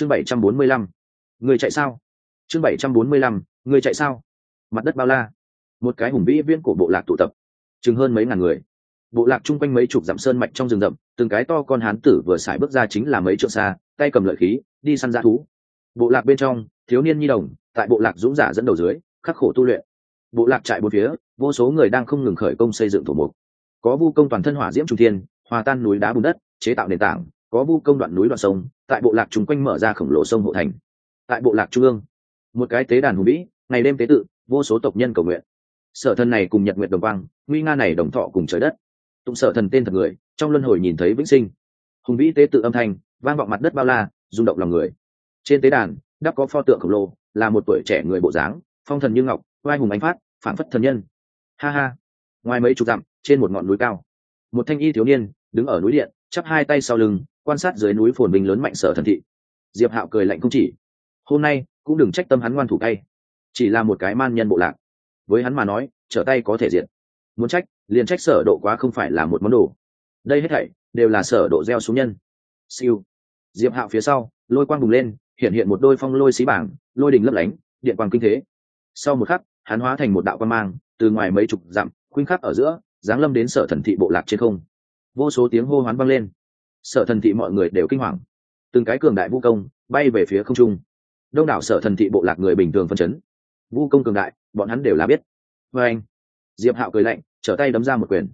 chương bảy trăm bốn mươi lăm. Người chạy sao? Chương bảy trăm bốn mươi lăm, người chạy sao? Mặt đất bao la. Một cái hùng vĩ viên của bộ lạc tụ tập. Chừng hơn mấy ngàn người. Bộ lạc chung quanh mấy chục dặm sơn mạnh trong rừng rậm, từng cái to con hán tử vừa xài bước ra chính là mấy trượng xa, tay cầm lợi khí, đi săn dã thú. Bộ lạc bên trong, thiếu niên nhi đồng, tại bộ lạc dũng giả dẫn đầu dưới, khắc khổ tu luyện. Bộ lạc trại bốn phía, vô số người đang không ngừng khởi công xây dựng thổ mục. Có vu công toàn thân hỏa diễm trung thiên, hòa tan núi đá bùn đất, chế tạo nền tảng có vu công đoạn núi đoạn sông, tại bộ lạc chung quanh mở ra khổng lồ sông hộ thành. Tại bộ lạc trung ương, một cái tế đàn hùng vĩ, ngày đêm tế tự, vô số tộc nhân cầu nguyện. Sở thần này cùng nhật nguyện đồng quang, nguy nga này đồng thọ cùng trời đất. Tụng sở thần tên thật người, trong luân hồi nhìn thấy vĩnh sinh. Hùng vĩ tế tự âm thanh, vang vọng mặt đất bao la, rung động lòng người. Trên tế đàn, đắp có pho tượng khổng lồ, là một tuổi trẻ người bộ dáng, phong thần như ngọc vai hùng ánh phát phản phất thần nhân. Ha ha. Ngoài mấy chục dặm, trên một ngọn núi cao, một thanh y thiếu niên, đứng ở núi điện chắp hai tay sau lưng, quan sát dưới núi phồn bình lớn mạnh sở thần thị. Diệp hạo cười lạnh không chỉ, hôm nay cũng đừng trách tâm hắn ngoan thủ tay chỉ là một cái man nhân bộ lạc. Với hắn mà nói, trở tay có thể diện muốn trách, liền trách sở độ quá không phải là một món đồ. Đây hết thảy đều là sở độ gieo xuống nhân. Siêu. Diệp hạo phía sau, lôi quang bùng lên, hiện hiện một đôi phong lôi xí bảng, lôi đỉnh lấp lánh, điện quang kinh thế. Sau một khắc, hắn hóa thành một đạo quan mang, từ ngoài mấy chục dặm, khuynh khắc ở giữa, giáng lâm đến sở thần thị bộ lạc trên không vô số tiếng hô hoán vang lên. Sở thần thị mọi người đều kinh hoàng. Từng cái cường đại vũ công bay về phía không trung. Đông đảo sở thần thị bộ lạc người bình thường phân chấn. Vũ công cường đại, bọn hắn đều là biết. Vê anh, diệp hạo cười lạnh, trở tay đấm ra một quyền.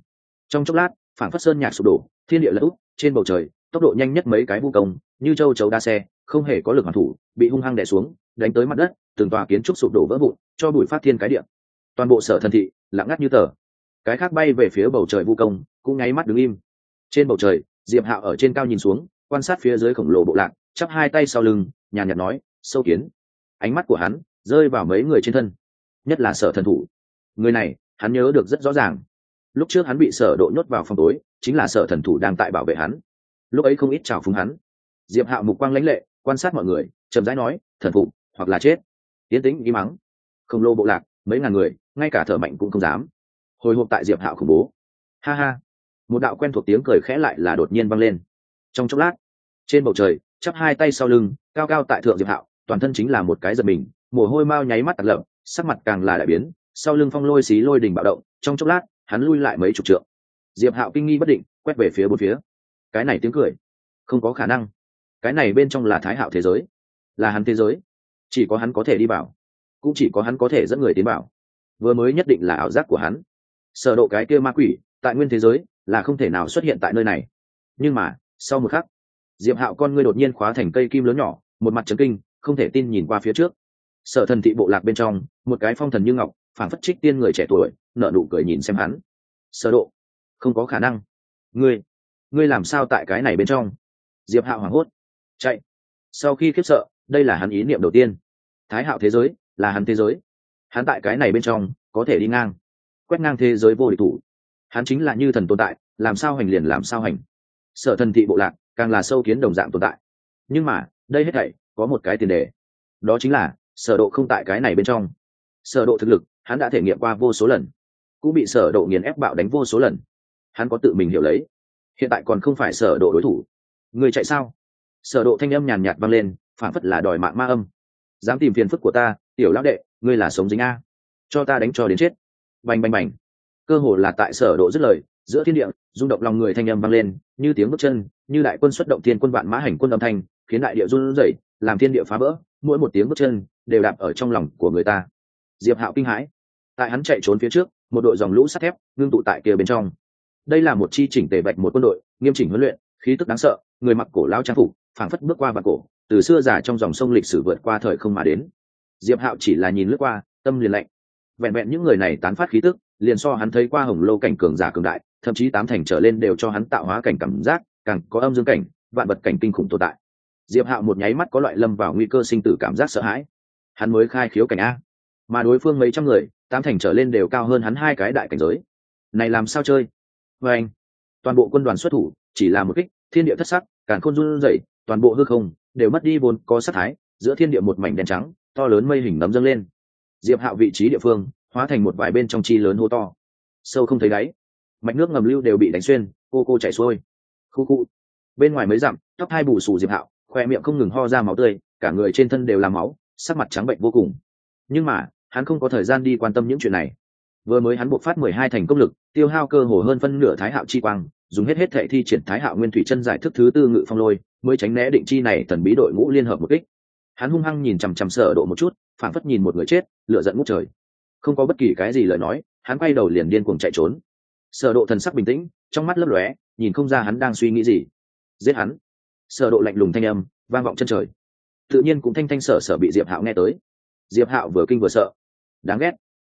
Trong chốc lát phản phát sơn nhạc sụp đổ, thiên địa lỡ úp trên bầu trời, tốc độ nhanh nhất mấy cái vũ công, như châu chấu đa xe, không hề có lực hoàn thủ, bị hung hăng đè xuống, đánh tới mặt đất, từng tòa kiến trúc sụp đổ vỡ vụn, cho bụi phát thiên cái điện toàn bộ sở thần thị, lặng ngắt như tờ. Cái khác bay về phía bầu trời vũ công, cũng nháy mắt đứng im trên bầu trời, diệp hạo ở trên cao nhìn xuống, quan sát phía dưới khổng lồ bộ lạc, chắp hai tay sau lưng, nhàn nhạt nói, sâu kiến. Ánh mắt của hắn rơi vào mấy người trên thân, nhất là sở thần thủ. Người này, hắn nhớ được rất rõ ràng. Lúc trước hắn bị sở độ nhốt vào phòng tối, chính là sở thần thủ đang tại bảo vệ hắn. Lúc ấy không ít chào phúng hắn. Diệp hạo mục quang lãnh lệ, quan sát mọi người, chậm rãi nói, thần phụ hoặc là chết. Tiến tĩnh im mắng. Không lô bộ lạc, mấy ngàn người, ngay cả thở mạnh cũng không dám. Hồi hộp tại diệp hạo khủng bố. Ha ha một đạo quen thuộc tiếng cười khẽ lại là đột nhiên vang lên. Trong chốc lát, trên bầu trời, chắp hai tay sau lưng, cao cao tại thượng diệp hạo, toàn thân chính là một cái giật mình, mồ hôi mau nháy mắt tạt lợm, sắc mặt càng là đại biến, sau lưng phong lôi xí lôi đình bạo động, trong chốc lát, hắn lui lại mấy chục trượng. Diệp hạo kinh nghi bất định, quét về phía bốn phía. Cái này tiếng cười, không có khả năng. Cái này bên trong là thái hạo thế giới, là hắn thế giới. Chỉ có hắn có thể đi vào cũng chỉ có hắn có thể dẫn người tiến vào vừa mới nhất định là ảo giác của hắn. Sở độ cái kia ma quỷ, tại nguyên thế giới là không thể nào xuất hiện tại nơi này. Nhưng mà, sau một khắc, diệp hạo con ngươi đột nhiên khóa thành cây kim lớn nhỏ, một mặt trấn kinh, không thể tin nhìn qua phía trước. Sở thần thị bộ lạc bên trong, một cái phong thần như ngọc phản phất trích tiên người trẻ tuổi, nở nụ cười nhìn xem hắn. Sở độ, không có khả năng. Ngươi ngươi làm sao tại cái này bên trong? Diệp hạo hoảng hốt. Chạy. Sau khi khiếp sợ, đây là hắn ý niệm đầu tiên. Thái hạo thế giới, là hắn thế giới. Hắn tại cái này bên trong, có thể đi ngang. Quét ngang thế giới vô địch thủ hắn chính là như thần tồn tại, làm sao hành liền làm sao hành. Sở thần thị bộ lạc, càng là sâu kiến đồng dạng tồn tại. Nhưng mà, đây hết thảy, có một cái tiền đề. Đó chính là, sở độ không tại cái này bên trong. Sở độ thực lực, hắn đã thể nghiệm qua vô số lần. Cũng bị sở độ nghiền ép bạo đánh vô số lần. Hắn có tự mình hiểu lấy. Hiện tại còn không phải sở độ đối thủ. Người chạy sao? Sở độ thanh âm nhàn nhạt vang lên phản phất là đòi mạng ma âm. Dám tìm phiền phức của ta, tiểu lão đệ, ngươi là sống dính a. Cho ta đánh cho đến chết. Bành bành bành cơ hồ là tại sở độ dứt lời, giữa thiên địa, rung động lòng người thanh âm vang lên, như tiếng bước chân, như đại quân xuất động thiên quân vạn mã hành quân âm thanh, khiến đại địa run rẩy, làm thiên địa phá vỡ, mỗi một tiếng bước chân đều đạp ở trong lòng của người ta. Diệp hạo kinh hãi. Tại hắn chạy trốn phía trước, một đội dòng lũ sắt thép ngưng tụ tại kia bên trong. Đây là một chi chỉnh tề bạch một quân đội, nghiêm chỉnh huấn luyện, khí tức đáng sợ, người mặc cổ lao trang phục, phảng phất bước qua vạt cổ, từ xưa già trong dòng sông lịch sử vượt qua thời không mà đến. Diệp hạo chỉ là nhìn lướt qua, tâm liền lạnh. Vẹn vẹn những người này tán phát khí tức liền so hắn thấy qua hồng lâu cảnh cường giả cường đại, thậm chí tám thành trở lên đều cho hắn tạo hóa cảnh cảm giác, càng có âm dương cảnh, vạn vật cảnh kinh khủng tồn tại. Diệp hạo một nháy mắt có loại lâm vào nguy cơ sinh tử cảm giác sợ hãi. Hắn mới khai khiếu cảnh a. Mà đối phương mấy trăm người, tám thành trở lên đều cao hơn hắn hai cái đại cảnh giới. Này làm sao chơi? Vê anh, toàn bộ quân đoàn xuất thủ, chỉ là một kích, thiên địa thất sắc, càn khôn run rẩy, toàn bộ hư không đều mất đi vốn có sắc thái, giữa thiên địa một mảnh đen trắng, to lớn mây hình nấm dâng lên. Diệp hạo vị trí địa phương hóa thành một vài bên trong chi lớn hô to. Sâu không thấy đáy. Mạch nước ngầm lưu đều bị đánh xuyên, cô cô chảy xuôi. Khu khu. Bên ngoài mấy dặm, tóc hai bù sù diệp hạo, khoe miệng không ngừng ho ra máu tươi, cả người trên thân đều là máu, sắc mặt trắng bệnh vô cùng. Nhưng mà, hắn không có thời gian đi quan tâm những chuyện này. Vừa mới hắn buộc phát mười hai thành công lực, tiêu hao cơ hồ hơn phân nửa thái hạo chi quang, dùng hết hết thệ thi triển thái hạo nguyên thủy chân giải thức thứ tư ngự phong lôi, mới tránh né định chi này thần bí đội ngũ liên hợp một kích. Hắn hung hăng nhìn chằm chằm sở độ một chút, phảng phất nhìn một người chết, lửa giận ngút trời không có bất kỳ cái gì lời nói, hắn quay đầu liền điên cuồng chạy trốn. Sở độ thần sắc bình tĩnh, trong mắt lấp lóe, nhìn không ra hắn đang suy nghĩ gì. Giết hắn. Sở độ lạnh lùng thanh âm, vang vọng chân trời. Tự nhiên cũng thanh thanh sở sở bị diệp hạo nghe tới. Diệp hạo vừa kinh vừa sợ. Đáng ghét.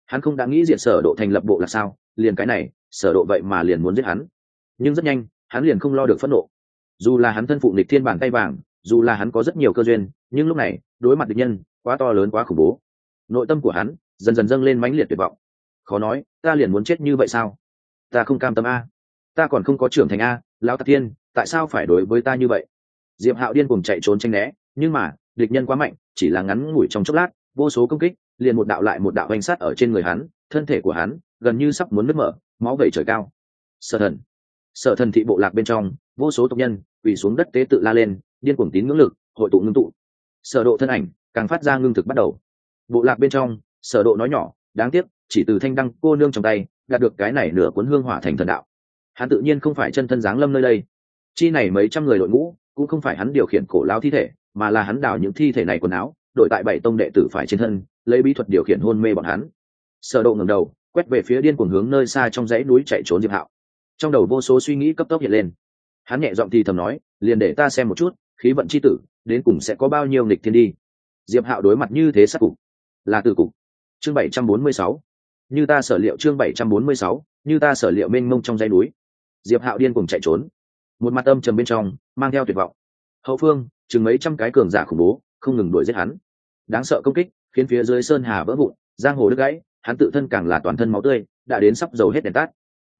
Hắn không đã nghĩ diệt sở độ thành lập bộ là sao, liền cái này, sở độ vậy mà liền muốn giết hắn. Nhưng rất nhanh, hắn liền không lo được phẫn nộ. Dù là hắn thân phụ nghịch thiên bản tay vàng, dù là hắn có rất nhiều cơ duyên, nhưng lúc này, đối mặt địch nhân, quá to lớn, quá khủng bố. Nội tâm của hắn dần dần dâng lên mãnh liệt tuyệt vọng. Khó nói, ta liền muốn chết như vậy sao? Ta không cam tâm a. Ta còn không có trưởng thành a, lão tạc tiên, tại sao phải đối với ta như vậy? Diệp hạo điên cùng chạy trốn tranh né, nhưng mà, địch nhân quá mạnh, chỉ là ngắn ngủi trong chốc lát, vô số công kích, liền một đạo lại một đạo hành sát ở trên người hắn, thân thể của hắn, gần như sắp muốn nứt mở, máu vẩy trời cao. Sở thần. Sở thần thị bộ lạc bên trong, vô số tộc nhân, quỳ xuống đất tế tự la lên, điên cuồng tín ngưỡng lực, hội tụ ngưng tụ. Sở độ thân ảnh, càng phát ra ngưng thực bắt đầu. Bộ lạc bên trong sở độ nói nhỏ, đáng tiếc, chỉ từ thanh đăng cô nương trong tay, đạt được cái này nửa cuốn hương hỏa thành thần đạo. Hắn tự nhiên không phải chân thân dáng lâm nơi đây. Chi này mấy trăm người đội ngũ, cũng không phải hắn điều khiển cổ lao thi thể, mà là hắn đào những thi thể này quần áo, đội tại bảy tông đệ tử phải trên thân, lấy bí thuật điều khiển hôn mê bọn hắn. Sở độ ngẩng đầu, quét về phía điên cuồng hướng nơi xa trong dãy núi chạy trốn diệp hạo. Trong đầu vô số suy nghĩ cấp tốc hiện lên. Hắn nhẹ giọng thì thầm nói, liền để ta xem một chút, khí vận chi tử, đến cùng sẽ có bao nhiêu nghịch thiên đi. Diệp hạo đối mặt như thế sát cục. Là tử cục chương bảy trăm bốn mươi sáu. Như ta sở liệu chương bảy trăm bốn mươi sáu, như ta sở liệu mênh mông trong dãy núi. Diệp hạo điên cuồng chạy trốn. Một mặt âm trầm bên trong, mang theo tuyệt vọng. Hậu phương, chừng mấy trăm cái cường giả khủng bố, không ngừng đuổi giết hắn. Đáng sợ công kích, khiến phía dưới sơn hà vỡ vụn, giang hồ đứt gãy, hắn tự thân càng là toàn thân máu tươi, đã đến sắp dầu hết đèn tắt.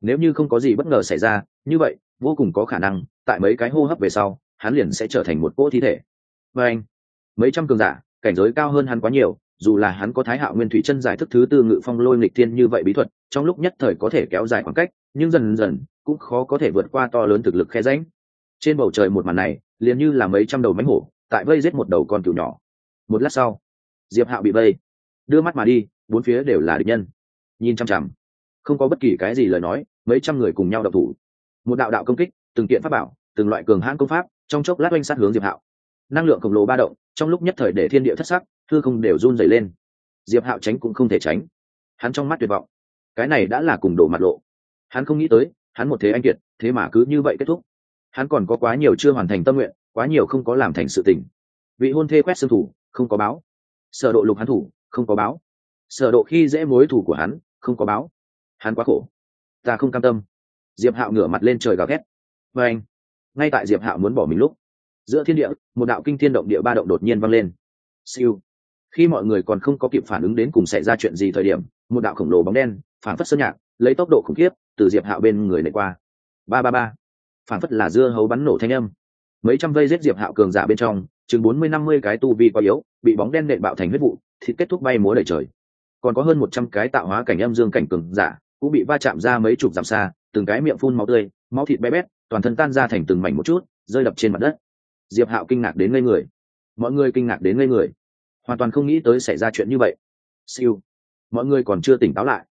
Nếu như không có gì bất ngờ xảy ra, như vậy, vô cùng có khả năng, tại mấy cái hô hấp về sau, hắn liền sẽ trở thành một cỗ thi thể. Và anh, mấy trăm cường giả, cảnh giới cao hơn hắn quá nhiều dù là hắn có thái hạo nguyên thủy chân giải thức thứ tư ngự phong lôi nghịch thiên như vậy bí thuật, trong lúc nhất thời có thể kéo dài khoảng cách, nhưng dần dần, cũng khó có thể vượt qua to lớn thực lực khe ránh trên bầu trời một màn này, liền như là mấy trăm đầu mánh hổ, tại vây giết một đầu con cừu nhỏ. Một lát sau, diệp hạo bị vây. Đưa mắt mà đi, bốn phía đều là địch nhân. Nhìn chăm chằm không có bất kỳ cái gì lời nói, mấy trăm người cùng nhau đập thủ. Một đạo đạo công kích, từng kiện pháp bảo, từng loại cường hãn công pháp, trong chốc lát oanh sát hướng diệp hạo. Năng lượng khổng lồ ba động trong lúc nhất thời để thiên địa thất sắc thư không đều run dày lên. Diệp hạo tránh cũng không thể tránh. Hắn trong mắt tuyệt vọng. Cái này đã là cùng đổ mặt lộ. Hắn không nghĩ tới, hắn một thế anh kiệt, thế mà cứ như vậy kết thúc. Hắn còn có quá nhiều chưa hoàn thành tâm nguyện, quá nhiều không có làm thành sự tình. Vị hôn thê quét xương thủ, không có báo. Sở độ lục hắn thủ, không có báo. Sở độ khi dễ mối thủ của hắn, không có báo. Hắn quá khổ. Ta không cam tâm. Diệp hạo ngửa mặt lên trời gào thét. Và anh, ngay tại diệp hạo muốn bỏ mình lúc giữa thiên địa, một đạo kinh thiên động địa ba động đột nhiên vang lên. Siêu. Khi mọi người còn không có kịp phản ứng đến cùng xảy ra chuyện gì thời điểm, một đạo khổng lồ bóng đen phản phất sơn nhạc, lấy tốc độ khủng khiếp, từ diệp hạo bên người này qua. Ba ba ba. Phản phất là dưa hấu bắn nổ thanh âm. Mấy trăm vây giết diệp hạo cường giả bên trong, chừng bốn mươi năm mươi cái tu vi quá yếu, bị bóng đen nện bạo thành huyết vụ thì kết thúc bay múa đầy trời. Còn có hơn một trăm cái tạo hóa cảnh âm dương cảnh cường giả, cũng bị va chạm ra mấy chục dặm xa, từng cái miệng phun máu tươi, máu thịt bé bét, toàn thân tan ra thành từng mảnh một chút, rơi đập trên mặt đất diệp hạo kinh ngạc đến ngây người. Mọi người kinh ngạc đến ngây người. Hoàn toàn không nghĩ tới xảy ra chuyện như vậy. Siêu. Mọi người còn chưa tỉnh táo lại.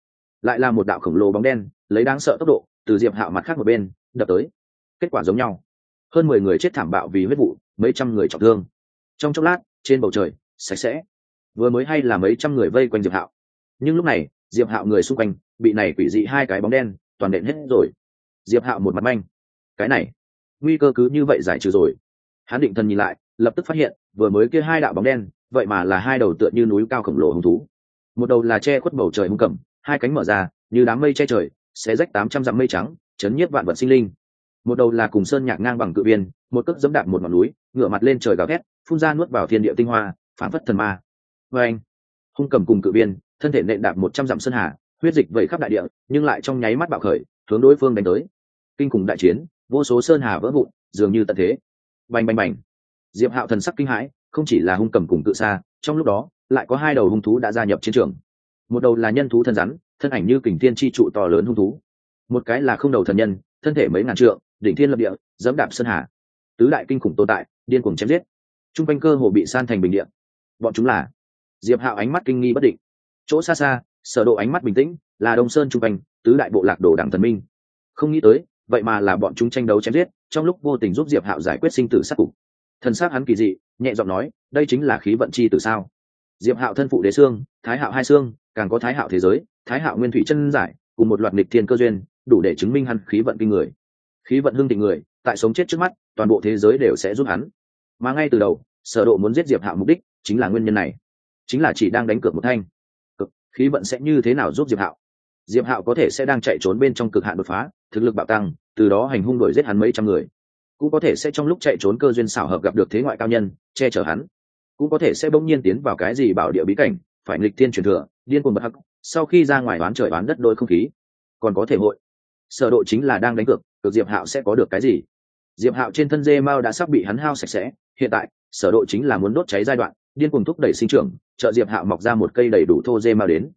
Lại là một đạo khổng lồ bóng đen, lấy đáng sợ tốc độ, từ diệp hạo mặt khác một bên, đập tới. Kết quả giống nhau. Hơn mười người chết thảm bạo vì huyết vụ, mấy trăm người trọng thương. Trong chốc lát, trên bầu trời, sạch sẽ. Vừa mới hay là mấy trăm người vây quanh diệp hạo. Nhưng lúc này, diệp hạo người xung quanh, bị này quỷ dị hai cái bóng đen, toàn đệm hết rồi. Diệp hạo một mặt manh. Cái này, nguy cơ cứ như vậy giải trừ rồi hắn định thần nhìn lại, lập tức phát hiện, vừa mới kia hai đạo bóng đen, vậy mà là hai đầu tựa như núi cao khổng lồ hung thú. Một đầu là che khuất bầu trời hung cầm hai cánh mở ra, như đám mây che trời sẽ rách tám trăm dặm mây trắng, chấn nhiếp vạn vật sinh linh. Một đầu là cùng sơn nhạc ngang bằng cự viên, một cước dẫm đạp một ngọn núi, ngửa mặt lên trời gào thét, phun ra nuốt vào thiên địa tinh hoa, phản phất thần ma. Vê anh, hung cầm cùng cự viên, thân thể nện đạp một trăm dặm sơn hà, huyết dịch vẩy khắp đại địa, nhưng lại trong nháy mắt bạo khởi, hướng đối phương đánh tới. Kinh khủng đại chiến, vô số sơn hà vỡ vụn, dường như tận thế bành bành bành. Diệp hạo thần sắc kinh hãi, không chỉ là hung cầm cùng cự xa trong lúc đó, lại có hai đầu hung thú đã gia nhập chiến trường. Một đầu là nhân thú thân rắn, thân ảnh như kình thiên chi trụ to lớn hung thú. Một cái là không đầu thần nhân, thân thể mấy ngàn trượng, đỉnh thiên lập địa, dẫm đạp sơn hà. Tứ đại kinh khủng tồn tại, điên cuồng chém giết. T r u n g quanh cơ hồ bị san thành bình điện bọn chúng là diệp hạo ánh mắt kinh nghi bất định. Chỗ xa xa, sở độ ánh mắt bình tĩnh, là đông sơn t r u n g quanh, tứ đại bộ lạc đồ đảng thần minh. Không nghĩ tới vậy mà là bọn chúng tranh đấu chém giết, trong lúc vô tình giúp diệp hạo giải quyết sinh tử sát cục. Thần s á c hắn kỳ dị, nhẹ giọng nói, đây chính là khí vận chi từ sao? Diệp hạo thân phụ đế xương, thái hạo hai xương, càng có thái hạo thế giới, thái hạo nguyên thủy chân giải, cùng một loạt nghịch thiên cơ duyên, đủ để chứng minh hắn khí vận kinh người. Khí vận hưng tình người, tại sống chết trước mắt, toàn bộ thế giới đều sẽ giúp hắn. Mà ngay từ đầu, sở độ muốn giết diệp hạo mục đích chính là nguyên nhân này. Chính là chỉ đang đánh cược một thanh. Cực, khí vận sẽ như thế nào giúp diệp hạo? Diệp hạo có thể sẽ đang chạy trốn bên trong cực hạn đột phá thực lực bạo tăng, từ đó hành hung đuổi giết hắn mấy trăm người. Cũng có thể sẽ trong lúc chạy trốn cơ duyên xảo hợp gặp được thế ngoại cao nhân, che chở hắn. Cũng có thể sẽ bỗng nhiên tiến vào cái gì bảo địa bí cảnh, phải nghịch thiên truyền thừa, điên cuồng bất hắc, sau khi ra ngoài đoán trời đoán đất đôi không khí. Còn có thể hội. Sở độ chính là đang đánh cược cược diệp hạo sẽ có được cái gì? Diệp hạo trên thân dê mao đã sắp bị hắn hao sạch sẽ. Hiện tại, sở độ chính là muốn đốt cháy giai đoạn, điên cuồng thúc đẩy sinh trưởng, trợ diệp hạo mọc ra một cây đầy đủ thô dê mao đến.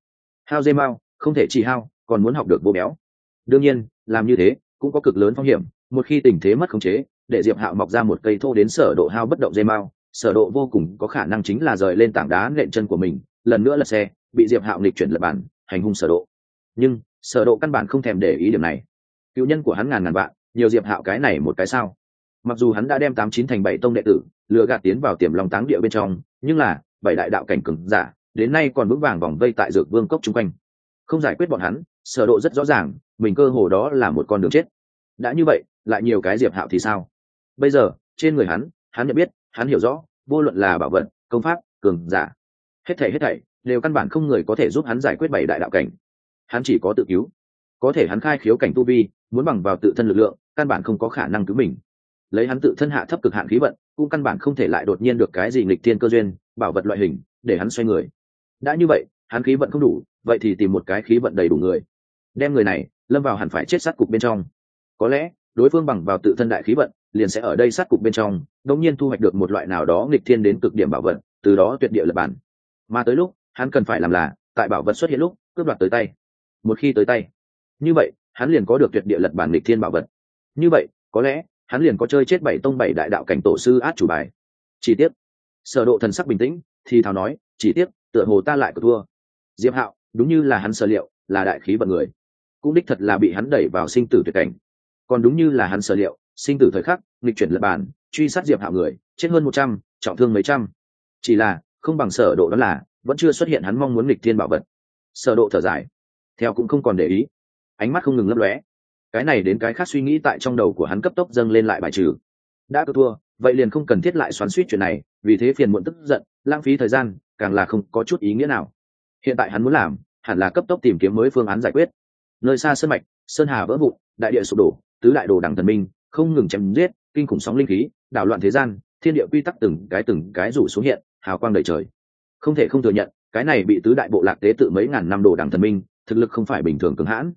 Hao dê mao, không thể chỉ hao, còn muốn học được vô béo. Đương nhiên làm như thế, cũng có cực lớn phong hiểm, một khi tình thế mất khống chế, để diệp hạo mọc ra một cây thô đến sở độ hao bất động dây mao, sở độ vô cùng có khả năng chính là rời lên tảng đá nện chân của mình, lần nữa lật xe, bị diệp hạo nghịch chuyển lật bản, hành hung sở độ. Nhưng, sở độ căn bản không thèm để ý điểm này. Cựu nhân của hắn ngàn ngàn vạn, nhiều diệp hạo cái này một cái sao? Mặc dù hắn đã đem tám chín thành bảy tông đệ tử, lừa gạt tiến vào tiềm lòng táng địa bên trong, nhưng là, bảy đại đạo cảnh cường giả, đến nay còn vững vàng vòng vây tại dược vương cốc chung quanh. Không giải quyết bọn hắn, sở độ rất rõ ràng mình cơ hồ đó là một con đường chết. Đã như vậy, lại nhiều cái diệp hạo thì sao? Bây giờ, trên người hắn hắn nhận biết, hắn hiểu rõ, vô luận là bảo vật, công pháp, cường giả, hết thảy hết thảy, đều căn bản không người có thể giúp hắn giải quyết bảy đại đạo cảnh. Hắn chỉ có tự cứu. Có thể hắn khai khiếu cảnh tu vi, muốn bằng vào tự thân lực lượng, căn bản không có khả năng cứu mình. Lấy hắn tự thân hạ thấp cực hạn khí vận, cũng căn bản không thể lại đột nhiên được cái gì nghịch thiên cơ duyên, bảo vật loại hình, để hắn xoay người. Đã như vậy, hắn khí vận không đủ, vậy thì tìm một cái khí vận đầy đủ người đem người này lâm vào hẳn phải chết sát cục bên trong. Có lẽ, đối phương bằng vào tự thân đại khí vận, liền sẽ ở đây sát cục bên trong, đống nhiên thu hoạch được một loại nào đó nghịch thiên đến cực điểm bảo vật, từ đó tuyệt địa lập bản. Mà tới lúc, hắn cần phải làm là, tại bảo vật xuất hiện lúc, cướp đoạt tới tay. Một khi tới tay, như vậy, hắn liền có được tuyệt địa lật bản lịch thiên bảo vật. Như vậy, có lẽ, hắn liền có chơi chết bảy tông bảy đại đạo cảnh tổ sư át chủ bài. Chỉ tiếc, sở độ thần sắc bình tĩnh, thì thào nói, chỉ tiếc, tựa hồ ta lại có thua. Diệp hạo, đúng như là hắn sở liệu, là đại khí vận người cũng đích thật là bị hắn đẩy vào sinh tử tuyệt cảnh. Còn đúng như là hắn sở liệu, sinh tử thời khắc, nghịch chuyển lập bản truy sát diệp hạo người, chết hơn một trăm, trọng thương mấy trăm. Chỉ là, không bằng sở độ đó là, vẫn chưa xuất hiện hắn mong muốn nghịch thiên bảo vật. Sở độ thở dài. Theo cũng không còn để ý. Ánh mắt không ngừng lấp lóe. Cái này đến cái khác suy nghĩ tại trong đầu của hắn cấp tốc dâng lên lại bài trừ. Đã cơ thua, vậy liền không cần thiết lại xoắn suýt chuyện này, vì thế phiền muộn tức giận, lãng phí thời gian, càng là không có chút ý nghĩa nào. Hiện tại hắn muốn làm, hẳn là cấp tốc tìm kiếm mới phương án giải quyết nơi xa sơn mạch, sơn hà vỡ vụn, đại địa sụp đổ, tứ đại đồ đẳng thần minh không ngừng chém giết, kinh khủng sóng linh khí, đảo loạn thế gian, thiên địa quy tắc từng cái từng cái rủ xuống hiện, hào quang đầy trời. Không thể không thừa nhận, cái này bị tứ đại bộ lạc tế tự mấy ngàn năm đồ đẳng thần minh, thực lực không phải bình thường cứng hãn.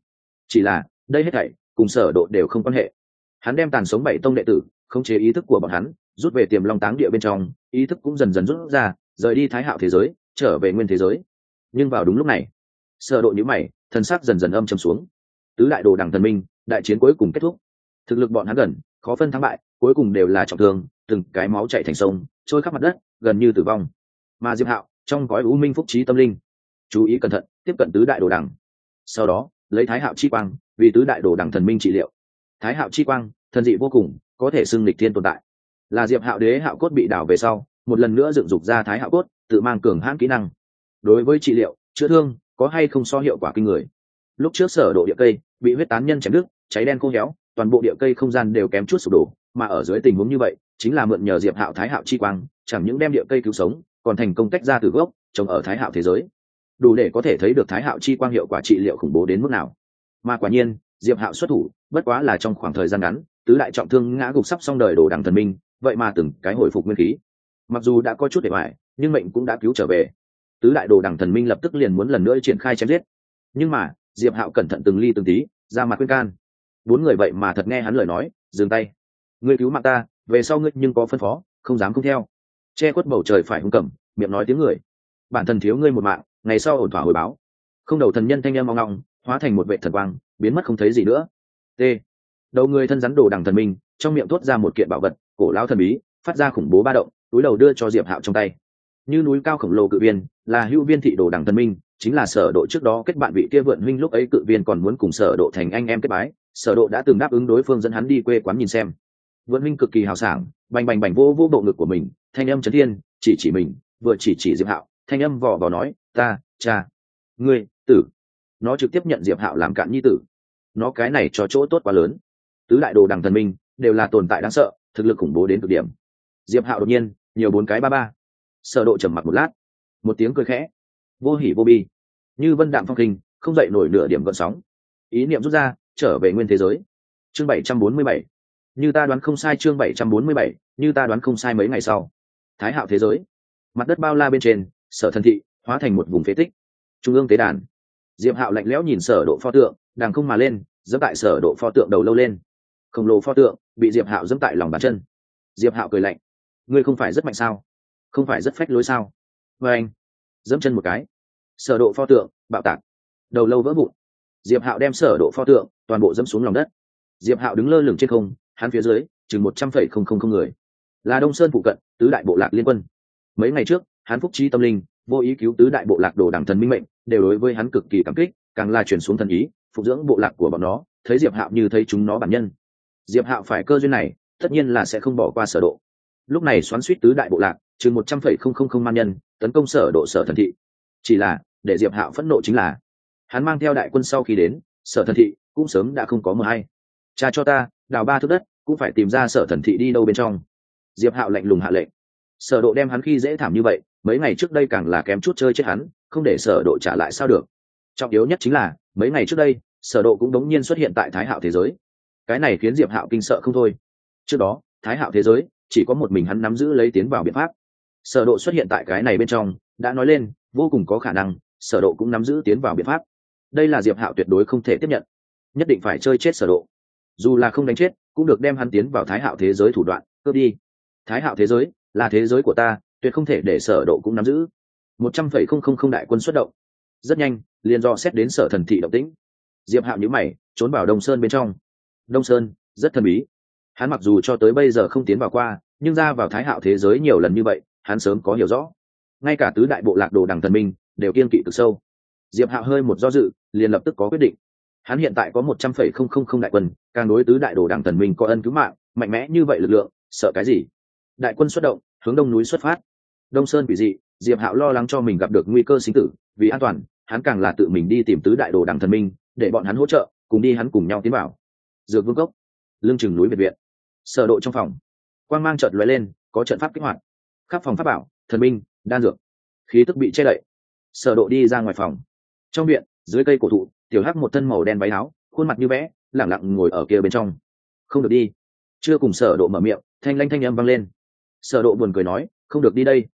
Chỉ là, đây hết thảy, cùng sở độ đều không quan hệ. Hắn đem tàn sống bảy tông đệ tử không chế ý thức của bọn hắn, rút về tiềm long táng địa bên trong, ý thức cũng dần dần rút ra, rời đi thái hạo thế giới, trở về nguyên thế giới. Nhưng vào đúng lúc này sở độ nhíu mày, thần sắc dần dần âm trầm xuống. Tứ đại đồ đẳng thần minh, đại chiến cuối cùng kết thúc. Thực lực bọn hắn gần, khó phân thắng bại, cuối cùng đều là trọng thương, từng cái máu chảy thành sông, trôi khắp mặt đất, gần như tử vong. Mà diệp hạo, trong gói u minh phúc trí tâm linh. Chú ý cẩn thận, tiếp cận tứ đại đồ đẳng. Sau đó, lấy thái hạo chi quang, vì tứ đại đồ đẳng thần minh trị liệu. Thái hạo chi quang, thần dị vô cùng, có thể xưng lịch thiên tồn tại. Là diệp hạo đế hạo cốt bị đảo về sau, một lần nữa dựng dục ra thái hạo cốt, tự mang cường hãn kỹ năng. Đối với trị liệu, chữa thương có hay không so hiệu quả kinh người. Lúc trước sở độ địa cây, bị huyết tán nhân chém đứt, cháy đen khô héo, toàn bộ địa cây không gian đều kém chút sụp đổ, mà ở dưới tình huống như vậy, chính là mượn nhờ diệp hạo thái hạo chi quang, chẳng những đem địa cây cứu sống, còn thành công tách ra từ gốc, trồng ở thái hạo thế giới. Đủ để có thể thấy được thái hạo chi quang hiệu quả trị liệu khủng bố đến mức nào. Mà quả nhiên, diệp hạo xuất thủ, bất quá là trong khoảng thời gian ngắn, tứ đại trọng thương ngã gục sắp xong đời đồ đằng thần minh, vậy mà từng cái hồi phục nguyên khí. Mặc dù đã có chút để hoài nhưng mệnh cũng đã cứu trở về tứ đại đồ đằng thần minh lập tức liền muốn lần nữa triển khai chém giết. Nhưng mà, diệp hạo cẩn thận từng ly từng tí, ra mặt khuyên can. Bốn người vậy mà thật nghe hắn lời nói, dừng tay. Ngươi cứu mạng ta, về sau ngươi nhưng có phân phó, không dám không theo. Che khuất bầu trời phải hung cầm, miệng nói tiếng người. Bản thân thiếu ngươi một mạng, ngày sau ổn thỏa hồi báo. Không đầu thần nhân thanh em mong ngong hóa thành một vệ thần quang, biến mất không thấy gì nữa. T. Đầu người thân rắn đồ đằng thần minh, trong miệng thốt ra một kiện bảo vật, cổ lao thần bí, phát ra khủng bố ba động, túi đầu đưa cho diệp hạo trong tay như núi cao khổng lồ cự viên, là hữu viên thị đồ đảng tân minh, chính là sở độ trước đó kết bạn vị kia vượn huynh lúc ấy cự viên còn muốn cùng sở độ thành anh em kết bái, sở độ đã từng đáp ứng đối phương dẫn hắn đi quê quán nhìn xem. Vượn huynh cực kỳ hào sảng, bành bành bành vô vô bộ ngực của mình, thanh âm chấn thiên, chỉ chỉ mình, vừa chỉ chỉ diệp hạo, thanh âm vò vò nói, ta, cha, ngươi, tử. Nó trực tiếp nhận diệp hạo làm cạn nhi tử. Nó cái này cho chỗ tốt quá lớn. Tứ đại đồ đằng thần minh đều là tồn tại đáng sợ, thực lực khủng bố đến cực điểm. Diệp hạo đột nhiên, nhiều bốn cái ba ba sở độ trầm mặc một lát. Một tiếng cười khẽ. Vô hỉ vô bi. Như vân đạm phong kinh không dậy nổi nửa điểm gợn sóng. Ý niệm rút ra, trở về nguyên thế giới. Chương 747 như ta đoán không sai chương 747 như ta đoán không sai mấy ngày sau. Thái hạo thế giới. Mặt đất bao la bên trên, sở thần thị hóa thành một vùng phế tích. Trung ương tế đàn. Diệp hạo lạnh lẽo nhìn sở độ pho tượng đang không mà lên dẫm tại sở độ pho tượng đầu lâu lên. Khổng lồ pho tượng bị diệp hạo dẫm tại lòng bàn chân. Diệp hạo cười lạnh. Ngươi không phải rất mạnh sao? Không phải rất phách lối sao? Vê anh, dẫm chân một cái. Sở độ pho tượng, bạo tạc. Đầu lâu vỡ vụn. Diệp hạo đem sở độ pho tượng, toàn bộ dẫm xuống lòng đất. Diệp hạo đứng lơ lửng trên không, hắn phía dưới, chừng một trăm phẩy không không không người. Là đông sơn phụ cận, tứ đại bộ lạc liên quân. Mấy ngày trước, hắn phúc trí tâm linh, vô ý cứu tứ đại bộ lạc đồ đảng thần minh mệnh, đều đối với hắn cực kỳ cảm kích, càng là chuyển xuống thần ý, phục dưỡng bộ lạc của bọn nó, thấy diệp hạo như thấy chúng nó bản nhân. Diệp hạo phải cơ duyên này, tất nhiên là sẽ không bỏ qua sở độ. Lúc này xoắn suýt tứ đại bộ lạc chừng một trăm phẩy không không không man nhân, tấn công sở độ sở thần thị. Chỉ là, để diệp hạo phẫn nộ chính là, hắn mang theo đại quân sau khi đến, sở thần thị cũng sớm đã không có mờ hay. Cha cho ta, đào ba thước đất, cũng phải tìm ra sở thần thị đi đâu bên trong. Diệp hạo lạnh lùng hạ lệnh. Sở độ đem hắn khi dễ thảm như vậy, mấy ngày trước đây càng là kém chút chơi chết hắn, không để sở độ trả lại sao được. Trọng yếu nhất chính là, mấy ngày trước đây, sở độ cũng đống nhiên xuất hiện tại thái hạo thế giới. Cái này khiến diệp hạo kinh sợ không thôi. Trước đó, thái hạo thế giới, chỉ có một mình hắn nắm giữ lấy tiến vào biện pháp sở độ xuất hiện tại cái này bên trong, đã nói lên, vô cùng có khả năng, sở độ cũng nắm giữ tiến vào biện pháp. Đây là diệp hạo tuyệt đối không thể tiếp nhận. Nhất định phải chơi chết sở độ. Dù là không đánh chết, cũng được đem hắn tiến vào thái hạo thế giới thủ đoạn, cướp đi. Thái hạo thế giới, là thế giới của ta, tuyệt không thể để sở độ cũng nắm giữ. Một trăm phẩy không không không đại quân xuất động. Rất nhanh, liền do xét đến sở thần thị động tĩnh. Diệp hạo nhíu mày, trốn vào đông sơn bên trong. Đông sơn, rất thần bí. Hắn mặc dù cho tới bây giờ không tiến vào qua, nhưng ra vào thái hạo thế giới nhiều lần như vậy hắn sớm có hiểu rõ. Ngay cả tứ đại bộ lạc đồ đằng thần minh đều kiên kỵ cực sâu. Diệp hạo hơi một do dự, liền lập tức có quyết định. Hắn hiện tại có một trăm phẩy không không không đại quân, càng đối tứ đại đồ đằng thần minh có ân cứu mạng, mạnh mẽ như vậy lực lượng, sợ cái gì? Đại quân xuất động, hướng đông núi xuất phát. Đông sơn bị dị, diệp hạo lo lắng cho mình gặp được nguy cơ sinh tử, vì an toàn, hắn càng là tự mình đi tìm tứ đại đồ đằng thần minh, để bọn hắn hỗ trợ, cùng đi hắn cùng nhau tiến vào. Dược vương cốc lương chừng núi biệt viện. Sở độ trong phòng. Quang mang chợt lóe lên, có trận pháp kích hoạt khắp phòng pháp bảo, thần minh, đan dược. Khí tức bị che đậy. Sở độ đi ra ngoài phòng. Trong viện, dưới cây cổ thụ, tiểu hắc một thân màu đen váy áo, khuôn mặt như vẽ, lẳng lặng ngồi ở kia bên trong. Không được đi. Chưa cùng sở độ mở miệng, thanh lãnh thanh âm vang lên. Sở độ buồn cười nói, không được đi đây.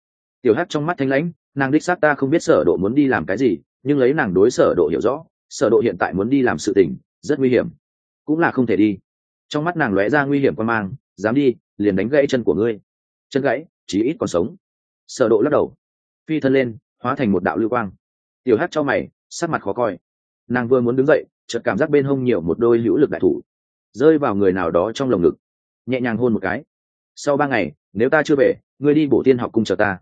Tiểu hắc trong mắt thanh lãnh, nàng đích xác ta không biết sở độ muốn đi làm cái gì, nhưng lấy nàng đối sở độ hiểu rõ, sở độ hiện tại muốn đi làm sự tình, rất nguy hiểm. Cũng là không thể đi. Trong mắt nàng lóe ra nguy hiểm quan mang, dám đi, liền đánh gãy chân của ngươi. Chân gãy chí ít còn sống. Sở độ lắc đầu. Phi thân lên, hóa thành một đạo lưu quang. Tiểu hắc cho mày, sắc mặt khó coi. Nàng vừa muốn đứng dậy, chợt cảm giác bên hông nhiều một đôi hữu lực đại thủ, rơi vào người nào đó trong lồng ngực. Nhẹ nhàng hôn một cái. Sau ba ngày, nếu ta chưa về, ngươi đi bổ tiên học cung chờ ta.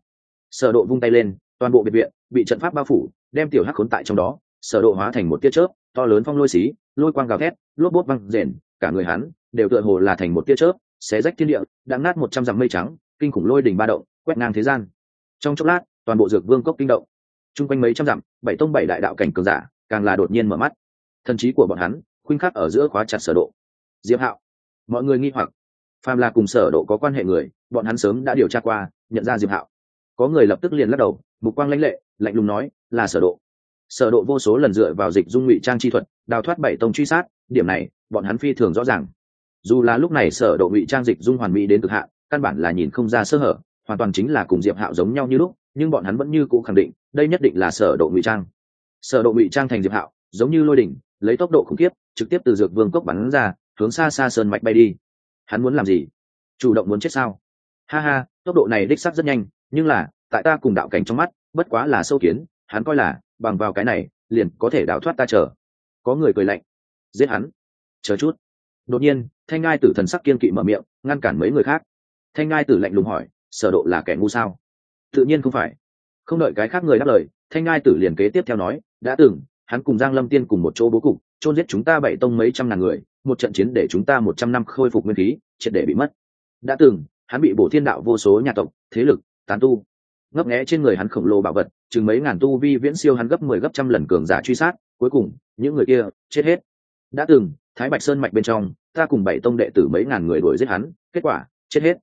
Sở độ vung tay lên, toàn bộ biệt viện bị trận pháp bao phủ, đem tiểu hắc khốn tại trong đó. Sở độ hóa thành một tia chớp, to lớn phong lôi xí, lôi quang gào thét, lốp bốt văng rền, cả người hắn đều tựa hồ là thành một tia chớp, xé rách thiên địa đang nát một trăm dặm mây trắng kinh khủng lôi đỉnh ba động, quét ngang thế gian. Trong chốc lát, toàn bộ dược vương cốc kinh động. Chung quanh mấy trăm dặm, bảy tông bảy đại đạo cảnh cường giả, càng là đột nhiên mở mắt. Thần trí của bọn hắn, khuynh khắc ở giữa khóa chặt sở độ. Diệp hạo, mọi người nghi hoặc. Phàm là cùng sở độ có quan hệ người, bọn hắn sớm đã điều tra qua, nhận ra diệp hạo. Có người lập tức liền lắc đầu, mục quang lãnh lệ, lạnh lùng nói, là sở độ. Sở độ vô số lần dựa vào dịch dung ngụy trang chi thuật, đào thoát bảy tông truy sát, điểm này, bọn hắn phi thường rõ ràng. Dù là lúc này sở độ ngụy trang dịch dung hoàn mỹ đến cực hạn căn bản là nhìn không ra sơ hở, hoàn toàn chính là cùng diệp hạo giống nhau như lúc, nhưng bọn hắn vẫn như cũ khẳng định, đây nhất định là sở độ ngụy trang. Sở độ ngụy trang thành diệp hạo, giống như lôi đỉnh, lấy tốc độ khủng khiếp, trực tiếp từ dược vương cốc bắn ra, hướng xa xa sơn mạch bay đi. Hắn muốn làm gì? Chủ động muốn chết sao? Ha ha, tốc độ này đích xác rất nhanh, nhưng là, tại ta cùng đạo cảnh trong mắt, bất quá là sâu kiến, hắn coi là, bằng vào cái này, liền có thể đào thoát ta chờ. Có người cười lạnh, giết hắn. Chờ chút. Đột nhiên, thanh ngai tử thần sắc kiên kỵ mở miệng, ngăn cản mấy người khác thanh ngai tử lạnh lùng hỏi, sở độ là kẻ ngu sao? Tự nhiên không phải. Không đợi cái khác người đáp lời, thanh ngai tử liền kế tiếp theo nói, đã từng, hắn cùng giang lâm tiên cùng một chỗ bố cục trôn giết chúng ta bảy tông mấy trăm ngàn người, một trận chiến để chúng ta một trăm năm khôi phục nguyên khí, triệt để bị mất. Đã từng, hắn bị bổ thiên đạo vô số nhà tộc, thế lực, tán tu. Ngấp nghé trên người hắn khổng lồ bảo vật, chừng mấy ngàn tu vi viễn siêu hắn gấp mười 10 gấp trăm lần cường giả truy sát, cuối cùng, những người kia, chết hết. Đã từng, thái bạch sơn mạch bên trong, ta cùng bảy tông đệ tử mấy ngàn người đuổi giết hắn, kết quả, chết hết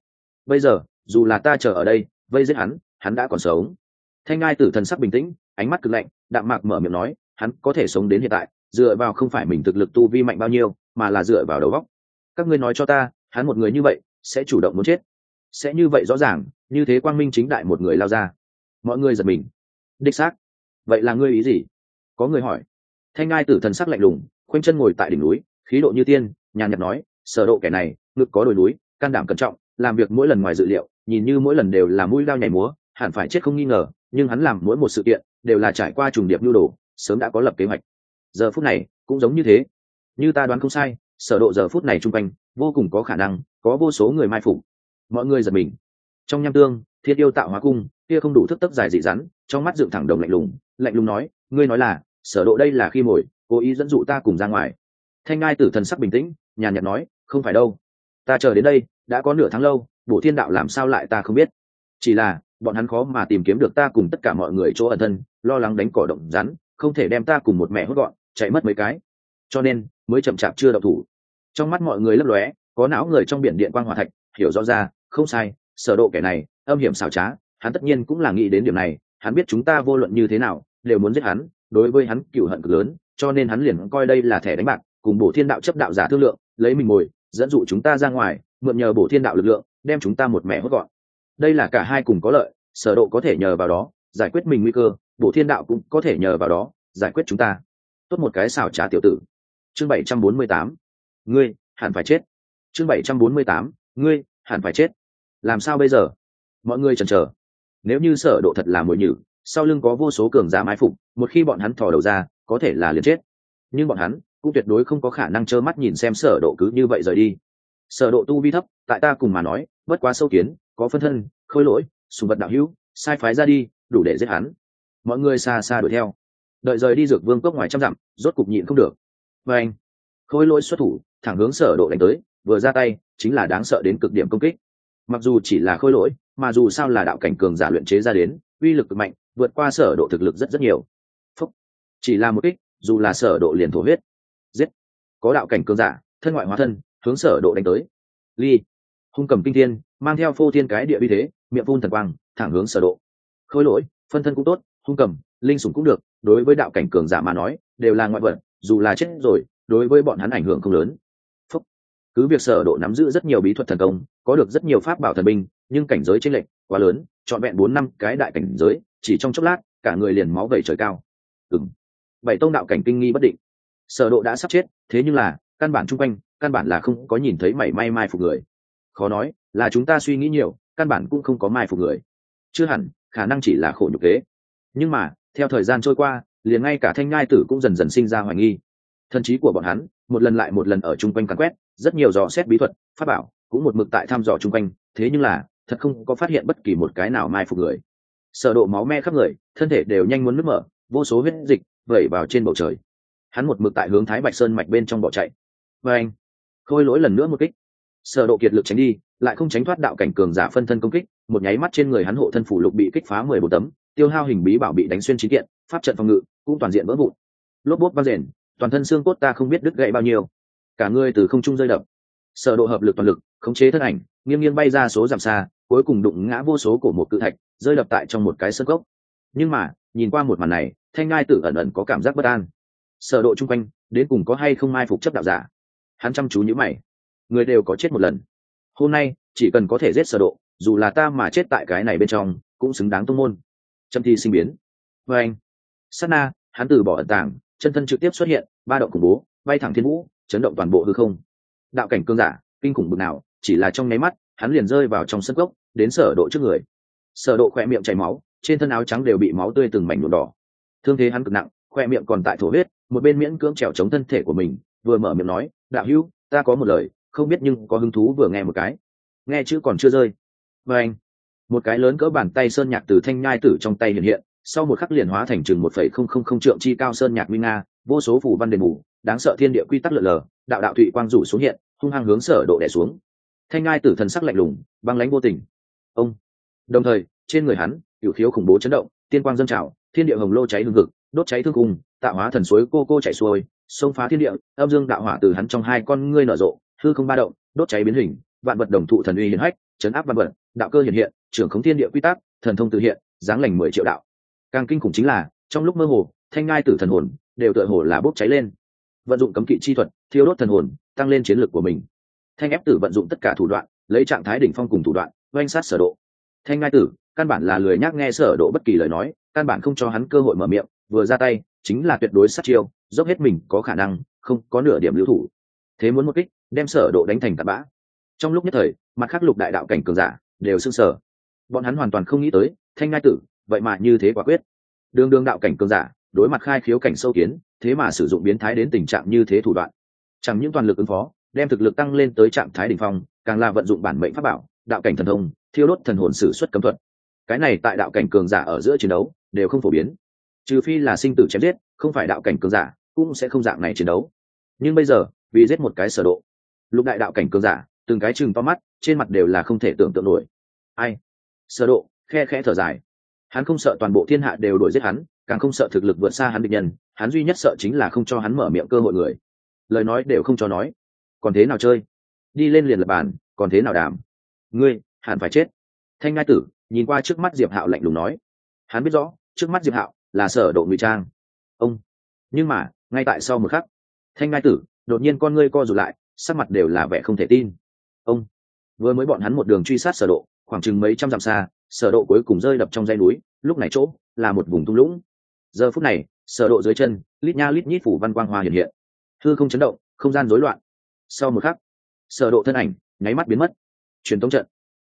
bây giờ, dù là ta chờ ở đây, vây giết hắn hắn đã còn sống. Thanh ngai tử thần sắc bình tĩnh, ánh mắt cực lạnh, đạm mạc mở miệng nói, hắn có thể sống đến hiện tại, dựa vào không phải mình thực lực tu vi mạnh bao nhiêu, mà là dựa vào đầu góc các ngươi nói cho ta, hắn một người như vậy, sẽ chủ động muốn chết? Sẽ như vậy rõ ràng, như thế quang minh chính đại một người lao ra. Mọi người giật mình. Đích xác. Vậy là ngươi ý gì? Có người hỏi. Thanh ngai tử thần sắc lạnh lùng, khoanh chân ngồi tại đỉnh núi, khí độ như tiên, nhàn nhạt nói, sở độ kẻ này, ngực có đồi núi, can đảm cẩn trọng làm việc mỗi lần ngoài dự liệu, nhìn như mỗi lần đều là mũi đao nhảy múa, hẳn phải chết không nghi ngờ, nhưng hắn làm mỗi một sự kiện, đều là trải qua trùng điệp nhu đồ, sớm đã có lập kế hoạch. Giờ phút này, cũng giống như thế. Như ta đoán không sai, sở độ giờ phút này trung quanh, vô cùng có khả năng, có vô số người mai phục. Mọi người giật mình. Trong nham tương, thiên yêu tạo hóa cung, kia không đủ thức tấc dài dị rắn, trong mắt dựng thẳng đồng lạnh lùng lạnh lùng nói, ngươi nói là, sở độ đây là khi mồi cố ý dẫn dụ ta cùng ra ngoài. Thanh ngai tử thần sắc bình tĩnh, nhàn nhạt nói, không phải đâu. Ta chờ đến đây đã có nửa tháng lâu bộ thiên đạo làm sao lại ta không biết. Chỉ là, bọn hắn khó mà tìm kiếm được ta cùng tất cả mọi người chỗ ẩn thân, lo lắng đánh cỏ động rắn, không thể đem ta cùng một mẹ hốt gọn, chạy mất mấy cái. Cho nên, mới chậm chạp chưa đậu thủ. Trong mắt mọi người lấp lóe, có não người trong biển điện quang hòa thạch, hiểu rõ ra, không sai, sở độ kẻ này, âm hiểm xảo trá, hắn tất nhiên cũng là nghĩ đến điểm này, hắn biết chúng ta vô luận như thế nào, đều muốn giết hắn, đối với hắn cựu hận cực lớn, cho nên hắn liền coi đây là thẻ đánh bạc, cùng bổ thiên đạo chấp đạo giả thương lượng, lấy mình ngồi, dẫn dụ chúng ta ra ngoài mượn nhờ bổ thiên đạo lực lượng, đem chúng ta một mẹ hốt gọn. Đây là cả hai cùng có lợi, sở độ có thể nhờ vào đó, giải quyết mình nguy cơ, bổ thiên đạo cũng có thể nhờ vào đó, giải quyết chúng ta. Tốt một cái xảo trá tiểu tử. Chương 748 ngươi, hẳn phải chết. Chương 748 ngươi, hẳn phải chết. Làm sao bây giờ? Mọi người chần chờ. Nếu như sở độ thật là mồi nhử, sau lưng có vô số cường giả mai phục, một khi bọn hắn thò đầu ra, có thể là liền chết. Nhưng bọn hắn cũng tuyệt đối không có khả năng trơ mắt nhìn xem sở độ cứ như vậy rời đi sở độ tu vi thấp, tại ta cùng mà nói, bất quá sâu kiến, có phân thân, khôi lỗi, sùng vật đạo hữu, sai phái ra đi, đủ để giết hắn. Mọi người xa xa đuổi theo. Đợi rời đi dược vương cốc ngoài trăm dặm, rốt cục nhịn không được. Và anh, khôi lỗi xuất thủ, thẳng hướng sở độ đánh tới, vừa ra tay, chính là đáng sợ đến cực điểm công kích. Mặc dù chỉ là khôi lỗi, mà dù sao là đạo cảnh cường giả luyện chế ra đến, uy lực cực mạnh, vượt qua sở độ thực lực rất rất nhiều. Phúc. chỉ là một kích, dù là sở độ liền thổ huyết. Giết. Có đạo cảnh cường giả, thân ngoại hóa thân hướng sở độ đánh tới. Ly, hung cầm kinh thiên, mang theo phô thiên cái địa uy thế, miệng phun thần quang, thẳng hướng sở độ. Khôi lỗi, phân thân cũng tốt, hung cầm, linh sủng cũng được, đối với đạo cảnh cường giả mà nói, đều là ngoại vật, dù là chết rồi, đối với bọn hắn ảnh hưởng không lớn. Phúc. cứ việc sở độ nắm giữ rất nhiều bí thuật thần công, có được rất nhiều pháp bảo thần binh, nhưng cảnh giới trên lệnh quá lớn chọn vẹn bốn năm cái đại cảnh giới, chỉ trong chốc lát, cả người liền máu vẩy trời cao. Ừm. Bảy tông đạo cảnh kinh nghi bất định. Sở độ đã sắp chết, thế nhưng là, căn bản trung quanh căn bản là không có nhìn thấy mảy may mai phục người. Khó nói, là chúng ta suy nghĩ nhiều, căn bản cũng không có mai phục người. Chưa hẳn, khả năng chỉ là khổ nhục kế. Nhưng mà, theo thời gian trôi qua, liền ngay cả thanh ngai tử cũng dần dần sinh ra hoài nghi. Thần trí của bọn hắn, một lần lại một lần ở chung quanh cắn quét, rất nhiều dò xét bí thuật, pháp bảo, cũng một mực tại thăm dò chung quanh, thế nhưng là, thật không có phát hiện bất kỳ một cái nào mai phục người. Sở độ máu me khắp người, thân thể đều nhanh muốn nứt mở, vô số huyết dịch vẩy vào trên bầu trời. Hắn một mực tại hướng thái bạch sơn mạch bên trong bỏ chạy. Và anh khôi lỗi lần nữa một kích. Sở độ kiệt lực tránh đi, lại không tránh thoát đạo cảnh cường giả phân thân công kích, một nháy mắt trên người hắn hộ thân phủ lục bị kích phá mười bốn tấm, tiêu hao hình bí bảo bị đánh xuyên chín kiện, pháp trận phòng ngự cũng toàn diện vỡ vụn. Lốp bốt vang rền, toàn thân xương cốt ta không biết đứt gãy bao nhiêu. Cả người từ không trung rơi đập. Sở độ hợp lực toàn lực, khống chế thân ảnh, nghiêng nghiêng bay ra số dặm xa, cuối cùng đụng ngã vô số cổ một cự thạch, rơi đập tại trong một cái sân gốc nhưng mà, nhìn qua một màn này, thanh ngai tử ẩn ẩn có cảm giác bất an. Sở độ trung quanh, đến cùng có hay không mai phục chấp đạo giả? Hắn chăm chú nhữ mày. Người đều có chết một lần. Hôm nay, chỉ cần có thể giết sở độ, dù là ta mà chết tại cái này bên trong, cũng xứng đáng tông môn. Châm thi sinh biến. Với anh. Sát na hắn từ bỏ ẩn tàng, chân thân trực tiếp xuất hiện, ba động khủng bố, bay thẳng thiên vũ, chấn động toàn bộ hư không. Đạo cảnh cương giả, kinh khủng bực nào, chỉ là trong nháy mắt, hắn liền rơi vào trong sân gốc, đến sở độ trước người. Sở độ khỏe miệng chảy máu, trên thân áo trắng đều bị máu tươi từng mảnh nhuộm đỏ. Thương thế hắn cực nặng, khỏe miệng còn tại thổ huyết, một bên miễn cưỡng trèo chống thân thể của mình vừa mở miệng nói, đạo hữu, ta có một lời, không biết nhưng có hứng thú vừa nghe một cái. Nghe chữ còn chưa rơi. Và anh, một cái lớn cỡ bàn tay sơn nhạc từ thanh nhai tử trong tay hiện hiện, sau một khắc liền hóa thành chừng một phẩy không không không trượng chi cao sơn nhạc minh nga, vô số phủ văn đền bù, đáng sợ thiên địa quy tắc lượn lờ, đạo đạo thụy quang rủ xuống hiện, hung hăng hướng sở độ đè xuống. Thanh nhai tử thần sắc lạnh lùng, băng lãnh vô tình. Ông, đồng thời, trên người hắn cửu khiếu khủng bố chấn động, tiên quang dâng trào, thiên địa hồng lô cháy hương cực đốt cháy thương cung tạo hóa thần suối cô cô chảy xuôi xông phá thiên địa, âm dương đạo hỏa từ hắn trong hai con ngươi nở rộ, hư không ba động, đốt cháy biến hình, vạn vật đồng thụ thần uy hiển hách, chấn áp vạn vật, đạo cơ hiện hiện, trưởng khống thiên địa quy tắc, thần thông tự hiện dáng lành mười triệu đạo. Càng kinh khủng chính là, trong lúc mơ hồ, thanh ngai tử thần hồn đều tựa hồ là bốc cháy lên. Vận dụng cấm kỵ chi thuật, thiêu đốt thần hồn, tăng lên chiến lược của mình. Thanh ép tử vận dụng tất cả thủ đoạn, lấy trạng thái đỉnh phong cùng thủ đoạn, oanh sát sở độ. Thanh ngai tử, căn bản là lười nhác nghe sở độ bất kỳ lời nói, căn bản không cho hắn cơ hội mở miệng, vừa ra tay, chính là tuyệt đối sát chiêu dốc hết mình, có khả năng, không, có nửa điểm lưu thủ. Thế muốn một kích, đem sở độ đánh thành tạt bã. Trong lúc nhất thời, mặt khác lục đại đạo cảnh cường giả đều sưng sở bọn hắn hoàn toàn không nghĩ tới, thanh ngai tử, vậy mà như thế quả quyết. Đường đường đạo cảnh cường giả, đối mặt khai khiếu cảnh sâu kiến, thế mà sử dụng biến thái đến tình trạng như thế thủ đoạn. Chẳng những toàn lực ứng phó, đem thực lực tăng lên tới trạng thái đỉnh phong, càng là vận dụng bản mệnh pháp bảo, đạo cảnh thần thông, thiêu đốt thần hồn sử xuất cấm thuật. Cái này tại đạo cảnh cường giả ở giữa chiến đấu, đều không phổ biến. Trừ phi là sinh tử chém giết không phải đạo cảnh cường giả cũng sẽ không dạng này chiến đấu. Nhưng bây giờ, vì giết một cái sở độ, lục đại đạo cảnh cường giả, từng cái chừng to mắt, trên mặt đều là không thể tưởng tượng nổi. Ai? Sở độ, khe khẽ thở dài. Hắn không sợ toàn bộ thiên hạ đều đuổi giết hắn, càng không sợ thực lực vượt xa hắn địch nhân, hắn duy nhất sợ chính là không cho hắn mở miệng cơ hội người. Lời nói đều không cho nói. Còn thế nào chơi? Đi lên liền lập bàn, còn thế nào đàm? Ngươi, hẳn phải chết. Thanh ngai tử, nhìn qua trước mắt diệp hạo lạnh lùng nói. Hắn biết rõ, trước mắt diệp hạo là sở độ ngụy trang ông. Nhưng mà, ngay tại sau một khắc, thanh ngai tử đột nhiên con ngươi co rụt lại, sắc mặt đều là vẻ không thể tin. Ông. Vừa mới bọn hắn một đường truy sát sở độ, khoảng chừng mấy trăm dặm xa, sở độ cuối cùng rơi đập trong dãy núi, lúc này chỗ là một vùng thung lũng. Giờ phút này, sở độ dưới chân, lít nha lít nhít phủ văn quang hoa hiện hiện. Hư không chấn động, không gian rối loạn. Sau một khắc, sở độ thân ảnh nháy mắt biến mất. Truyền tống trận.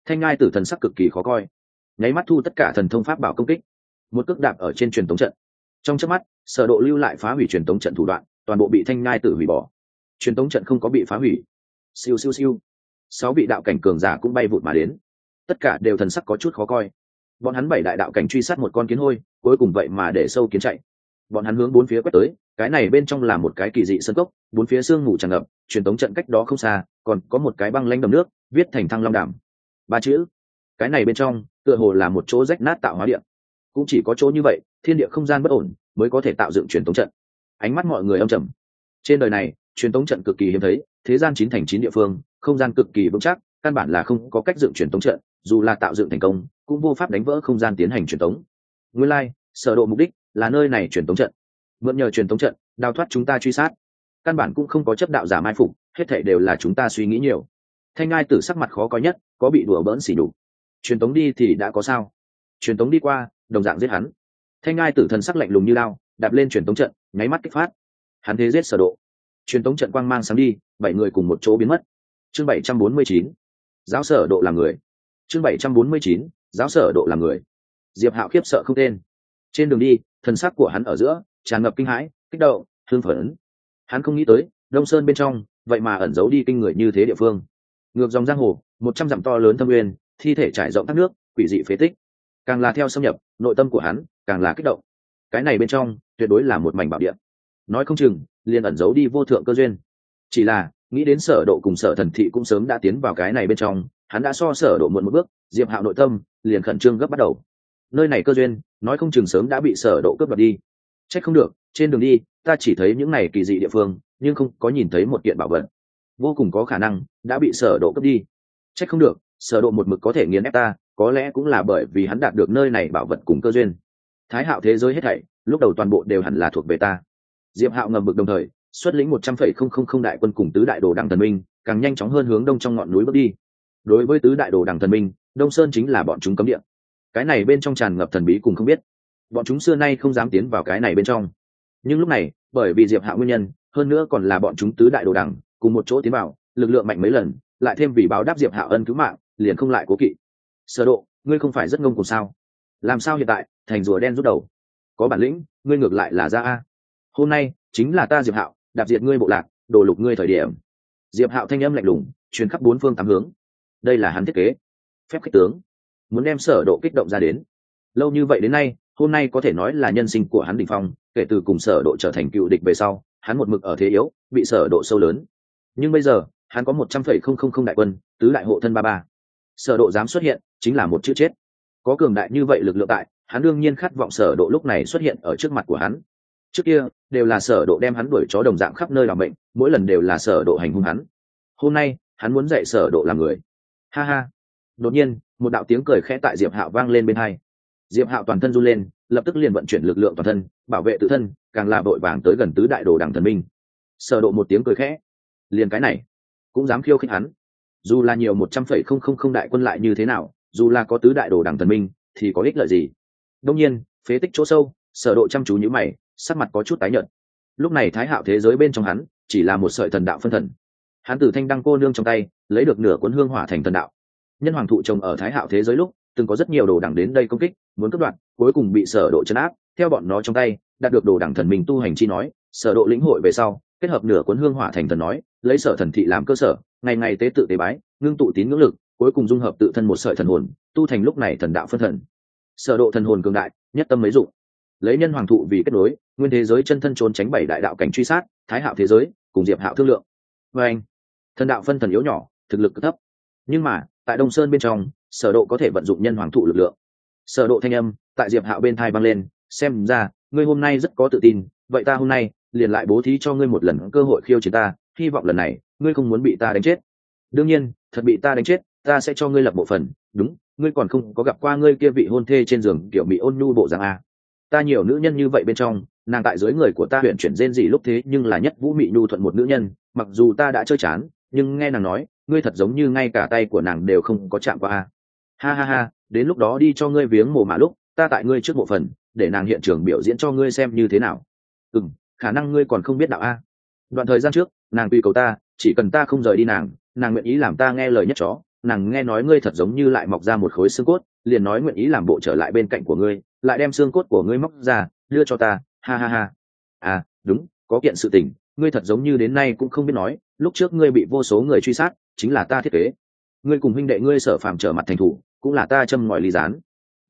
Thanh ngai tử thần sắc cực kỳ khó coi. Nháy mắt thu tất cả thần thông pháp bảo công kích. Một cước đạp ở trên truyền tống trận trong chớp mắt, sở độ lưu lại phá hủy truyền tống trận thủ đoạn, toàn bộ bị thanh ngai tử hủy bỏ. Truyền tống trận không có bị phá hủy. Siêu siêu siêu. Sáu vị đạo cảnh cường giả cũng bay vụt mà đến. Tất cả đều thần sắc có chút khó coi. Bọn hắn bảy đại đạo cảnh truy sát một con kiến hôi, cuối cùng vậy mà để sâu kiến chạy. Bọn hắn hướng bốn phía quét tới, cái này bên trong là một cái kỳ dị sân cốc, bốn phía sương ngủ tràn ngập, truyền tống trận cách đó không xa, còn có một cái băng lanh đầm nước, viết thành thăng long đảm ba chữ. Cái này bên trong, tựa hồ là một chỗ rách nát tạo hóa điện. Cũng chỉ có chỗ như vậy thiên địa không gian bất ổn mới có thể tạo dựng truyền tống trận. Ánh mắt mọi người âm trầm. Trên đời này truyền tống trận cực kỳ hiếm thấy thế gian chín thành chín địa phương không gian cực kỳ vững chắc căn bản là không có cách dựng truyền tống trận dù là tạo dựng thành công cũng vô pháp đánh vỡ không gian tiến hành truyền tống. Nguyên lai、like, sở độ mục đích là nơi này truyền tống trận. Mượn nhờ truyền tống trận đào thoát chúng ta truy sát. Căn bản cũng không có chấp đạo giả mai phục hết thảy đều là chúng ta suy nghĩ nhiều. Thanh ngai tử sắc mặt khó coi nhất có bị đùa bỡn xỉ đục truyền tống đi thì đã có sao? Truyền tống đi qua đồng dạng giết hắn thanh ngai tử thần sắc lạnh lùng như lao, đạp lên truyền tống trận, nháy mắt kích phát. Hắn thế giết sở độ. Truyền tống trận quang mang sáng đi, bảy người cùng một chỗ biến mất. Chương bảy trăm bốn mươi chín, giáo sở độ là người. Chương bảy trăm bốn mươi chín, giáo sở độ là người. Diệp hạo khiếp sợ không tên. Trên đường đi, thần sắc của hắn ở giữa, tràn ngập kinh hãi, kích động thương phấn. Hắn không nghĩ tới, đông sơn bên trong, vậy mà ẩn giấu đi kinh người như thế địa phương. Ngược dòng giang hồ, một trăm dặm to lớn thâm nguyên, thi thể trải rộng thác nước, quỷ dị phế tích càng là theo xâm nhập, nội tâm của hắn càng là kích động. Cái này bên trong, tuyệt đối là một mảnh bảo địa. Nói không chừng, liền ẩn giấu đi vô thượng cơ duyên. Chỉ là, nghĩ đến sở độ cùng sở thần thị cũng sớm đã tiến vào cái này bên trong, hắn đã so sở độ muộn một bước, diệp hạo nội tâm liền khẩn trương gấp bắt đầu. Nơi này cơ duyên, nói không chừng sớm đã bị sở độ cướp đoạt đi. Trách không được, trên đường đi, ta chỉ thấy những này kỳ dị địa phương, nhưng không có nhìn thấy một kiện bảo vật. Vô cùng có khả năng đã bị sở độ cướp đi. Trách không được, sở độ một mực có thể nghiền ép ta có lẽ cũng là bởi vì hắn đạt được nơi này bảo vật cùng cơ duyên. Thái hạo thế giới hết thảy, lúc đầu toàn bộ đều hẳn là thuộc về ta. Diệp hạo ngầm bực đồng thời, xuất lĩnh một trăm phẩy không không không đại quân cùng tứ đại đồ đằng thần minh, càng nhanh chóng hơn hướng đông trong ngọn núi bước đi. Đối với tứ đại đồ đằng thần minh, đông sơn chính là bọn chúng cấm địa. Cái này bên trong tràn ngập thần bí cùng không biết. Bọn chúng xưa nay không dám tiến vào cái này bên trong. Nhưng lúc này, bởi vì diệp Hạo nguyên nhân, hơn nữa còn là bọn chúng tứ đại đồ đằng, cùng một chỗ tiến vào, lực lượng mạnh mấy lần, lại thêm vì báo đáp diệp Hạo ân cứu mạng, liền không lại cố kỵ sở độ, ngươi không phải rất ngông cùng sao? Làm sao hiện tại, thành rùa đen rút đầu? Có bản lĩnh, ngươi ngược lại là ra a. Hôm nay, chính là ta diệp hạo, đạp diệt ngươi bộ lạc, đổ lục ngươi thời điểm. Diệp hạo thanh âm lạnh lùng, truyền khắp bốn phương tám hướng. Đây là hắn thiết kế. Phép kích tướng. Muốn đem sở độ kích động ra đến. Lâu như vậy đến nay, hôm nay có thể nói là nhân sinh của hắn đỉnh phong, kể từ cùng sở độ trở thành cựu địch về sau, hắn một mực ở thế yếu, bị sở độ sâu lớn. Nhưng bây giờ, hắn có một trăm phẩy không không không đại quân, tứ đại hộ thân ba ba. Sở độ dám xuất hiện chính là một chữ chết. Có cường đại như vậy lực lượng tại, hắn đương nhiên khát vọng sở độ lúc này xuất hiện ở trước mặt của hắn. Trước kia, đều là sở độ đem hắn đuổi chó đồng dạng khắp nơi làm bệnh mỗi lần đều là sở độ hành hung hắn. Hôm nay, hắn muốn dạy sở độ làm người. Ha ha. Đột nhiên, một đạo tiếng cười khẽ tại diệp hạo vang lên bên hai. Diệp hạo toàn thân run lên, lập tức liền vận chuyển lực lượng toàn thân, bảo vệ tự thân, càng là vội vàng tới gần tứ đại đồ đẳng thần minh. Sở độ một tiếng cười khẽ. Liền cái này, cũng dám khiêu khích hắn. Dù là nhiều một trăm phẩy không không không đại quân lại như thế nào dù là có tứ đại đồ đẳng thần minh, thì có ích lợi gì? Đông nhiên, phế tích chỗ sâu, sở độ chăm chú như mày, sắc mặt có chút tái nhợt. Lúc này thái hạo thế giới bên trong hắn, chỉ là một sợi thần đạo phân thần. Hắn từ thanh đăng cô nương trong tay, lấy được nửa cuốn hương hỏa thành thần đạo. Nhân hoàng thụ trồng ở thái hạo thế giới lúc, từng có rất nhiều đồ đẳng đến đây công kích, muốn cướp đoạt, cuối cùng bị sở độ chấn áp, theo bọn nó trong tay, đạt được đồ đẳng thần minh tu hành chi nói, sở độ lĩnh hội về sau, kết hợp nửa cuốn hương hỏa thành thần nói, lấy sở thần thị làm cơ sở, ngày ngày tế tự tế bái, ngưng tụ tín ngưỡng lực cuối cùng dung hợp tự thân một sợi thần hồn, tu thành lúc này thần đạo phân thần. Sở độ thần hồn cường đại, nhất tâm mấy dụng. Lấy nhân hoàng thụ vì kết nối, nguyên thế giới chân thân trốn tránh bảy đại đạo cảnh truy sát, thái hạo thế giới, cùng diệp hạo thương lượng. Với anh, thần đạo phân thần yếu nhỏ, thực lực thấp. Nhưng mà, tại đông sơn bên trong, sở độ có thể vận dụng nhân hoàng thụ lực lượng. Sở độ thanh âm, tại diệp hạo bên thai băng lên, xem ra, ngươi hôm nay rất có tự tin, vậy ta hôm nay, liền lại bố thí cho ngươi một lần cơ hội khiêu chiến ta, hy vọng lần này, ngươi không muốn bị ta đánh chết. Đương nhiên, thật bị ta đánh chết ta sẽ cho ngươi lập bộ phần đúng, ngươi còn không có gặp qua ngươi kia vị hôn thê trên giường, kiểu mỹ ôn nhu bộ dạng a à. ta nhiều nữ nhân như vậy bên trong, nàng tại dưới người của ta huyện chuyển rên gì lúc thế nhưng là nhất vũ mị nhu thuận một nữ nhân, mặc dù ta đã chơi chán, nhưng nghe nàng nói, ngươi thật giống như ngay cả tay của nàng đều không có chạm qua a ha ha ha, đến lúc đó đi cho ngươi viếng mồ mả lúc, ta tại ngươi trước bộ phần để nàng hiện trường biểu diễn cho ngươi xem như thế nào. Ừ khả năng ngươi còn không biết đạo a đoạn thời gian trước, nàng tùy cầu ta, chỉ cần ta không rời đi nàng nàng nguyện ý làm ta nghe lời nhất chó nàng nghe nói ngươi thật giống như lại mọc ra một khối xương cốt, liền nói nguyện ý làm bộ trở lại bên cạnh của ngươi, lại đem xương cốt của ngươi móc ra, đưa cho ta, ha ha ha. À đúng, có kiện sự tình, ngươi thật giống như đến nay cũng không biết nói, lúc trước ngươi bị vô số người truy sát, chính là ta thiết kế. Ngươi cùng huynh đệ ngươi sở phàm trở mặt thành thủ, cũng là ta châm ngòi ly gián.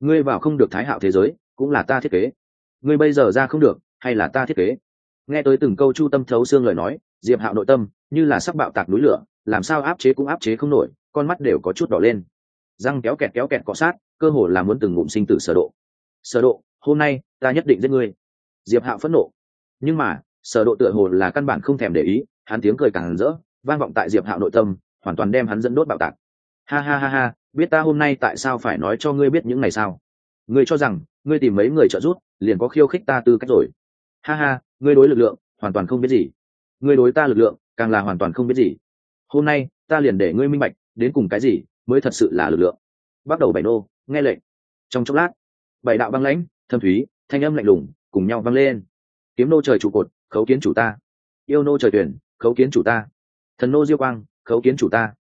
Ngươi vào không được thái hạo thế giới, cũng là ta thiết kế. Ngươi bây giờ ra không được, hay là ta thiết kế? Nghe tới từng câu chu tâm thấu xương lời nói, diệp hạo nội tâm, như là sắc bạo tạc núi lửa, làm sao áp chế cũng áp chế không nổi con mắt đều có chút đỏ lên. Răng kéo kẹt kéo kẹt cọ sát, cơ hồ là muốn từng ngụm sinh tử sở độ. Sở độ, hôm nay, ta nhất định giết ngươi. Diệp hạo phẫn nộ. Nhưng mà, sở độ tựa hồ là căn bản không thèm để ý, hắn tiếng cười càng rỡ, vang vọng tại diệp hạo nội tâm, hoàn toàn đem hắn dẫn đốt bạo tạc. Ha ha ha ha, biết ta hôm nay tại sao phải nói cho ngươi biết những này sao? Ngươi cho rằng, ngươi tìm mấy người trợ giúp, liền có khiêu khích ta tư cách rồi. Ha ha, ngươi đối lực lượng, hoàn toàn không biết gì. Ngươi đối ta lực lượng, càng là hoàn toàn không biết gì. Hôm nay, ta liền để ngươi minh bạch đến cùng cái gì mới thật sự là lực lượng? Bắt đầu bảy nô, nghe lệnh. Trong chốc lát, bảy đạo băng lãnh, thâm thúy, thanh âm lạnh lùng cùng nhau vang lên. Kiếm nô trời trụ cột, khấu kiến chủ ta. Yêu nô trời tuyển, khấu kiến chủ ta. Thần nô diêu quang, khấu kiến chủ ta.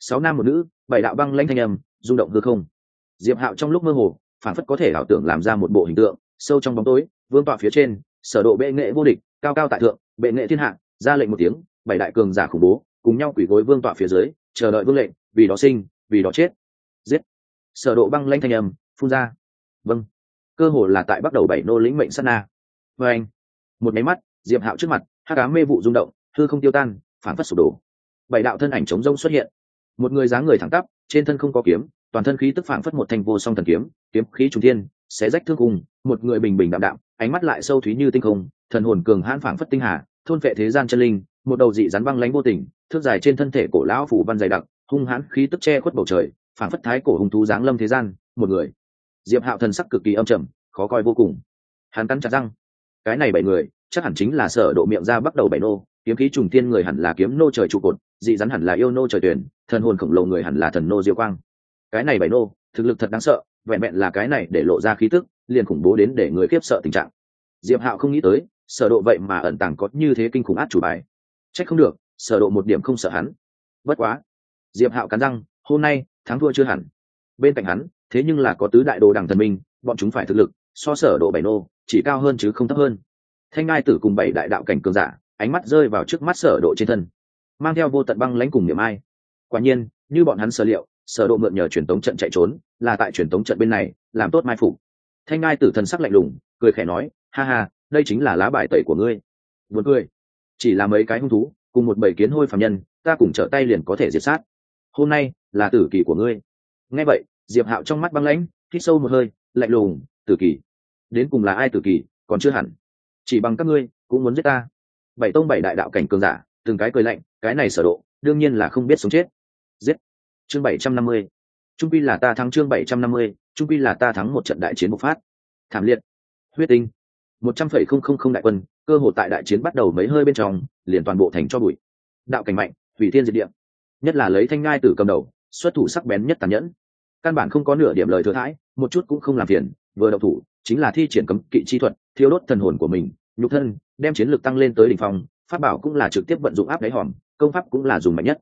Sáu nam một nữ, bảy đạo băng lãnh thanh âm, rung động hư không. Diệp hạo trong lúc mơ hồ, phản phất có thể ảo tưởng làm ra một bộ hình tượng, sâu trong bóng tối, vương tọa phía trên, sở độ bệ nghệ vô địch, cao cao tại thượng, bệ nghệ thiên hạ, ra lệnh một tiếng, bảy đại cường giả khủng bố, cùng nhau quỷ gối vương tọa phía dưới chờ đợi vương lệnh, vì đó sinh, vì đó chết. Giết. Sở độ băng lanh thanh âm, phun ra. Vâng. Cơ hồ là tại bắt đầu bảy nô lĩnh mệnh sát na. Với anh. Một máy mắt, diệp hạo trước mặt, hắc cá mê vụ rung động, hư không tiêu tan, phản phất sụp đổ. Bảy đạo thân ảnh chống rông xuất hiện. Một người dáng người thẳng tắp, trên thân không có kiếm, toàn thân khí tức phản phất một thanh vô song thần kiếm kiếm khí trùng thiên, xé rách thương cùng, một người bình bình đạm đạm, ánh mắt lại sâu thúy như tinh không, thần hồn cường hãn phảng phất tinh hà, thôn vệ thế gian chân linh, một đầu dị rắn băng lánh vô tình thước dài trên thân thể cổ lão phủ văn dày đặc, hung hãn khí tức che khuất bầu trời, phảng phất thái cổ hung thú giáng lâm thế gian, một người. Diệp hạo thần sắc cực kỳ âm trầm, khó coi vô cùng. Hắn cắn chặt răng. Cái này bảy người, chắc hẳn chính là sở độ miệng ra bắt đầu bảy nô, kiếm khí trùng tiên người hẳn là kiếm nô trời trụ cột, dị rắn hẳn là yêu nô trời tuyển, thần hồn khổng lồ người hẳn là thần nô diêu quang. Cái này bảy nô, thực lực thật đáng sợ, vẹn vẹn là cái này để lộ ra khí tức, liền khủng bố đến để người khiếp sợ tình trạng. Diệp hạo không nghĩ tới, sở độ vậy mà ẩn tàng có như thế kinh khủng át chủ bài. Trách không được sở độ một điểm không sợ hắn. Bất quá, diệp hạo cắn răng, hôm nay, thắng thua chưa hẳn. Bên cạnh hắn, thế nhưng là có tứ đại đồ đằng thần minh, bọn chúng phải thực lực, so sở độ bảy nô, chỉ cao hơn chứ không thấp hơn. Thanh ngai tử cùng bảy đại đạo cảnh cường giả, ánh mắt rơi vào trước mắt sở độ trên thân, mang theo vô tận băng lãnh cùng niệm ai. Quả nhiên, như bọn hắn sở liệu, sở độ mượn nhờ truyền tống trận chạy trốn, là tại truyền tống trận bên này, làm tốt mai phục. Thanh ngai tử thần sắc lạnh lùng, cười khẽ nói, ha ha, đây chính là lá bài tẩy của ngươi. Buồn cười, chỉ là mấy cái hung thú cùng một bầy kiến hôi phàm nhân, ta cùng trở tay liền có thể diệt sát. Hôm nay là tử kỳ của ngươi. Nghe vậy, diệp hạo trong mắt băng lãnh, hít sâu một hơi, lạnh lùng, tử kỳ? Đến cùng là ai tử kỳ? Còn chưa hẳn. Chỉ bằng các ngươi cũng muốn giết ta. Bảy tông bảy đại đạo cảnh cường giả, từng cái cười lạnh, cái này sở độ, đương nhiên là không biết sống chết. Giết. Chương bảy trăm năm mươi. Trung quy là ta thắng chương bảy trăm năm mươi, trung quy là ta thắng một trận đại chiến bộc phát. Thảm liệt. Huyết tinh. Một trăm phẩy không không không đại quân cơ hội tại đại chiến bắt đầu mấy hơi bên trong, liền toàn bộ thành cho bụi. Đạo cảnh mạnh thủy thiên diệt địa. Nhất là lấy thanh ngai tử cầm đầu, xuất thủ sắc bén nhất tàn nhẫn. Căn bản không có nửa điểm lời thừa thãi, một chút cũng không làm phiền, vừa đậu thủ, chính là thi triển cấm kỵ chi thuật, thiêu đốt thần hồn của mình, nhục thân, đem chiến lược tăng lên tới đỉnh phong, pháp bảo cũng là trực tiếp vận dụng áp đáy hòm, công pháp cũng là dùng mạnh nhất.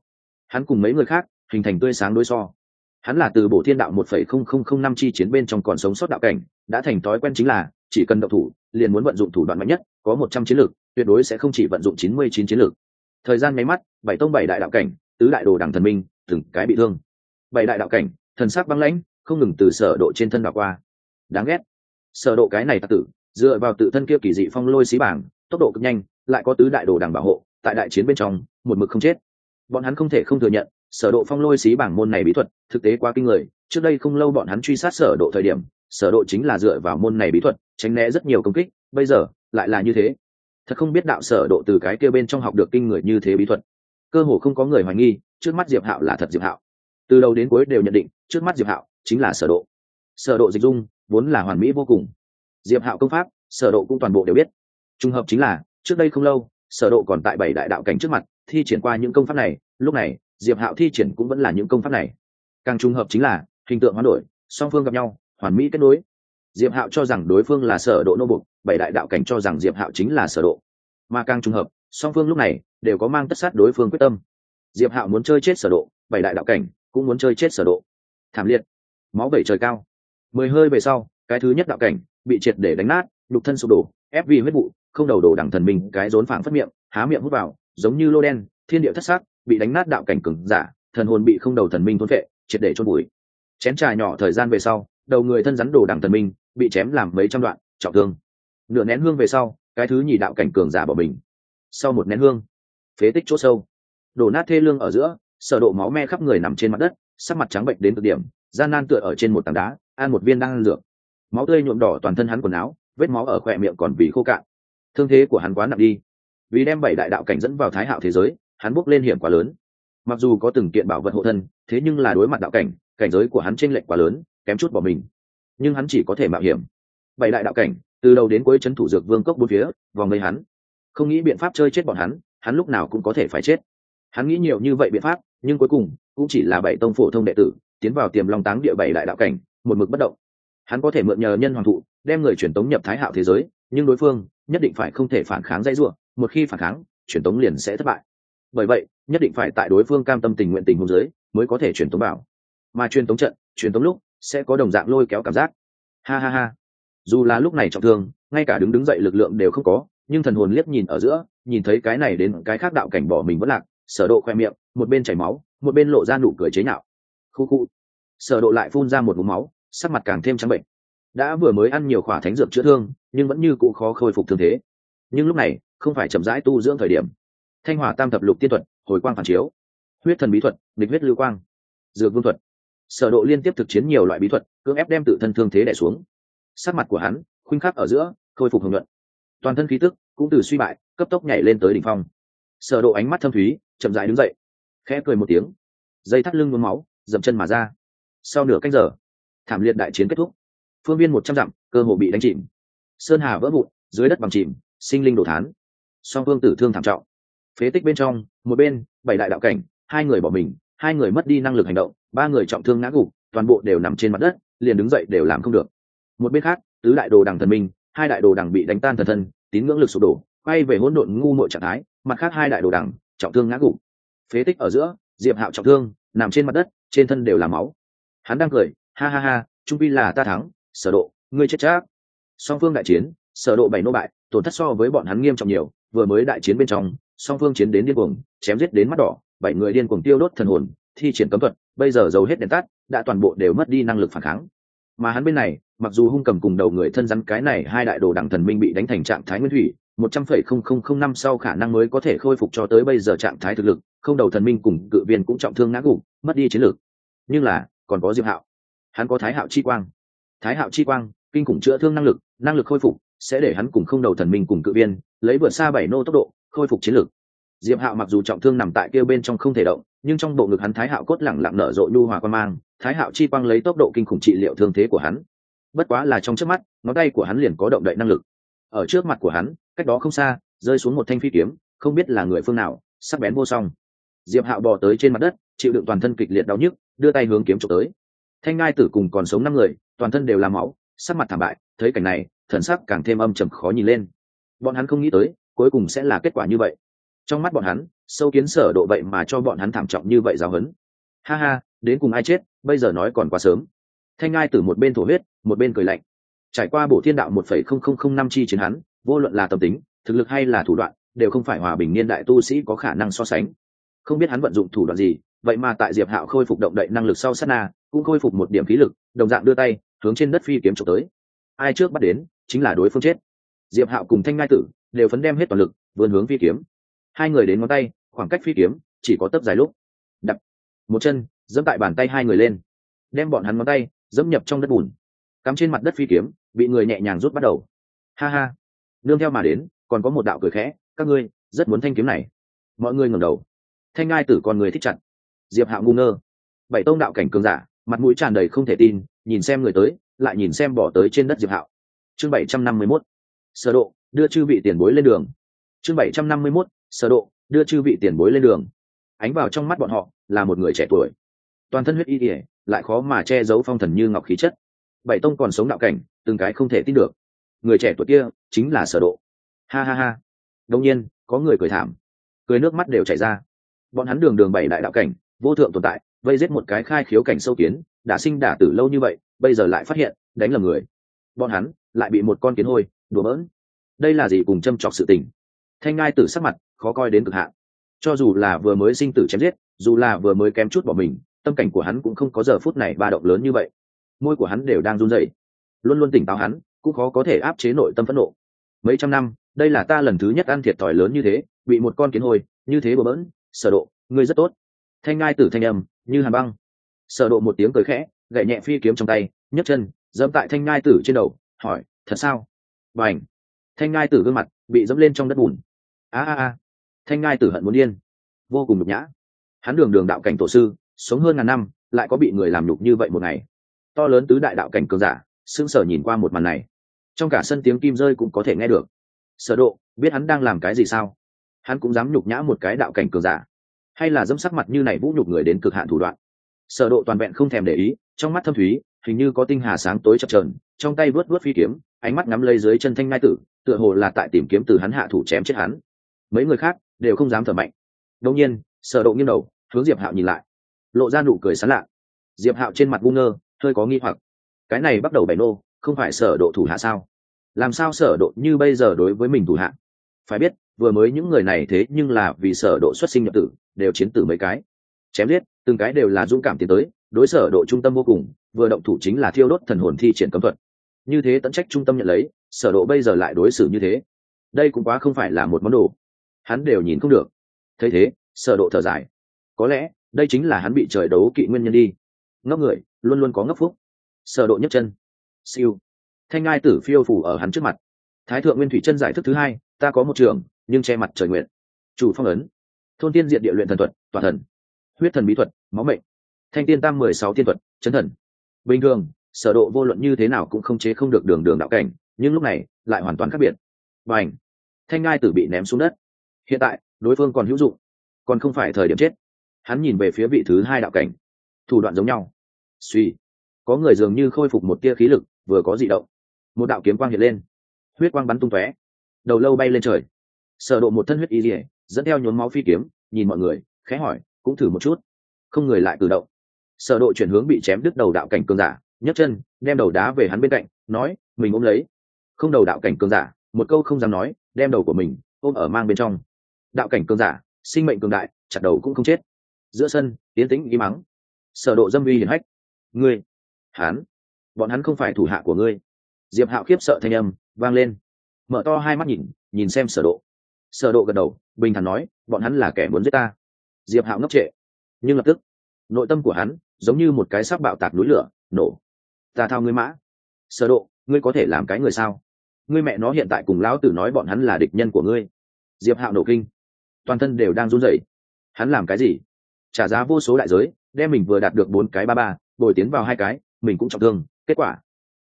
Hắn cùng mấy người khác, hình thành tươi sáng đối so. Hắn là từ bổ thiên đạo một phẩy không không không năm chi chiến bên trong còn sống sót đạo cảnh, đã thành thói quen chính là, chỉ cần đậu thủ, liền muốn vận dụng thủ đoạn mạnh nhất có một trăm chiến lược, tuyệt đối sẽ không chỉ vận dụng chín mươi chín chiến lược. Thời gian nháy mắt, bảy tông bảy đại đạo cảnh, tứ đại đồ đẳng thần minh, từng cái bị thương. Bảy đại đạo cảnh, thần sắc băng lãnh, không ngừng từ sở độ trên thân đảo qua. Đáng ghét. Sở độ cái này tặc tử, dựa vào tự thân kia kỳ dị phong lôi xí bảng, tốc độ cực nhanh, lại có tứ đại đồ đẳng bảo hộ, tại đại chiến bên trong, một mực không chết. Bọn hắn không thể không thừa nhận, sở độ phong lôi xí bảng môn này bí thuật, thực tế quá kinh người, trước đây không lâu bọn hắn truy sát sở độ thời điểm, sở độ chính là dựa vào môn này bí thuật, tránh né rất nhiều công kích, bây giờ lại là như thế. Thật không biết đạo sở độ từ cái kia bên trong học được kinh người như thế bí thuật. Cơ hồ không có người hoài nghi, trước mắt diệp hạo là thật diệp hạo. Từ đầu đến cuối đều nhận định, trước mắt diệp hạo chính là sở độ. Sở độ dịch dung, vốn là hoàn mỹ vô cùng. Diệp hạo công pháp, sở độ cũng toàn bộ đều biết. Trùng hợp chính là, trước đây không lâu, sở độ còn tại bảy đại đạo cảnh trước mặt, thi triển qua những công pháp này. Lúc này, diệp hạo thi triển cũng vẫn là những công pháp này. Càng trùng hợp chính là, hình tượng hoán đổi, song phương gặp nhau, hoàn mỹ kết nối diệp hạo cho rằng đối phương là sở độ nô bục, bảy đại đạo cảnh cho rằng diệp hạo chính là sở độ. Mà càng trùng hợp, song phương lúc này đều có mang tất sát đối phương quyết tâm. Diệp hạo muốn chơi chết sở độ, bảy đại đạo cảnh cũng muốn chơi chết sở độ. Thảm liệt. Máu vẩy trời cao. Mười hơi về sau, cái thứ nhất đạo cảnh bị triệt để đánh nát lục thân sụp đổ, ép vì huyết vụ, không đầu đổ đẳng thần mình, cái rốn phảng phất miệng, há miệng hút vào, giống như lô đen, thiên địa thất sắc, bị đánh nát đạo cảnh cứng giả, thần hồn bị không đầu thần minh thôn phệ, triệt để chôn bụi chén trà nhỏ thời gian về sau đầu người thân rắn đồ đằng thần minh, bị chém làm mấy trăm đoạn, trọng thương. Nửa nén hương về sau, cái thứ nhì đạo cảnh cường giả bỏ mình. Sau một nén hương, phế tích chỗ sâu. Đổ nát thê lương ở giữa, sở độ máu me khắp người nằm trên mặt đất, sắc mặt trắng bệnh đến cực điểm, gian nan tựa ở trên một tảng đá, ăn một viên đang ăn dược. Máu tươi nhuộm đỏ toàn thân hắn quần áo, vết máu ở khỏe miệng còn vì khô cạn. Thương thế của hắn quá nặng đi. Vì đem bảy đại đạo cảnh dẫn vào thái hạo thế giới, hắn bước lên hiểm quá lớn. Mặc dù có từng kiện bảo vật hộ thân, thế nhưng là đối mặt đạo cảnh cảnh giới của hắn chênh lệch quá lớn kém chút bỏ mình. Nhưng hắn chỉ có thể mạo hiểm. Bảy đại đạo cảnh, từ đầu đến cuối c h ấ n thủ dược vương cốc bốn phía, vòng lấy hắn. Không nghĩ biện pháp chơi chết bọn hắn hắn lúc nào cũng có thể phải chết. Hắn nghĩ nhiều như vậy biện pháp, nhưng cuối cùng, cũng chỉ là bảy tông phổ thông đệ tử, tiến vào tiềm long táng địa bảy đại đạo cảnh, một mực bất động. Hắn có thể mượn nhờ nhân hoàng thụ, đem người truyền tống nhập thái hạo thế giới, nhưng đối phương nhất định phải không thể phản kháng dãy ruộng một khi phản kháng, truyền tống liền sẽ thất bại. Bởi vậy, nhất định phải tại đối phương cam tâm tình nguyện tình hôn giới mới có thể truyền tống bảo mà truyền tống trận, truyền tống lúc sẽ có đồng dạng lôi kéo cảm giác. Ha ha ha. Dù là lúc này trọng thương, ngay cả đứng đứng dậy lực lượng đều không có, nhưng thần hồn liếc nhìn ở giữa, nhìn thấy cái này đến cái khác đạo cảnh bỏ mình vẫn lạc, sở độ khoe miệng, một bên chảy máu, một bên lộ ra nụ cười chế nhạo. Khu khu. Sở độ lại phun ra một ngụm máu, sắc mặt càng thêm trắng bệnh. Đã vừa mới ăn nhiều khỏa thánh dược chữa thương, nhưng vẫn như cũ khó khôi phục thương thế. Nhưng lúc này, không phải chậm rãi tu dưỡng thời điểm. Thanh hỏa tam thập lục tiên thuật, hồi quang phản chiếu. Huyết thần bí thuật địch huyết lưu quang. Dược vương thuật sở độ liên tiếp thực chiến nhiều loại bí thuật, cưỡng ép đem tự thân thương thế đè xuống. Sắc mặt của hắn, khuynh khắc ở giữa, khôi phục hồng nhuận. Toàn thân khí tức cũng từ suy bại, cấp tốc nhảy lên tới đỉnh phong. Sở độ ánh mắt thâm thúy, chậm rãi đứng dậy, khẽ cười một tiếng. Dây thắt lưng nhuốm máu, dậm chân mà ra. Sau nửa canh giờ, thảm liệt đại chiến kết thúc. Phương viên một trăm dặm, cơ hồ bị đánh chìm. Sơn hà vỡ vụn, dưới đất bằng chìm, sinh linh đổ thán. Song phương tử thương thảm trọng. Phế tích bên trong, một bên, bảy đại đạo cảnh, hai người bỏ mình hai người mất đi năng lực hành động, ba người trọng thương ngã gục, toàn bộ đều nằm trên mặt đất, liền đứng dậy đều làm không được. Một bên khác, tứ đại đồ đằng thần minh, hai đại đồ đằng bị đánh tan thần thân, tín ngưỡng lực sụp đổ, quay về hỗn độn ngu nội trạng thái, mặt khác hai đại đồ đằng, trọng thương ngã gục. Phế tích ở giữa, diệp hạo trọng thương, nằm trên mặt đất, trên thân đều là máu. Hắn đang cười, ha ha ha, trung vi là ta thắng, sở độ, ngươi chết chắc. Song phương đại chiến, sở độ bảy nô bại, tổn thất so với bọn hắn nghiêm trọng nhiều, vừa mới đại chiến bên trong, song phương chiến đến điên cuồng, chém giết đến mắt đỏ bảy người điên cuồng tiêu đốt thần hồn, thi triển cấm thuật, bây giờ dầu hết đèn tắt, đã toàn bộ đều mất đi năng lực phản kháng. Mà hắn bên này, mặc dù hung cầm cùng đầu người thân rắn cái này hai đại đồ đẳng thần minh bị đánh thành trạng thái nguyên thủy, một trăm phẩy không không không năm sau khả năng mới có thể khôi phục cho tới bây giờ trạng thái thực lực, không đầu thần minh cùng cự viên cũng trọng thương ngã gục, mất đi chiến lược nhưng là, còn có diệp hạo. Hắn có thái hạo chi quang. Thái hạo chi quang, kinh khủng chữa thương năng lực năng lực khôi phục, sẽ để hắn cùng không đầu thần minh cùng cự viên, lấy vượt xa bảy nô tốc độ, khôi phục chiến lược diệp hạo mặc dù trọng thương nằm tại kia bên trong không thể động, nhưng trong bộ ngực hắn thái hạo cốt lẳng lặng nở rộ nhu hòa quan mang, thái hạo chi quang lấy tốc độ kinh khủng trị liệu thương thế của hắn. Bất quá là trong trước mắt, ngón tay của hắn liền có động đậy năng lực. Ở trước mặt của hắn, cách đó không xa, rơi xuống một thanh phi kiếm, không biết là người phương nào, sắc bén vô song. Diệp hạo bò tới trên mặt đất, chịu đựng toàn thân kịch liệt đau nhức, đưa tay hướng kiếm trộm tới. Thanh ngai tử cùng còn sống năm người, toàn thân đều là máu, sắc mặt thảm bại, thấy cảnh này, thần sắc càng thêm âm trầm khó nhìn lên. Bọn hắn không nghĩ tới, cuối cùng sẽ là kết quả như vậy trong mắt bọn hắn, sâu kiến sở độ vậy mà cho bọn hắn thảm trọng như vậy giáo hấn ha ha, đến cùng ai chết, bây giờ nói còn quá sớm. Thanh ngai từ một bên thổ huyết, một bên cười lạnh. Trải qua bổ thiên đạo một phẩy không không không năm chi chiến hắn, vô luận là tâm tính, thực lực hay là thủ đoạn, đều không phải hòa bình niên đại tu sĩ có khả năng so sánh. Không biết hắn vận dụng thủ đoạn gì, vậy mà tại diệp hạo khôi phục động đậy năng lực sau sát na, cũng khôi phục một điểm khí lực, đồng dạng đưa tay, hướng trên đất phi kiếm trộm tới. Ai trước bắt đến, chính là đối phương chết. Diệp hạo cùng thanh ngai tử, đều phấn đem hết toàn lực, vươn hướng phi kiếm hai người đến ngón tay, khoảng cách phi kiếm chỉ có tấp dài lúc. Đập. Một chân dẫm tại bàn tay hai người lên. Đem bọn hắn ngón tay dẫm nhập trong đất bùn. Cắm trên mặt đất phi kiếm, bị người nhẹ nhàng rút bắt đầu. Ha ha. Nương theo mà đến, còn có một đạo cười khẽ, các ngươi, rất muốn thanh kiếm này. Mọi người ngẩng đầu. Thanh ngai tử con người thích chặt. Diệp hạo ngu ngơ. Bảy tông đạo cảnh cường giả, mặt mũi tràn đầy không thể tin, nhìn xem người tới, lại nhìn xem bỏ tới trên đất diệp hạo. Chương bảy trăm năm mươi mốt. Sơ độ, đưa chư vị tiền bối lên đường. Chương bảy trăm năm mươi mốt sở độ, đưa chư vị tiền bối lên đường. Ánh vào trong mắt bọn họ, là một người trẻ tuổi. Toàn thân huyết y ỉa lại khó mà che giấu phong thần như ngọc khí chất. Bảy tông còn sống đạo cảnh, từng cái không thể tin được. Người trẻ tuổi kia, chính là sở độ. Ha ha ha. Đương nhiên, có người cười thảm. Cười nước mắt đều chảy ra. Bọn hắn đường đường bảy đại đạo cảnh, vô thượng tồn tại, vây giết một cái khai khiếu cảnh sâu kiến, đã sinh đả tử lâu như vậy, bây giờ lại phát hiện, đánh lầm người. Bọn hắn, lại bị một con kiến hôi, đùa bỡn. Đây là gì cùng châm chọc sự tình? Thanh ngai tử sắc mặt khó coi đến cực hạn. Cho dù là vừa mới sinh tử chém giết, dù là vừa mới kém chút bỏ mình, tâm cảnh của hắn cũng không có giờ phút này ba động lớn như vậy. Môi của hắn đều đang run rẩy. Luôn luôn tỉnh táo hắn, cũng khó có thể áp chế nội tâm phẫn nộ. Mấy trăm năm, đây là ta lần thứ nhất ăn thiệt thòi lớn như thế, bị một con kiến hồi như thế bừa bỡn, sở độ, ngươi rất tốt. Thanh ngai tử thanh âm, như hàn băng. Sở độ một tiếng cười khẽ, gậy nhẹ phi kiếm trong tay, nhấc chân dẫm tại thanh ngai tử trên đầu, hỏi, thật sao? Bành! Thanh ngai tử gương mặt bị dẫm lên trong đất bùn. A a a! Thanh ngai tử hận muốn điên. Vô cùng nhục nhã. Hắn đường đường đạo cảnh tổ sư, sống hơn ngàn năm, lại có bị người làm nhục như vậy một ngày. To lớn tứ đại đạo cảnh cường giả, sững sờ nhìn qua một màn này. Trong cả sân tiếng kim rơi cũng có thể nghe được. Sở độ, biết hắn đang làm cái gì sao? Hắn cũng dám nhục nhã một cái đạo cảnh cường giả. Hay là dẫm sắc mặt như này vũ nhục người đến cực hạn thủ đoạn? Sở độ toàn vẹn không thèm để ý, trong mắt thâm thúy, hình như có tinh hà sáng tối chập chờn, trong tay vớt vớt phi kiếm, ánh mắt ngắm lấy dưới chân thanh ngai tử, tựa hồ là tại tìm kiếm từ hắn hạ thủ chém chết hắn. Mấy người khác đều không dám thở mạnh. Đột nhiên, sở độ nghiêng đầu, hướng diệp hạo nhìn lại. Lộ ra nụ cười sán lạ. Diệp hạo trên mặt ngu ngơ, hơi có nghi hoặc. Cái này bắt đầu bảy nô, không phải sở độ thủ hạ sao? Làm sao sở độ như bây giờ đối với mình thủ hạ? Phải biết, vừa mới những người này thế nhưng là vì sở độ xuất sinh nhập tử, đều chiến tử mấy cái. Chém giết, từng cái đều là dũng cảm tiến tới, đối sở độ trung tâm vô cùng, vừa động thủ chính là thiêu đốt thần hồn thi triển cấm thuật. Như thế tận trách trung tâm nhận lấy, sở độ bây giờ lại đối xử như thế. Đây cũng quá không phải là một món đồ hắn đều nhìn không được. Thấy thế, sở độ thở dài. Có lẽ, đây chính là hắn bị trời đấu kỵ nguyên nhân đi. Ngốc người, luôn luôn có ngốc phúc. Sở độ nhấc chân. Siêu. Thanh ngai tử phiêu phủ ở hắn trước mặt. Thái thượng nguyên thủy chân giải thức thứ hai, ta có một trường, nhưng che mặt trời nguyện. Chủ phong ấn. Thôn tiên diện địa luyện thần thuật tòa thần. Huyết thần bí thuật, máu mệnh. Thanh tiên tam mười sáu tiên thuật, chấn thần. Bình thường, sở độ vô luận như thế nào cũng không chế không được đường đường đạo cảnh, nhưng lúc này, lại hoàn toàn khác biệt. Bành! Thanh ngai tử bị ném xuống đất hiện tại, đối phương còn hữu dụng, còn không phải thời điểm chết. Hắn nhìn về phía vị thứ hai đạo cảnh. Thủ đoạn giống nhau. Suy. Có người dường như khôi phục một tia khí lực, vừa có dị động. Một đạo kiếm quang hiện lên. Huyết quang bắn tung tóe. Đầu lâu bay lên trời. Sở độ một thân huyết y rỉa dẫn theo nhốn máu phi kiếm, nhìn mọi người, khẽ hỏi, cũng thử một chút. Không người lại cử động. Sở độ chuyển hướng bị chém đứt đầu đạo cảnh cường giả, nhấc chân, đem đầu đá về hắn bên cạnh, nói, mình ôm lấy. Không đầu đạo cảnh cường giả, một câu không dám nói, đem đầu của mình ôm ở mang bên trong đạo cảnh cường giả, sinh mệnh cường đại, chặt đầu cũng không chết. Giữa sân tiến tĩnh im mắng. Sở độ dâm uy hiển hách. Ngươi hắn bọn hắn không phải thủ hạ của ngươi. Diệp hạo khiếp sợ thanh âm vang lên. Mở to hai mắt nhìn nhìn xem sở độ. Sở độ gật đầu, bình thản nói, bọn hắn là kẻ muốn giết ta. Diệp hạo ngốc trệ. Nhưng lập tức, nội tâm của hắn giống như một cái sắp bạo tạc núi lửa, nổ. Ta thao ngươi mã. Sở độ, ngươi có thể làm cái người sao? Ngươi mẹ nó hiện tại cùng lão tử nói bọn hắn là địch nhân của ngươi. Diệp hạo nổ kinh toàn thân đều đang run rẩy. Hắn làm cái gì? Trả giá vô số đại giới, đem mình vừa đạt được bốn cái ba ba, bồi tiến vào hai cái, mình cũng trọng thương, kết quả.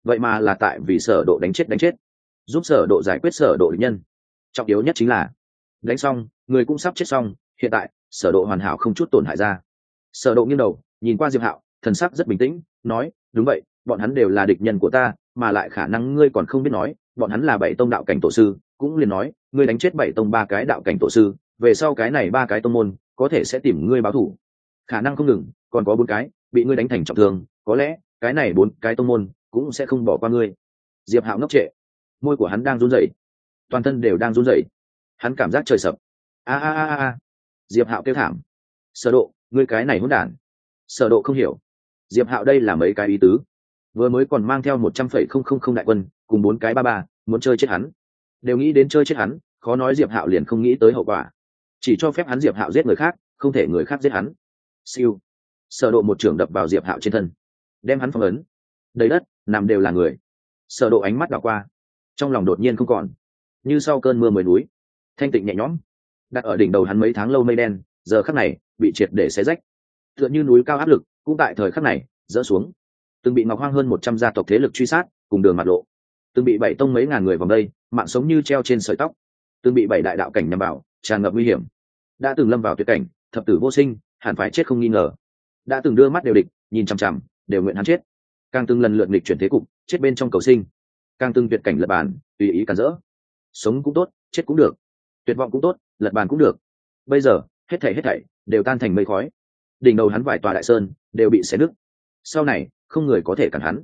Vậy mà là tại vì sở độ đánh chết đánh chết. Giúp sở độ giải quyết sở độ địch nhân. Trọng yếu nhất chính là, đánh xong, người cũng sắp chết xong, hiện tại, sở độ hoàn hảo không chút tổn hại ra. Sở độ nghiêng đầu, nhìn qua diệp hạo, thần sắc rất bình tĩnh, nói, đúng vậy, bọn hắn đều là địch nhân của ta, mà lại khả năng ngươi còn không biết nói, bọn hắn là bảy tông đạo cảnh tổ sư. Cũng liền nói, ngươi đánh chết bảy tông ba cái đạo cảnh tổ sư về sau cái này ba cái tông môn, có thể sẽ tìm ngươi báo thù khả năng không ngừng, còn có bốn cái, bị ngươi đánh thành trọng thương, có lẽ, cái này bốn cái tông môn, cũng sẽ không bỏ qua ngươi. Diệp hạo ngốc trệ. Môi của hắn đang run rẩy. Toàn thân đều đang run rẩy. Hắn cảm giác trời sập. A a a a. Diệp hạo kêu thảm. Sở độ, ngươi cái này hỗn đản. Sở độ không hiểu. Diệp hạo đây là mấy cái ý tứ? Vừa mới còn mang theo một trăm phẩy không không không đại quân, cùng bốn cái ba ba, muốn chơi chết hắn. Đều nghĩ đến chơi chết hắn, khó nói diệp hạo liền không nghĩ tới hậu quả chỉ cho phép hắn diệp hạo giết người khác, không thể người khác giết hắn. Siêu. Sở độ một trường đập vào diệp hạo trên thân, đem hắn phong ấn. Đầy đất, nằm đều là người. Sở độ ánh mắt đảo qua. Trong lòng đột nhiên không còn. Như sau cơn mưa mới núi. Thanh tịnh nhẹ nhõm. Đặt ở đỉnh đầu hắn mấy tháng lâu mây đen, giờ khắc này, bị triệt để xé rách. Tựa như núi cao áp lực, cũng tại thời khắc này dỡ xuống. Từng bị ngọc hoang hơn một trăm gia tộc thế lực truy sát, cùng đường mặt lộ. Từng bị bảy tông mấy ngàn người vòng đây, mạng sống như treo trên sợi tóc. Từng bị bảy đại đạo cảnh nhằm bảo tràn ngập nguy hiểm. Đã từng lâm vào tuyệt cảnh, thập tử vô sinh, hẳn phải chết không nghi ngờ. Đã từng đưa mắt đều địch, nhìn chằm chằm, đều nguyện hắn chết. Càng từng lần lượt nghịch chuyển thế cục, chết bên trong cầu sinh. Càng từng tuyệt cảnh lật bàn, tùy ý cản rỡ. Sống cũng tốt, chết cũng được. Tuyệt vọng cũng tốt, lật bàn cũng được. Bây giờ, hết thảy hết thảy đều tan thành mây khói. Đỉnh đầu hắn vài tòa đại sơn đều bị xé nứt. Sau này, không người có thể cản hắn.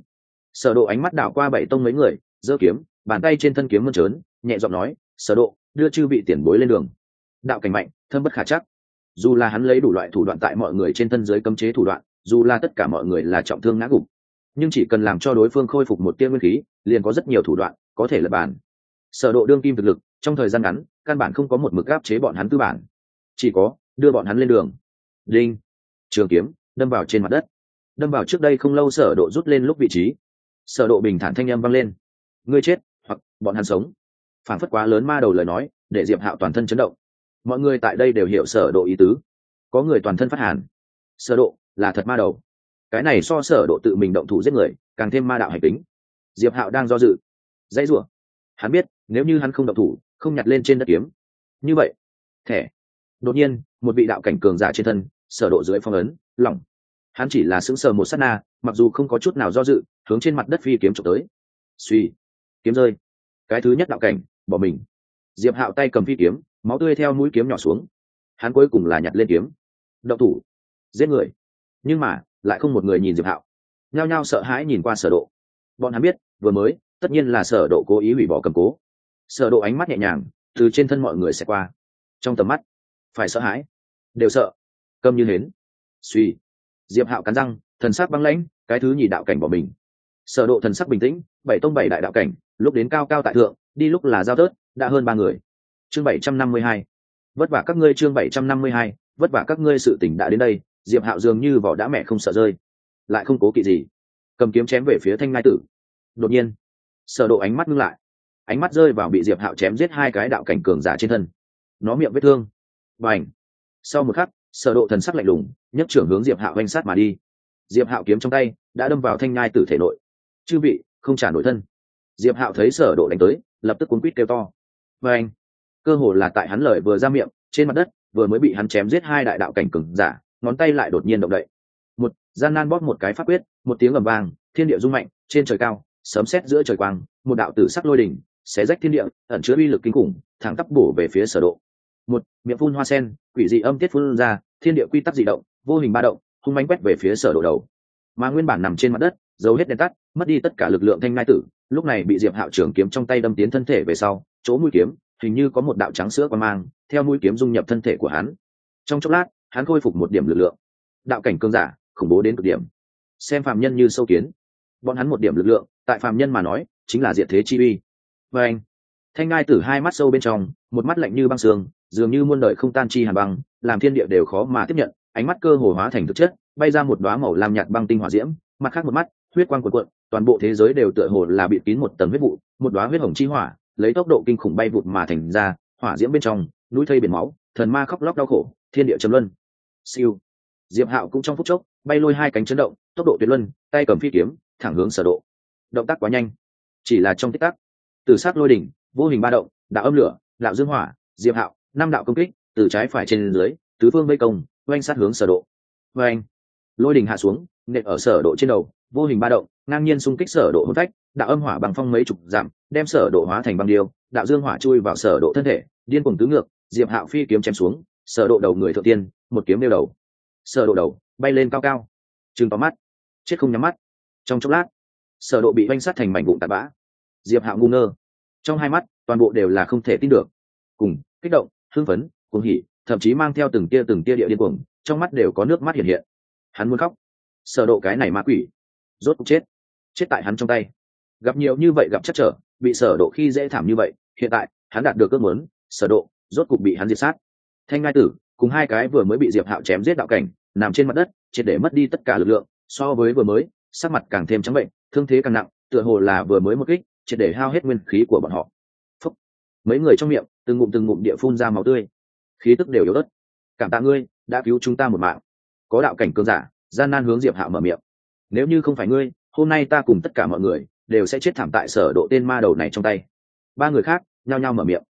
Sở độ ánh mắt đảo qua bảy tông mấy người, giơ kiếm, bàn tay trên thân kiếm mơn trớn, nhẹ giọng nói, sở độ, đưa chư vị tiền bối lên đường đạo cảnh mạnh, thâm bất khả chắc. Dù là hắn lấy đủ loại thủ đoạn tại mọi người trên thân giới cấm chế thủ đoạn, dù là tất cả mọi người là trọng thương ngã gục, nhưng chỉ cần làm cho đối phương khôi phục một tia nguyên khí, liền có rất nhiều thủ đoạn có thể lập bản. Sở độ đương kim thực lực, trong thời gian ngắn, căn bản không có một mực áp chế bọn hắn tư bản. Chỉ có, đưa bọn hắn lên đường. Đinh. Trường kiếm, đâm vào trên mặt đất. Đâm vào trước đây không lâu sở độ rút lên lúc vị trí. Sở độ bình thản thanh âm vang lên. Ngươi chết, hoặc, bọn hắn sống. Phản phất quá lớn ma đầu lời nói, để diệp hạo toàn thân chấn động mọi người tại đây đều hiểu sở độ ý tứ. Có người toàn thân phát hàn. Sở độ là thật ma đầu. Cái này so sở độ tự mình động thủ giết người, càng thêm ma đạo hành tính diệp hạo đang do dự. Dãy rủa. Hắn biết, nếu như hắn không động thủ, không nhặt lên trên đất kiếm. Như vậy, thẻ. Đột nhiên, một vị đạo cảnh cường giả trên thân, sở độ dưới phong ấn, lỏng. Hắn chỉ là sững sờ một sát na, mặc dù không có chút nào do dự, hướng trên mặt đất phi kiếm trộm tới. Suy kiếm rơi. Cái thứ nhất đạo cảnh, bỏ mình. Diệp hạo tay cầm phi kiếm máu tươi theo mũi kiếm nhỏ xuống. Hắn cuối cùng là nhặt lên kiếm. Động thủ. Giết người. Nhưng mà, lại không một người nhìn diệp hạo. Nhao nhao sợ hãi nhìn qua sở độ. Bọn hắn biết, vừa mới, tất nhiên là sở độ cố ý hủy bỏ cầm cố. Sở độ ánh mắt nhẹ nhàng, từ trên thân mọi người sẽ qua. Trong tầm mắt, phải sợ hãi. Đều sợ. Cầm như hến. Suy. Diệp hạo cắn răng, thần sắc băng lãnh, cái thứ nhì đạo cảnh bỏ mình. Sở độ thần sắc bình tĩnh, bảy tông bảy đại đạo cảnh, lúc đến cao cao tại thượng, đi lúc là giao tớt, đã hơn ba người chương bảy trăm năm mươi hai. Vất vả các ngươi chương bảy trăm năm mươi hai, vất vả các ngươi sự tỉnh đã đến đây, diệp hạo dường như vỏ đã mẹ không sợ rơi. Lại không cố kỵ gì. Cầm kiếm chém về phía thanh ngai tử. Đột nhiên, sở độ ánh mắt ngưng lại. Ánh mắt rơi vào bị diệp hạo chém giết hai cái đạo cảnh cường giả trên thân. Nó miệng vết thương. Bành! Sau một khắc, sở độ thần sắc lạnh lùng, nhấc trưởng hướng diệp hạo oanh sát mà đi. Diệp hạo kiếm trong tay đã đâm vào thanh ngai tử thể nội. Chư vị, không trả nổi thân. Diệp hạo thấy sở độ đánh tới, lập tức cuốn quýt kêu to. Bành! anh cơ hồ là tại hắn lời vừa ra miệng, trên mặt đất, vừa mới bị hắn chém giết hai đại đạo cảnh cường giả, ngón tay lại đột nhiên động đậy. Một, gian nan bóp một cái pháp quyết, một tiếng ầm vang, thiên địa rung mạnh, trên trời cao, sấm sét giữa trời quang, một đạo tử sắc lôi đỉnh, xé rách thiên địa, ẩn chứa uy lực kinh khủng, thẳng tắp bổ về phía sở độ. Một, miệng phun hoa sen, quỷ dị âm tiết phun ra, thiên địa quy tắc dị động, vô hình ba động, hung mãnh quét về phía sở độ đầu. Mà nguyên bản nằm trên mặt đất giấu hết đèn tắt, mất đi tất cả lực lượng thanh ngai tử, lúc này bị diệp hạo trưởng kiếm trong tay đâm tiến thân thể về sau, chỗ mũi kiếm hình như có một đạo trắng sữa qua mang, theo mũi kiếm dung nhập thân thể của hắn. Trong chốc lát, hắn khôi phục một điểm lực lượng. Đạo cảnh cương giả, khủng bố đến cực điểm. Xem phạm nhân như sâu kiến. Bọn hắn một điểm lực lượng, tại phạm nhân mà nói, chính là diện thế chi uy. Và anh, thanh ngai tử hai mắt sâu bên trong, một mắt lạnh như băng sương, dường như muôn đời không tan chi hàn băng, làm thiên địa đều khó mà tiếp nhận, ánh mắt cơ hồ hóa thành thực chất, bay ra một đoá màu làm nhạt băng tinh hỏa diễm, mặt khác một mắt, huyết quang cuộn cuộn, toàn bộ thế giới đều tựa hồ là bị kín một tầng huyết vụ, một đoá huyết hồng chi hỏa lấy tốc độ kinh khủng bay vụt mà thành ra, hỏa diễm bên trong, núi thây biển máu, thần ma khóc lóc đau khổ, thiên địa chấm luân. Siêu. Diệp hạo cũng trong phút chốc, bay lôi hai cánh chấn động, tốc độ tuyệt luân, tay cầm phi kiếm, thẳng hướng sở độ. Động tác quá nhanh. Chỉ là trong tích tắc, từ sát lôi đỉnh, vô hình ba động, đạo âm lửa, đạo dương hỏa, diệp hạo, năm đạo công kích, từ trái phải trên dưới, tứ phương vây công, oanh sát hướng sở độ. Oanh. Lôi đỉnh hạ xuống, nện ở sở độ trên đầu vô hình ba động, ngang nhiên xung kích sở độ hôn phách, đạo âm hỏa bằng phong mấy chục giảm, đem sở độ hóa thành băng điêu, đạo dương hỏa chui vào sở độ thân thể, điên cuồng tứ ngược, diệp hạo phi kiếm chém xuống, sở độ đầu người thượng tiên, một kiếm đeo đầu. Sở độ đầu, bay lên cao cao. Trừng to mắt. Chết không nhắm mắt. Trong chốc lát, sở độ bị vanh sát thành mảnh vụn tạt bã. Diệp hạo ngu ngơ. Trong hai mắt, toàn bộ đều là không thể tin được. Cùng, kích động, hưng phấn, cuồng hỉ, thậm chí mang theo từng tia từng tia địa điên cuồng, trong mắt đều có nước mắt hiện hiện. Hắn muốn khóc. Sở độ cái này ma quỷ rốt cục chết. Chết tại hắn trong tay. Gặp nhiều như vậy gặp chắc trở, bị sở độ khi dễ thảm như vậy, hiện tại, hắn đạt được ước muốn, sở độ, rốt cục bị hắn diệt sát. Thanh ngai tử, cùng hai cái vừa mới bị diệp hạo chém giết đạo cảnh, nằm trên mặt đất, triệt để mất đi tất cả lực lượng, so với vừa mới, sắc mặt càng thêm trắng bệnh, thương thế càng nặng, tựa hồ là vừa mới một kích, triệt để hao hết nguyên khí của bọn họ. Phúc. mấy người trong miệng, từng ngụm từng ngụm địa phun ra máu tươi. Khí tức đều yếu ớt. Cảm tạ ngươi, đã cứu chúng ta một mạng. Có đạo cảnh cương giả, gian nan hướng diệp hạo mở miệng nếu như không phải ngươi, hôm nay ta cùng tất cả mọi người đều sẽ chết thảm tại sở độ tên ma đầu này trong tay. Ba người khác nhao nhao mở miệng.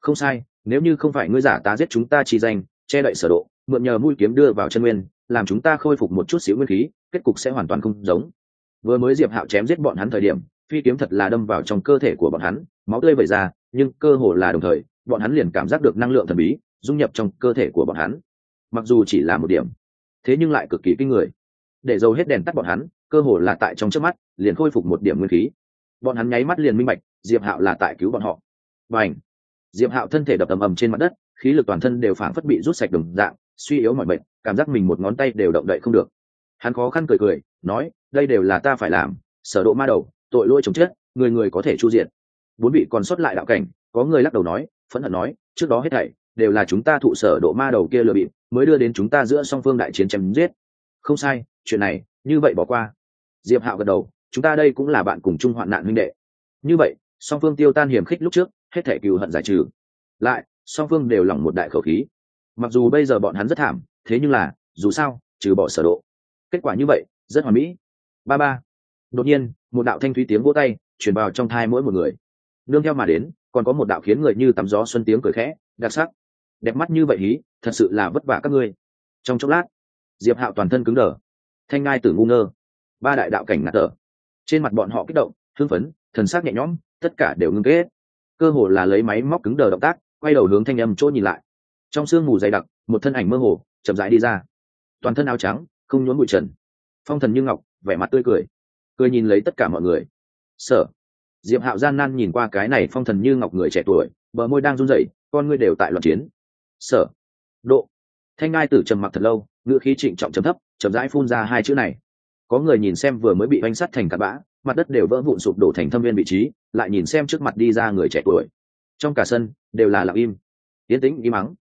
Không sai, nếu như không phải ngươi giả ta giết chúng ta chỉ danh, che đậy sở độ, mượn nhờ mũi kiếm đưa vào chân nguyên, làm chúng ta khôi phục một chút xíu nguyên khí, kết cục sẽ hoàn toàn không giống. Vừa mới diệp hạo chém giết bọn hắn thời điểm, phi kiếm thật là đâm vào trong cơ thể của bọn hắn, máu tươi vẩy ra, nhưng cơ hồ là đồng thời, bọn hắn liền cảm giác được năng lượng thần bí dung nhập trong cơ thể của bọn hắn. Mặc dù chỉ là một điểm, thế nhưng lại cực kỳ kinh người để dầu hết đèn tắt bọn hắn, cơ hồ là tại trong trước mắt, liền khôi phục một điểm nguyên khí. Bọn hắn nháy mắt liền minh bạch, diệp hạo là tại cứu bọn họ. Và ảnh diệp hạo thân thể đập ầm ầm trên mặt đất, khí lực toàn thân đều phảng phất bị rút sạch đồng dạng, suy yếu mọi bệnh cảm giác mình một ngón tay đều động đậy không được. Hắn khó khăn cười cười, nói, đây đều là ta phải làm, sở độ ma đầu, tội lỗi chống chết, người người có thể chu diện bốn vị còn sót lại đạo cảnh, có người lắc đầu nói, phẫn hận nói, trước đó hết thảy đều là chúng ta thụ sở độ ma đầu kia lừa bịp, mới đưa đến chúng ta giữa song phương đại chiến chém giết không sai, chuyện này, như vậy bỏ qua. Diệp hạo gật đầu, chúng ta đây cũng là bạn cùng chung hoạn nạn huynh đệ. Như vậy, song phương tiêu tan hiểm khích lúc trước, hết thể cừu hận giải trừ. Lại, song phương đều lỏng một đại khẩu khí. Mặc dù bây giờ bọn hắn rất thảm, thế nhưng là, dù sao, trừ bỏ sở độ. Kết quả như vậy, rất hoàn mỹ. Ba ba. Đột nhiên, một đạo thanh thúy tiếng vỗ tay, truyền vào trong thai mỗi một người. Nương theo mà đến, còn có một đạo khiến người như tắm gió xuân tiếng cười khẽ, đặc sắc. Đẹp mắt như vậy hí, thật sự là vất vả các ngươi. Trong chốc lát diệp hạo toàn thân cứng đờ. Thanh ngai tử ngu ngơ. Ba đại đạo cảnh ngạt thở. Trên mặt bọn họ kích động, hưng phấn, thần sắc nhẹ nhõm, tất cả đều ngưng kết. Cơ hồ là lấy máy móc cứng đờ động tác, quay đầu hướng thanh âm chỗ nhìn lại. Trong sương mù dày đặc, một thân ảnh mơ hồ, chậm rãi đi ra. Toàn thân áo trắng, không nhốn bụi trần. Phong thần như ngọc, vẻ mặt tươi cười. Cười nhìn lấy tất cả mọi người. Sở. Diệp hạo gian nan nhìn qua cái này phong thần như ngọc người trẻ tuổi, bờ môi đang run rẩy, con ngươi đều tại loạn chiến. Sở. Độ. Thanh ngai tử trầm mặc thật lâu ngựa khí trịnh trọng trầm thấp, chậm rãi phun ra hai chữ này. Có người nhìn xem vừa mới bị oanh sắt thành cặp bã, mặt đất đều vỡ vụn sụp đổ thành thâm viên vị trí, lại nhìn xem trước mặt đi ra người trẻ tuổi. Trong cả sân, đều là lặng im. Yến tĩnh, im mắng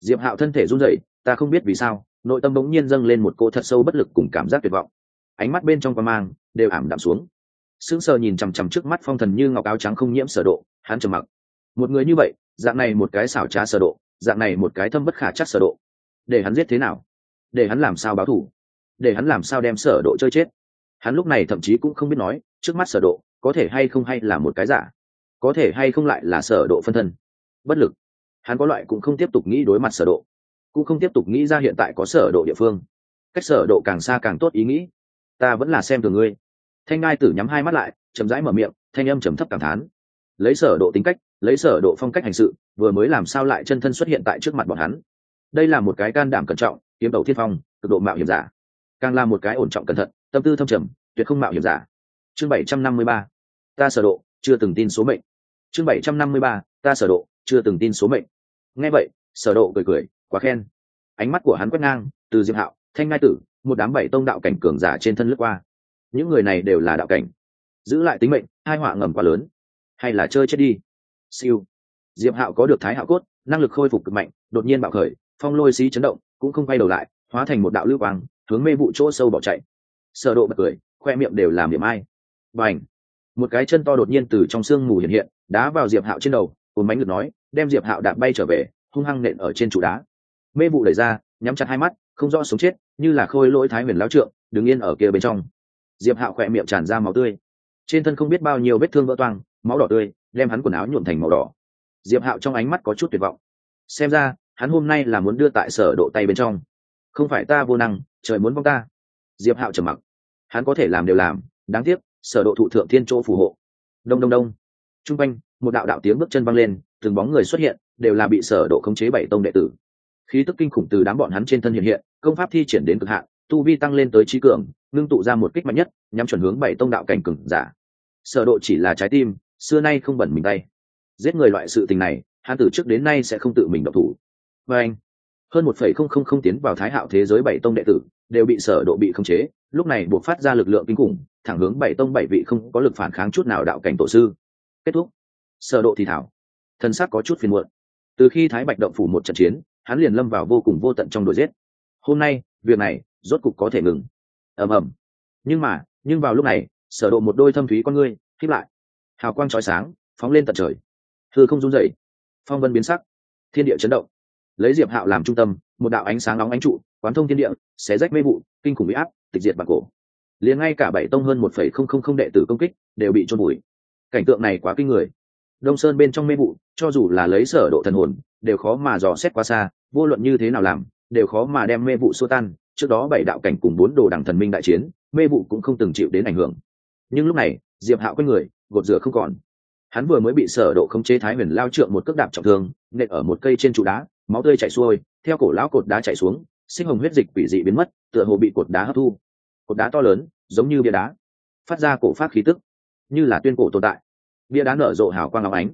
diệp hạo thân thể run rẩy, ta không biết vì sao, nội tâm bỗng nhiên dâng lên một cô thật sâu bất lực cùng cảm giác tuyệt vọng. Ánh mắt bên trong quan mang, đều ảm đạm xuống. Sững sờ nhìn chằm chằm trước mắt phong thần như ngọc áo trắng không nhiễm sở độ, hắn trầm mặc. Một người như vậy, dạng này một cái xảo trá sở độ, dạng này một cái thâm bất khả chắc sở độ, để hắn giết thế nào? Để hắn làm sao báo thù để hắn làm sao đem sở độ chơi chết. Hắn lúc này thậm chí cũng không biết nói, trước mắt sở độ, có thể hay không hay là một cái giả, có thể hay không lại là sở độ phân thân. Bất lực. Hắn có loại cũng không tiếp tục nghĩ đối mặt sở độ, cũng không tiếp tục nghĩ ra hiện tại có sở độ địa phương. Cách sở độ càng xa càng tốt ý nghĩ. Ta vẫn là xem thường ngươi. Thanh ngai tử nhắm hai mắt lại, chậm rãi mở miệng, thanh âm trầm thấp cảm thán. Lấy sở độ tính cách, lấy sở độ phong cách hành sự, vừa mới làm sao lại chân thân xuất hiện tại trước mặt bọn hắn? Đây là một cái can đảm cẩn trọng kiếm đầu thiên phong, cực độ mạo hiểm giả. Càng là một cái ổn trọng cẩn thận, tâm tư thâm trầm, tuyệt không mạo hiểm giả. Chương bảy trăm năm mươi ba, ta sở độ, chưa từng tin số mệnh. Chương bảy trăm năm mươi ba, ta sở độ, chưa từng tin số mệnh. Nghe vậy, sở độ cười cười, quá khen. Ánh mắt của hắn quét ngang, từ diệp hạo, thanh ngai tử, một đám bảy tông đạo cảnh cường giả trên thân lướt qua. Những người này đều là đạo cảnh. Giữ lại tính mệnh, hai họa ngầm quá lớn. Hay là chơi chết đi. Siêu. Diệp hạo có được thái hạo cốt, năng lực khôi phục cực mạnh, đột nhiên bạo khởi phong lôi xí chấn động, cũng không quay đầu lại, hóa thành một đạo lưu quang, hướng mê vụ chỗ sâu bỏ chạy. Sở độ bật cười, khoe miệng đều làm điểm ai. Bành! Một cái chân to đột nhiên từ trong xương mù hiện hiện, đá vào diệp hạo trên đầu cồn bánh ngực nói, đem diệp hạo đạp bay trở về, hung hăng nện ở trên trụ đá. Mê vụ đẩy ra, nhắm chặt hai mắt, không rõ sống chết, như là khôi lỗi thái huyền lão trượng, đứng yên ở kia bên trong. Diệp hạo khoe miệng tràn ra máu tươi. Trên thân không biết bao nhiêu vết thương vỡ toang, máu đỏ tươi, đem hắn quần áo nhuộm thành màu đỏ. Diệp hạo trong ánh mắt có chút tuyệt vọng. Xem ra hắn hôm nay là muốn đưa tại sở độ tay bên trong. Không phải ta vô năng, trời muốn vong ta. Diệp hạo trầm mặc. Hắn có thể làm đều làm, đáng tiếc, sở độ thụ thượng thiên chỗ phù hộ. Đông đông đông. Trung quanh, một đạo đạo tiếng bước chân văng lên, từng bóng người xuất hiện, đều là bị sở độ khống chế bảy tông đệ tử. Khí tức kinh khủng từ đám bọn hắn trên thân hiện hiện, công pháp thi triển đến cực hạn, tu vi tăng lên tới trí cường, ngưng tụ ra một kích mạnh nhất, nhắm chuẩn hướng bảy tông đạo cảnh cường giả. Sở độ chỉ là trái tim, xưa nay không bẩn mình tay. Giết người loại sự tình này, hắn từ trước đến nay sẽ không tự mình động thủ và anh, hơn một phẩy không không không tiến vào thái hạo thế giới bảy tông đệ tử, đều bị sở độ bị khống chế, lúc này buộc phát ra lực lượng kinh khủng, thẳng hướng bảy tông bảy vị không có lực phản kháng chút nào đạo cảnh tổ sư. Kết thúc. Sở độ thì thảo. Thân sắc có chút phiền muộn. Từ khi thái bạch động phủ một trận chiến, hắn liền lâm vào vô cùng vô tận trong đuổi giết. Hôm nay, việc này rốt cục có thể ngừng. Ầm ầm. Nhưng mà, nhưng vào lúc này, sở độ một đôi thâm thúy con ngươi khép lại. Hào quang chói sáng, phóng lên tận trời. Hư không rung rẩy. Phong vân biến sắc. Thiên địa chấn động lấy diệp hạo làm trung tâm, một đạo ánh sáng nóng ánh trụ, quán thông thiên địa, xé rách mê vụ, kinh khủng bị áp, tịch diệt bản cổ. Liền ngay cả bảy tông hơn một phẩy không không không đệ tử công kích đều bị trôn bụi cảnh tượng này quá kinh người. Đông sơn bên trong mê vụ, cho dù là lấy sở độ thần hồn, đều khó mà dò xét quá xa, vô luận như thế nào làm, đều khó mà đem mê vụ xua tan. Trước đó bảy đạo cảnh cùng bốn đồ đẳng thần minh đại chiến, mê vụ cũng không từng chịu đến ảnh hưởng. Nhưng lúc này, diệp hạo quên người, gột rửa không còn. Hắn vừa mới bị sở độ không chế thái huyền lao trượng một cước đạp trọng thương, nện ở một cây trên trụ đá máu tươi chảy xuôi, theo cổ lão cột đá chảy xuống, sinh hồng huyết dịch quỷ dị biến mất, tựa hồ bị cột đá hấp thu. Cột đá to lớn, giống như bia đá, phát ra cổ phát khí tức, như là tuyên cổ tồn tại. Bia đá nở rộ hào quang ngọc ánh.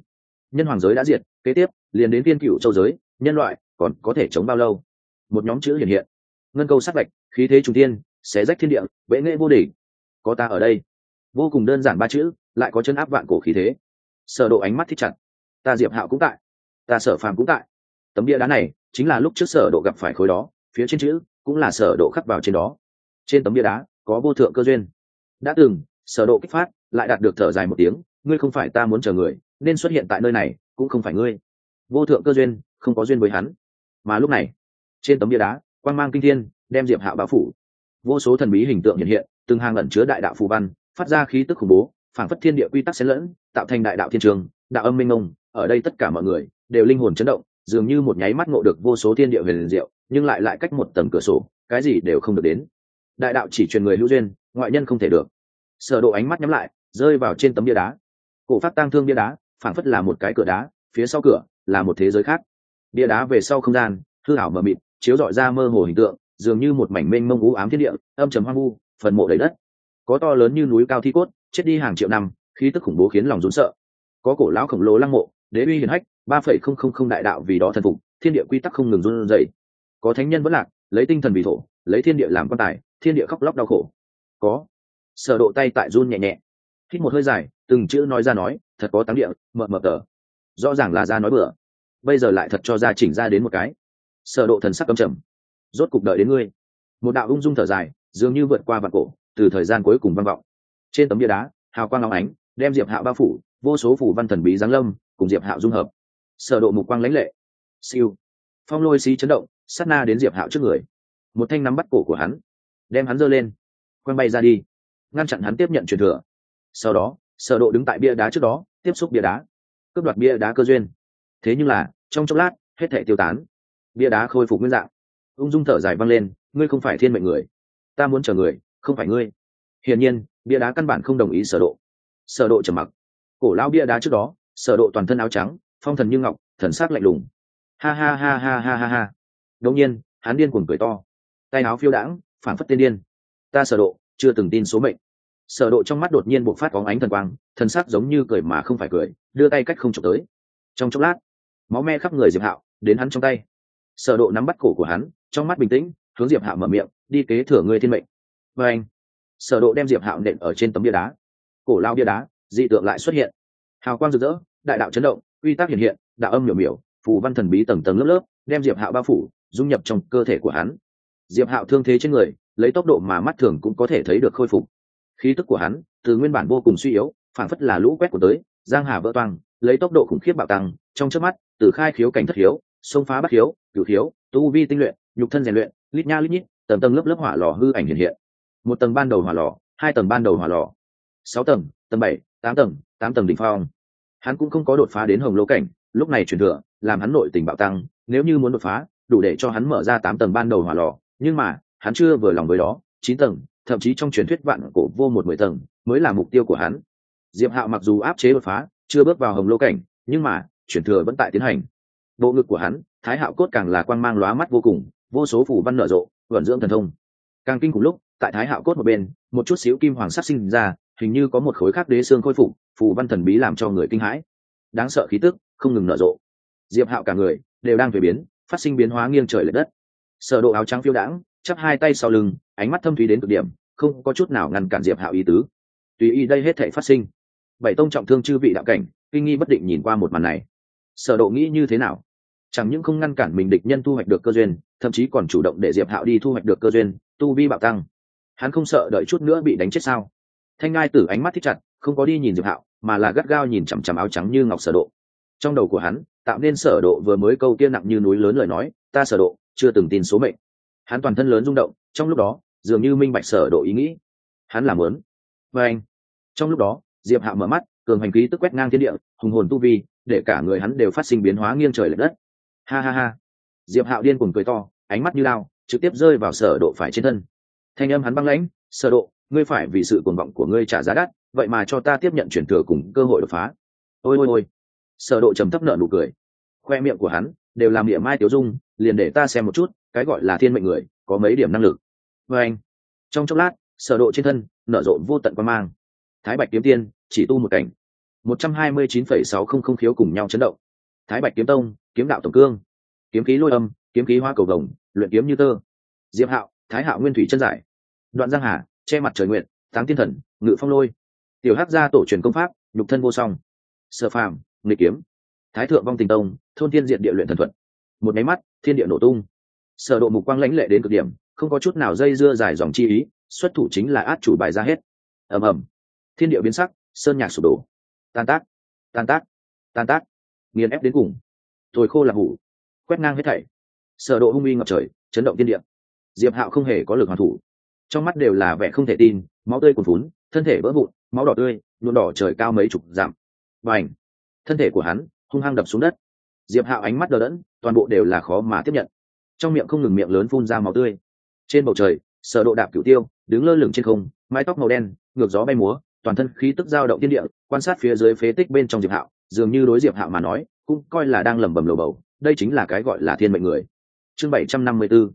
Nhân hoàng giới đã diệt, kế tiếp, liền đến tiên cựu châu giới, nhân loại còn có thể chống bao lâu? Một nhóm chữ hiện hiện. Ngân câu sắc vạch khí thế trung tiên xé rách thiên địa, bệ nghệ vô địch. Có ta ở đây. Vô cùng đơn giản ba chữ, lại có chân áp vạn cổ khí thế. Sở độ ánh mắt thích chặt. Ta diệp hạo cũng tại. Ta sở phàm cũng tại tấm bia đá này chính là lúc trước sở độ gặp phải khối đó, phía trên chữ cũng là sở độ khắc vào trên đó. Trên tấm bia đá có vô thượng cơ duyên. Đã từng, sở độ kích phát lại đạt được thở dài một tiếng, ngươi không phải ta muốn chờ người, nên xuất hiện tại nơi này cũng không phải ngươi. Vô thượng cơ duyên không có duyên với hắn. Mà lúc này, trên tấm bia đá, quang mang kinh thiên đem diệp hạo bao phủ. Vô số thần bí hình tượng hiện hiện, từng hàng ẩn chứa đại đạo phù văn, phát ra khí tức khủng bố phảng phất thiên địa quy tắc xen lẫn, tạo thành đại đạo thiên trường, đạo âm minh ngông, ở đây tất cả mọi người đều linh hồn chấn động dường như một nháy mắt ngộ được vô số thiên địa huyền diệu, nhưng lại lại cách một tầng cửa sổ, cái gì đều không được đến. Đại đạo chỉ truyền người hữu duyên, ngoại nhân không thể được. Sở độ ánh mắt nhắm lại, rơi vào trên tấm bia đá. Cổ phát tang thương bia đá, phảng phất là một cái cửa đá, phía sau cửa là một thế giới khác. Bia đá về sau không gian, hư ảo mờ mịt, chiếu dọi ra mơ hồ hình tượng, dường như một mảnh mênh mông u ám thiên địa, âm trầm hoang vu, phần mộ đầy đất. Có to lớn như núi cao thi cốt, chết đi hàng triệu năm, khí tức khủng bố khiến lòng rún sợ. Có cổ lão khổng lồ lăng mộ, đế uy hiển hách ba phẩy không không không đại đạo vì đó thần phục, thiên địa quy tắc không ngừng run dậy có thánh nhân vẫn lạc, lấy tinh thần vì thổ, lấy thiên địa làm quan tài, thiên địa khóc lóc đau khổ. Có. Sở độ tay tại run nhẹ nhẹ. Hít một hơi dài, từng chữ nói ra nói, thật có táng địa mờ mờ tờ. Rõ ràng là ra nói bừa. Bây giờ lại thật cho ra chỉnh ra đến một cái. Sở độ thần sắc căm trầm. Rốt cục đợi đến ngươi. Một đạo ung dung thở dài, dường như vượt qua vạn cổ, từ thời gian cuối cùng vang vọng. Trên tấm bia đá, hào quang long ánh, đem diệp hạo bao phủ, vô số phủ văn thần bí giáng lâm, cùng diệp hạo dung hợp sở độ mục quang lãnh lệ. Siêu. Phong lôi xí chấn động, sát na đến diệp hạo trước người. Một thanh nắm bắt cổ của hắn, đem hắn giơ lên. Quăng bay ra đi. Ngăn chặn hắn tiếp nhận truyền thừa. Sau đó, sở độ đứng tại bia đá trước đó, tiếp xúc bia đá. Cướp đoạt bia đá cơ duyên. Thế nhưng là, trong chốc lát, hết thảy tiêu tán. Bia đá khôi phục nguyên dạng. Ung dung thở dài vang lên, ngươi không phải thiên mệnh người. Ta muốn chờ người, không phải ngươi. Hiển nhiên, bia đá căn bản không đồng ý sở độ. Sở độ trầm mặc. Cổ lao bia đá trước đó, sở độ toàn thân áo trắng phong thần như ngọc, thần sắc lạnh lùng. Ha ha ha ha ha ha ha. Đột nhiên, hắn điên cuồng cười to. Tay áo phiêu đãng phản phất tiên điên. Ta sở độ, chưa từng tin số mệnh. Sở độ trong mắt đột nhiên bộc phát bóng ánh thần quang, thần sắc giống như cười mà không phải cười, đưa tay cách không chụp tới. Trong chốc lát, máu me khắp người diệp hạo, đến hắn trong tay. Sở độ nắm bắt cổ của hắn, trong mắt bình tĩnh, hướng diệp hạo mở miệng, đi kế thừa ngươi thiên mệnh. Và anh, sở độ đem diệp hạo nện ở trên tấm bia đá. Cổ lao bia đá, dị tượng lại xuất hiện. Hào quang rực rỡ, đại đạo chấn động uy tắc hiện hiện, đạo âm miểu miểu, phù văn thần bí tầng tầng lớp lớp, đem diệp hạo bao phủ, dung nhập trong cơ thể của hắn. Diệp hạo thương thế trên người, lấy tốc độ mà mắt thường cũng có thể thấy được khôi phục. Khí tức của hắn, từ nguyên bản vô cùng suy yếu phản phất là lũ quét của tới, giang hà vỡ toang, lấy tốc độ khủng khiếp bạo tăng, trong chớp mắt, từ khai khiếu cảnh thất khiếu, xông phá bắt khiếu, cửu khiếu, tu vi tinh luyện, nhục thân rèn luyện, lít nha lít nhít, tầng tầng lớp lớp hỏa lò hư ảnh hiện hiện. Một tầng ban đầu hỏa lò, hai tầng ban đầu hỏa lò. Sáu tầng tầng bảy, tám tầng tám tầng đỉnh phong hắn cũng không có đột phá đến hồng lô cảnh, lúc này truyền thừa, làm hắn nội tình bạo tăng, nếu như muốn đột phá, đủ để cho hắn mở ra tám tầng ban đầu hỏa lò, nhưng mà, hắn chưa vừa lòng với đó, chín tầng, thậm chí trong truyền thuyết vạn cổ vô một mười tầng, mới là mục tiêu của hắn. Diệp hạo mặc dù áp chế đột phá, chưa bước vào hồng lô cảnh, nhưng mà chuyển thừa vẫn tại tiến hành. Bộ ngực của hắn, thái hạo cốt càng là quang mang lóa mắt vô cùng, vô số phủ văn nở rộ, vận dưỡng thần thông. Càng kinh cùng lúc, tại thái hạo cốt một bên, một chút xíu kim hoàng sắc sinh ra hình như có một khối khác đế xương khôi phục, phù văn thần bí làm cho người kinh hãi. Đáng sợ khí tức, không ngừng nở rộ. Diệp hạo cả người đều đang về biến, phát sinh biến hóa nghiêng trời l ệ đất. Sở độ áo trắng phiêu đãng, chắp hai tay sau lưng, ánh mắt thâm thúy đến cực điểm, không có chút nào ngăn cản diệp hạo ý tứ. Tùy y đây hết thể phát sinh. Bảy tông trọng thương chư vị đạo cảnh, kinh nghi bất định nhìn qua một màn này. Sở độ nghĩ như thế nào? Chẳng những không ngăn cản mình địch nhân thu hoạch được cơ duyên, thậm chí còn chủ động để diệp hạo đi thu hoạch được cơ duyên, tu vi bạo tăng. Hắn không sợ đợi chút nữa bị đánh chết sao? Thanh ngai tử ánh mắt thích chặt, không có đi nhìn diệp hạo, mà là gắt gao nhìn chằm chằm áo trắng như ngọc sở độ. Trong đầu của hắn, tạo nên sở độ vừa mới câu kia nặng như núi lớn lời nói, ta sở độ, chưa từng tin số mệnh. Hắn toàn thân lớn rung động, trong lúc đó, dường như minh bạch sở độ ý nghĩ. Hắn làm muốn và anh. Trong lúc đó, diệp hạo mở mắt, cường hành khí tức quét ngang thiên địa, hùng hồn tu vi, để cả người hắn đều phát sinh biến hóa nghiêng trời lệch đất. Ha ha ha. Diệp hạo điên cuồng cười to, ánh mắt như lao, trực tiếp rơi vào sở độ phải trên thân. Thanh âm hắn băng lãnh, sở độ ngươi phải vì sự cuồng vọng của ngươi trả giá đắt, vậy mà cho ta tiếp nhận chuyển thừa cùng cơ hội đột phá. Ôi ôi ôi. Sở độ trầm thấp nở nụ cười. Khoe miệng của hắn đều làm miệng mai tiểu dung, liền để ta xem một chút, cái gọi là thiên mệnh người, có mấy điểm năng lực. Với anh, trong chốc lát, sở độ trên thân nở rộ vô tận quan mang. Thái bạch kiếm tiên, chỉ tu một cảnh. một trăm hai mươi chín phẩy sáu không không khiếu cùng nhau chấn động. Thái bạch kiếm tông, kiếm đạo tổng cương. Kiếm khí lôi âm, kiếm khí hoa cầu vồng, luyện kiếm như tơ. Diệp hạo, thái hạo nguyên thủy chân giải. Đoạn giang hà che mặt trời nguyện táng tiên thần, ngự phong lôi. Tiểu hắc gia tổ truyền công pháp, nhục thân vô song. Sở phàm, nghịch kiếm. Thái thượng vong tình tông, thôn thiên diện địa luyện thần thuật. Một máy mắt, thiên địa nổ tung. Sở độ mục quang lãnh lệ đến cực điểm, không có chút nào dây dưa dài dòng chi ý, xuất thủ chính là át chủ bài ra hết. Ầm ầm. Thiên địa biến sắc, sơn nhạc sụp đổ. Tan tác tan tác tan tác. Nghiền ép đến cùng. Thổi khô là hủ. Quét ngang hết thảy. Sở độ hung uy ngập trời, chấn động thiên địa. Diệp hạo không hề có lực hoàn thủ trong mắt đều là vẻ không thể tin, máu tươi cuồn phún thân thể vỡ vụn, máu đỏ tươi, nhuộm đỏ trời cao mấy chục dặm. Bành! Thân thể của hắn hung hăng đập xuống đất. Diệp hạo ánh mắt đờ đẫn, toàn bộ đều là khó mà tiếp nhận. Trong miệng không ngừng miệng lớn phun ra máu tươi. Trên bầu trời, sở độ đạp cửu tiêu, đứng lơ lửng trên không, mái tóc màu đen, ngược gió bay múa, toàn thân khí tức dao động thiên địa, quan sát phía dưới phế tích bên trong diệp hạo, dường như đối diệp hạo mà nói, cũng coi là đang lẩm bẩm lầu bầu, đây chính là cái gọi là thiên mệnh người. Chương 754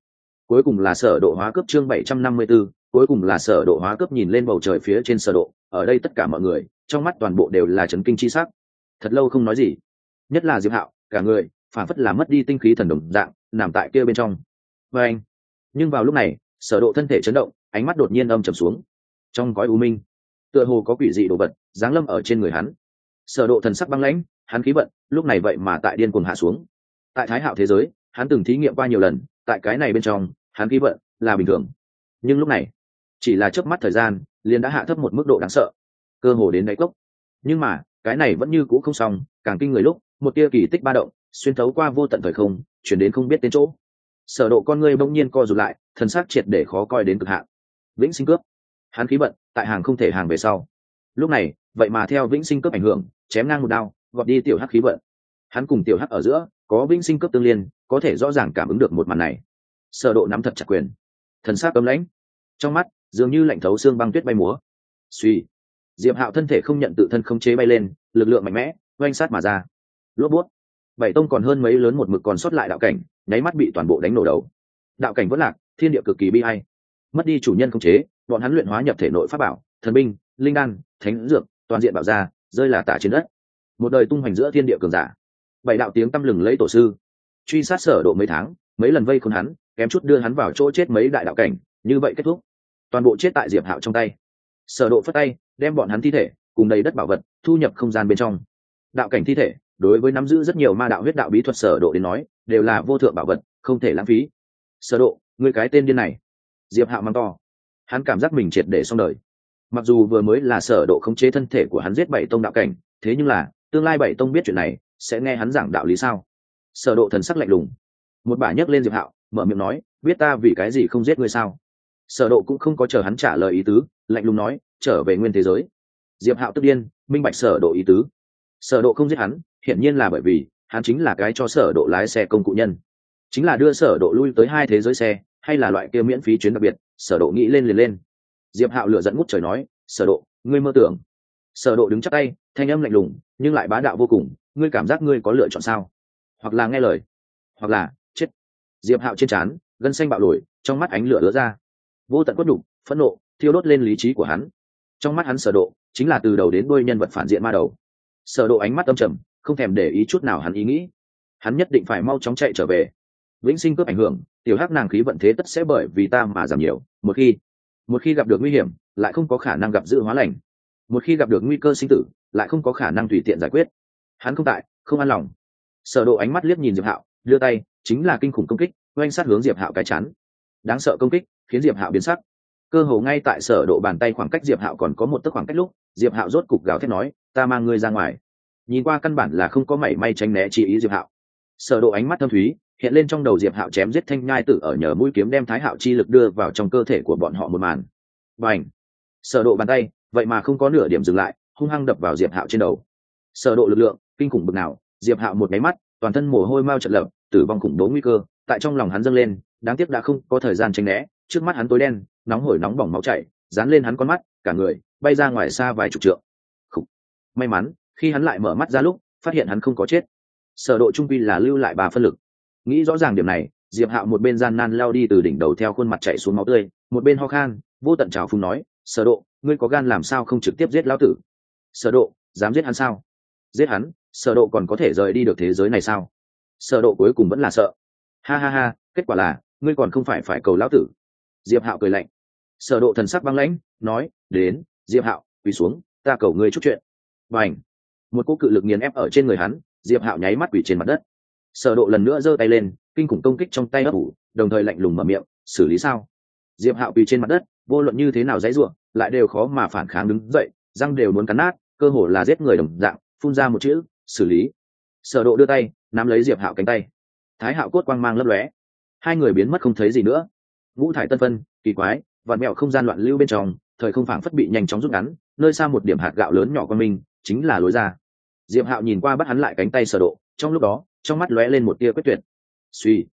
cuối cùng là sở độ hóa cấp chương 754 cuối cùng là sở độ hóa cấp nhìn lên bầu trời phía trên sở độ, ở đây tất cả mọi người, trong mắt toàn bộ đều là chấn kinh chi sắc. Thật lâu không nói gì. Nhất là diệp hạo, cả người, phản phất là mất đi tinh khí thần đồng dạng, nằm tại kia bên trong. Và anh, nhưng vào lúc này, sở độ thân thể chấn động, ánh mắt đột nhiên âm trầm xuống. Trong gói u minh, tựa hồ có quỷ dị đồ vật, giáng lâm ở trên người hắn. Sở độ thần sắc băng lãnh, hắn khí vận, lúc này vậy mà tại điên cuồng hạ xuống. Tại thái hạo thế giới, hắn từng thí nghiệm qua nhiều lần, tại cái này bên trong hắn khí vận là bình thường. Nhưng lúc này, chỉ là chớp mắt thời gian, liền đã hạ thấp một mức độ đáng sợ. Cơ hồ đến đáy cốc. Nhưng mà, cái này vẫn như cũ không xong, càng kinh người lúc, một tia kỳ tích ba động, xuyên thấu qua vô tận thời không, chuyển đến không biết đến chỗ. Sở độ con ngươi bỗng nhiên co rụt lại, thần sắc triệt để khó coi đến cực hạn. Vĩnh sinh cướp. Hắn khí vận, tại hàng không thể hàng về sau. Lúc này, vậy mà theo vĩnh sinh cướp ảnh hưởng, chém ngang một đao, gọt đi tiểu hắc khí vận. Hắn cùng tiểu hắc ở giữa, có vĩnh sinh cướp tương liên, có thể rõ ràng cảm ứng được một màn này sở độ nắm thật chặt quyền. Thần sắc âm lãnh. Trong mắt, dường như lạnh thấu xương băng tuyết bay múa. Suy diệp hạo thân thể không nhận tự thân không chế bay lên, lực lượng mạnh mẽ, oanh sát mà ra. Lốp bút. Bảy tông còn hơn mấy lớn một mực còn sót lại đạo cảnh, nháy mắt bị toàn bộ đánh nổ đầu. Đạo cảnh vẫn lạc, thiên địa cực kỳ bi hay mất đi chủ nhân không chế, bọn hắn luyện hóa nhập thể nội pháp bảo, thần binh, linh đan, thánh dược, toàn diện bảo ra rơi là tả trên đất. Một đời tung hoành giữa thiên địa cường giả. Bảy đạo tiếng tăm lừng lấy tổ sư. Truy sát sở độ mấy tháng, mấy lần vây khốn hắn kém chút đưa hắn vào chỗ chết mấy đại đạo cảnh, như vậy kết thúc. Toàn bộ chết tại diệp hạo trong tay. Sở độ phất tay, đem bọn hắn thi thể cùng đầy đất bảo vật thu nhập không gian bên trong. Đạo cảnh thi thể, đối với nắm giữ rất nhiều ma đạo huyết đạo bí thuật sở độ đến nói, đều là vô thượng bảo vật, không thể lãng phí. Sở độ người cái tên điên này. Diệp hạo mang to. Hắn cảm giác mình triệt để xong đời. Mặc dù vừa mới là sở độ khống chế thân thể của hắn giết bảy tông đạo cảnh, thế nhưng là, tương lai bảy tông biết chuyện này, sẽ nghe hắn giảng đạo lý sao? Sở độ thần sắc lạnh lùng. Một bà nhấc lên diệp hạo mở miệng nói, biết ta vì cái gì không giết ngươi sao? Sở độ cũng không có chờ hắn trả lời ý tứ, lạnh lùng nói, trở về nguyên thế giới. Diệp hạo tức điên, minh bạch sở độ ý tứ. Sở độ không giết hắn hiện nhiên là bởi vì, hắn chính là cái cho sở độ lái xe công cụ nhân. Chính là đưa sở độ lui tới hai thế giới xe, hay là loại kia miễn phí chuyến đặc biệt, sở độ nghĩ lên liền lên. Diệp hạo lựa dẫn ngút trời nói, sở độ, ngươi mơ tưởng. Sở độ đứng chắc tay, thanh âm lạnh lùng, nhưng lại bá đạo vô cùng, ngươi cảm giác ngươi có lựa chọn sao? Hoặc là nghe lời. Hoặc là diệp hạo trên trán, gân xanh bạo nổi trong mắt ánh lửa lứa ra. Vô tận quất đục phẫn nộ, thiêu đốt lên lý trí của hắn. Trong mắt hắn sở độ, chính là từ đầu đến đuôi nhân vật phản diện ma đầu. Sở độ ánh mắt âm trầm, không thèm để ý chút nào hắn ý nghĩ. Hắn nhất định phải mau chóng chạy trở về. Vĩnh sinh cướp ảnh hưởng, tiểu hắc nàng khí vận thế tất sẽ bởi vì ta mà giảm nhiều. Một khi một khi gặp được nguy hiểm, lại không có khả năng gặp dự hóa lành. Một khi gặp được nguy cơ sinh tử, lại không có khả năng tùy tiện giải quyết. Hắn không tại, không an lòng. Sở độ ánh mắt liếc nhìn diệp hạo đưa tay, chính là kinh khủng công kích, oanh sát hướng diệp hạo cái chắn đáng sợ công kích, khiến diệp hạo biến sắc. Cơ hồ ngay tại sở độ bàn tay khoảng cách diệp hạo còn có một tấc khoảng cách lúc, diệp hạo rốt cục gào thét nói, ta mang ngươi ra ngoài. Nhìn qua căn bản là không có mảy may tránh né chi ý diệp hạo. Sở độ ánh mắt thâm thúy, hiện lên trong đầu diệp hạo chém giết thanh nhai tử ở nhờ mũi kiếm đem thái hạo chi lực đưa vào trong cơ thể của bọn họ một màn. Bành! Sở độ bàn tay, vậy mà không có nửa điểm dừng lại, hung hăng đập vào diệp hạo trên đầu. Sở độ lực lượng, kinh khủng bực nào, diệp hạo một máy mắt toàn thân mồ hôi mau trận lập, tử vong khủng bố nguy cơ, tại trong lòng hắn dâng lên, đáng tiếc đã không có thời gian tranh né, trước mắt hắn tối đen, nóng hổi nóng bỏng máu chảy, dán lên hắn con mắt, cả người, bay ra ngoài xa vài chục trượng. Khủ. may mắn, khi hắn lại mở mắt ra lúc, phát hiện hắn không có chết. Sở độ trung quy là lưu lại bà phân lực. Nghĩ rõ ràng điểm này, diệp hạo một bên gian nan lao đi từ đỉnh đầu theo khuôn mặt chảy xuống máu tươi, một bên ho khan, vô tận trào phung nói, sở độ, ngươi có gan làm sao không trực tiếp giết lão tử? Sở độ, dám giết hắn sao? Giết hắn? Sở độ còn có thể rời đi được thế giới này sao? Sở độ cuối cùng vẫn là sợ. Ha ha ha, kết quả là, ngươi còn không phải phải cầu lão tử. Diệp hạo cười lạnh. Sở độ thần sắc băng lãnh, nói, đến, diệp hạo, quỳ xuống, ta cầu ngươi chút chuyện. Bành! Một cú cự lực nghiền ép ở trên người hắn, diệp hạo nháy mắt quỳ trên mặt đất. Sở độ lần nữa giơ tay lên, kinh khủng công kích trong tay ấp ủ đồng thời lạnh lùng mở miệng, xử lý sao? Diệp hạo quỳ trên mặt đất, vô luận như thế nào dãy ruộng lại đều khó mà phản kháng đứng dậy, răng đều muốn cắn nát, cơ hồ là giết người đồng dạng, phun ra một chữ xử lý. Sở độ đưa tay, nắm lấy diệp hạo cánh tay. Thái hạo cốt quang mang lấp lóe. Hai người biến mất không thấy gì nữa. Ngũ thải tân phân, kỳ quái, vạn mẹo không gian loạn lưu bên trong, thời không phảng phất bị nhanh chóng rút ngắn, nơi xa một điểm hạt gạo lớn nhỏ của minh, chính là lối ra. Diệp hạo nhìn qua bắt hắn lại cánh tay sở độ, trong lúc đó, trong mắt lóe lên một tia quyết tuyệt. Suy.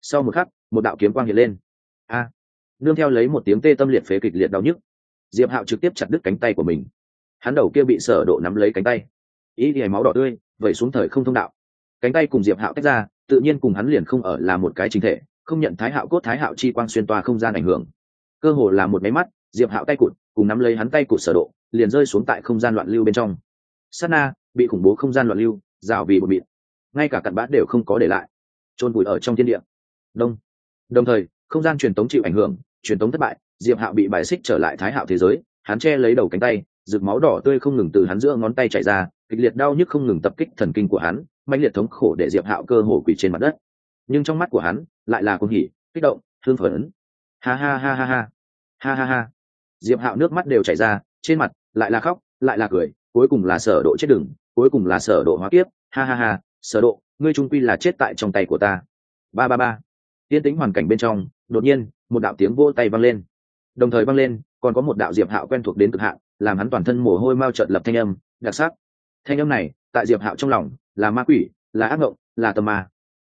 Sau một khắc, một đạo kiếm quang hiện lên. A. Nương theo lấy một tiếng tê tâm liệt phế kịch liệt đau nhức. Diệp hạo trực tiếp chặt đứt cánh tay của mình. Hắn đầu kia bị sở độ nắm lấy cánh tay ý thì máu đỏ tươi, vẩy xuống thời không thông đạo. Cánh tay cùng diệp hạo tách ra, tự nhiên cùng hắn liền không ở là một cái chính thể, không nhận thái hạo cốt thái hạo chi quang xuyên toa không gian ảnh hưởng. Cơ hồ là một máy mắt, diệp hạo tay cụt, cùng nắm lấy hắn tay cụt sở độ, liền rơi xuống tại không gian loạn lưu bên trong. Sát na, bị khủng bố không gian loạn lưu, rào vì một mịn. Ngay cả cặn bã đều không có để lại. Trôn vùi ở trong thiên địa. Đông. Đồng thời, không gian truyền tống chịu ảnh hưởng, truyền tống thất bại, diệp hạo bị bài xích trở lại thái hạo thế giới, hắn che lấy đầu cánh tay rực máu đỏ tươi không ngừng từ hắn giữa ngón tay chảy ra, kịch liệt đau nhức không ngừng tập kích thần kinh của hắn mạnh liệt thống khổ để diệp hạo cơ hồ quỳ trên mặt đất. Nhưng trong mắt của hắn lại là cuồng hỉ, kích động, thương phấn. Ha ha ha ha ha. Ha ha ha. Diệp hạo nước mắt đều chảy ra, trên mặt lại là khóc, lại là cười, cuối cùng là sở độ chết đừng, cuối cùng là sở độ hóa kiếp. Ha ha ha, sở độ, ngươi trung quy là chết tại trong tay của ta. Ba ba ba. Tiên tính hoàn cảnh bên trong, đột nhiên, một đạo tiếng vỗ tay vang lên. Đồng thời vang lên, còn có một đạo diệp hạo quen thuộc đến cực hạn làm hắn toàn thân mồ hôi mau trợn lập thanh âm, đặc sắc. Thanh âm này, tại diệp hạo trong lòng, là ma quỷ, là ác ngộng, là tầm ma.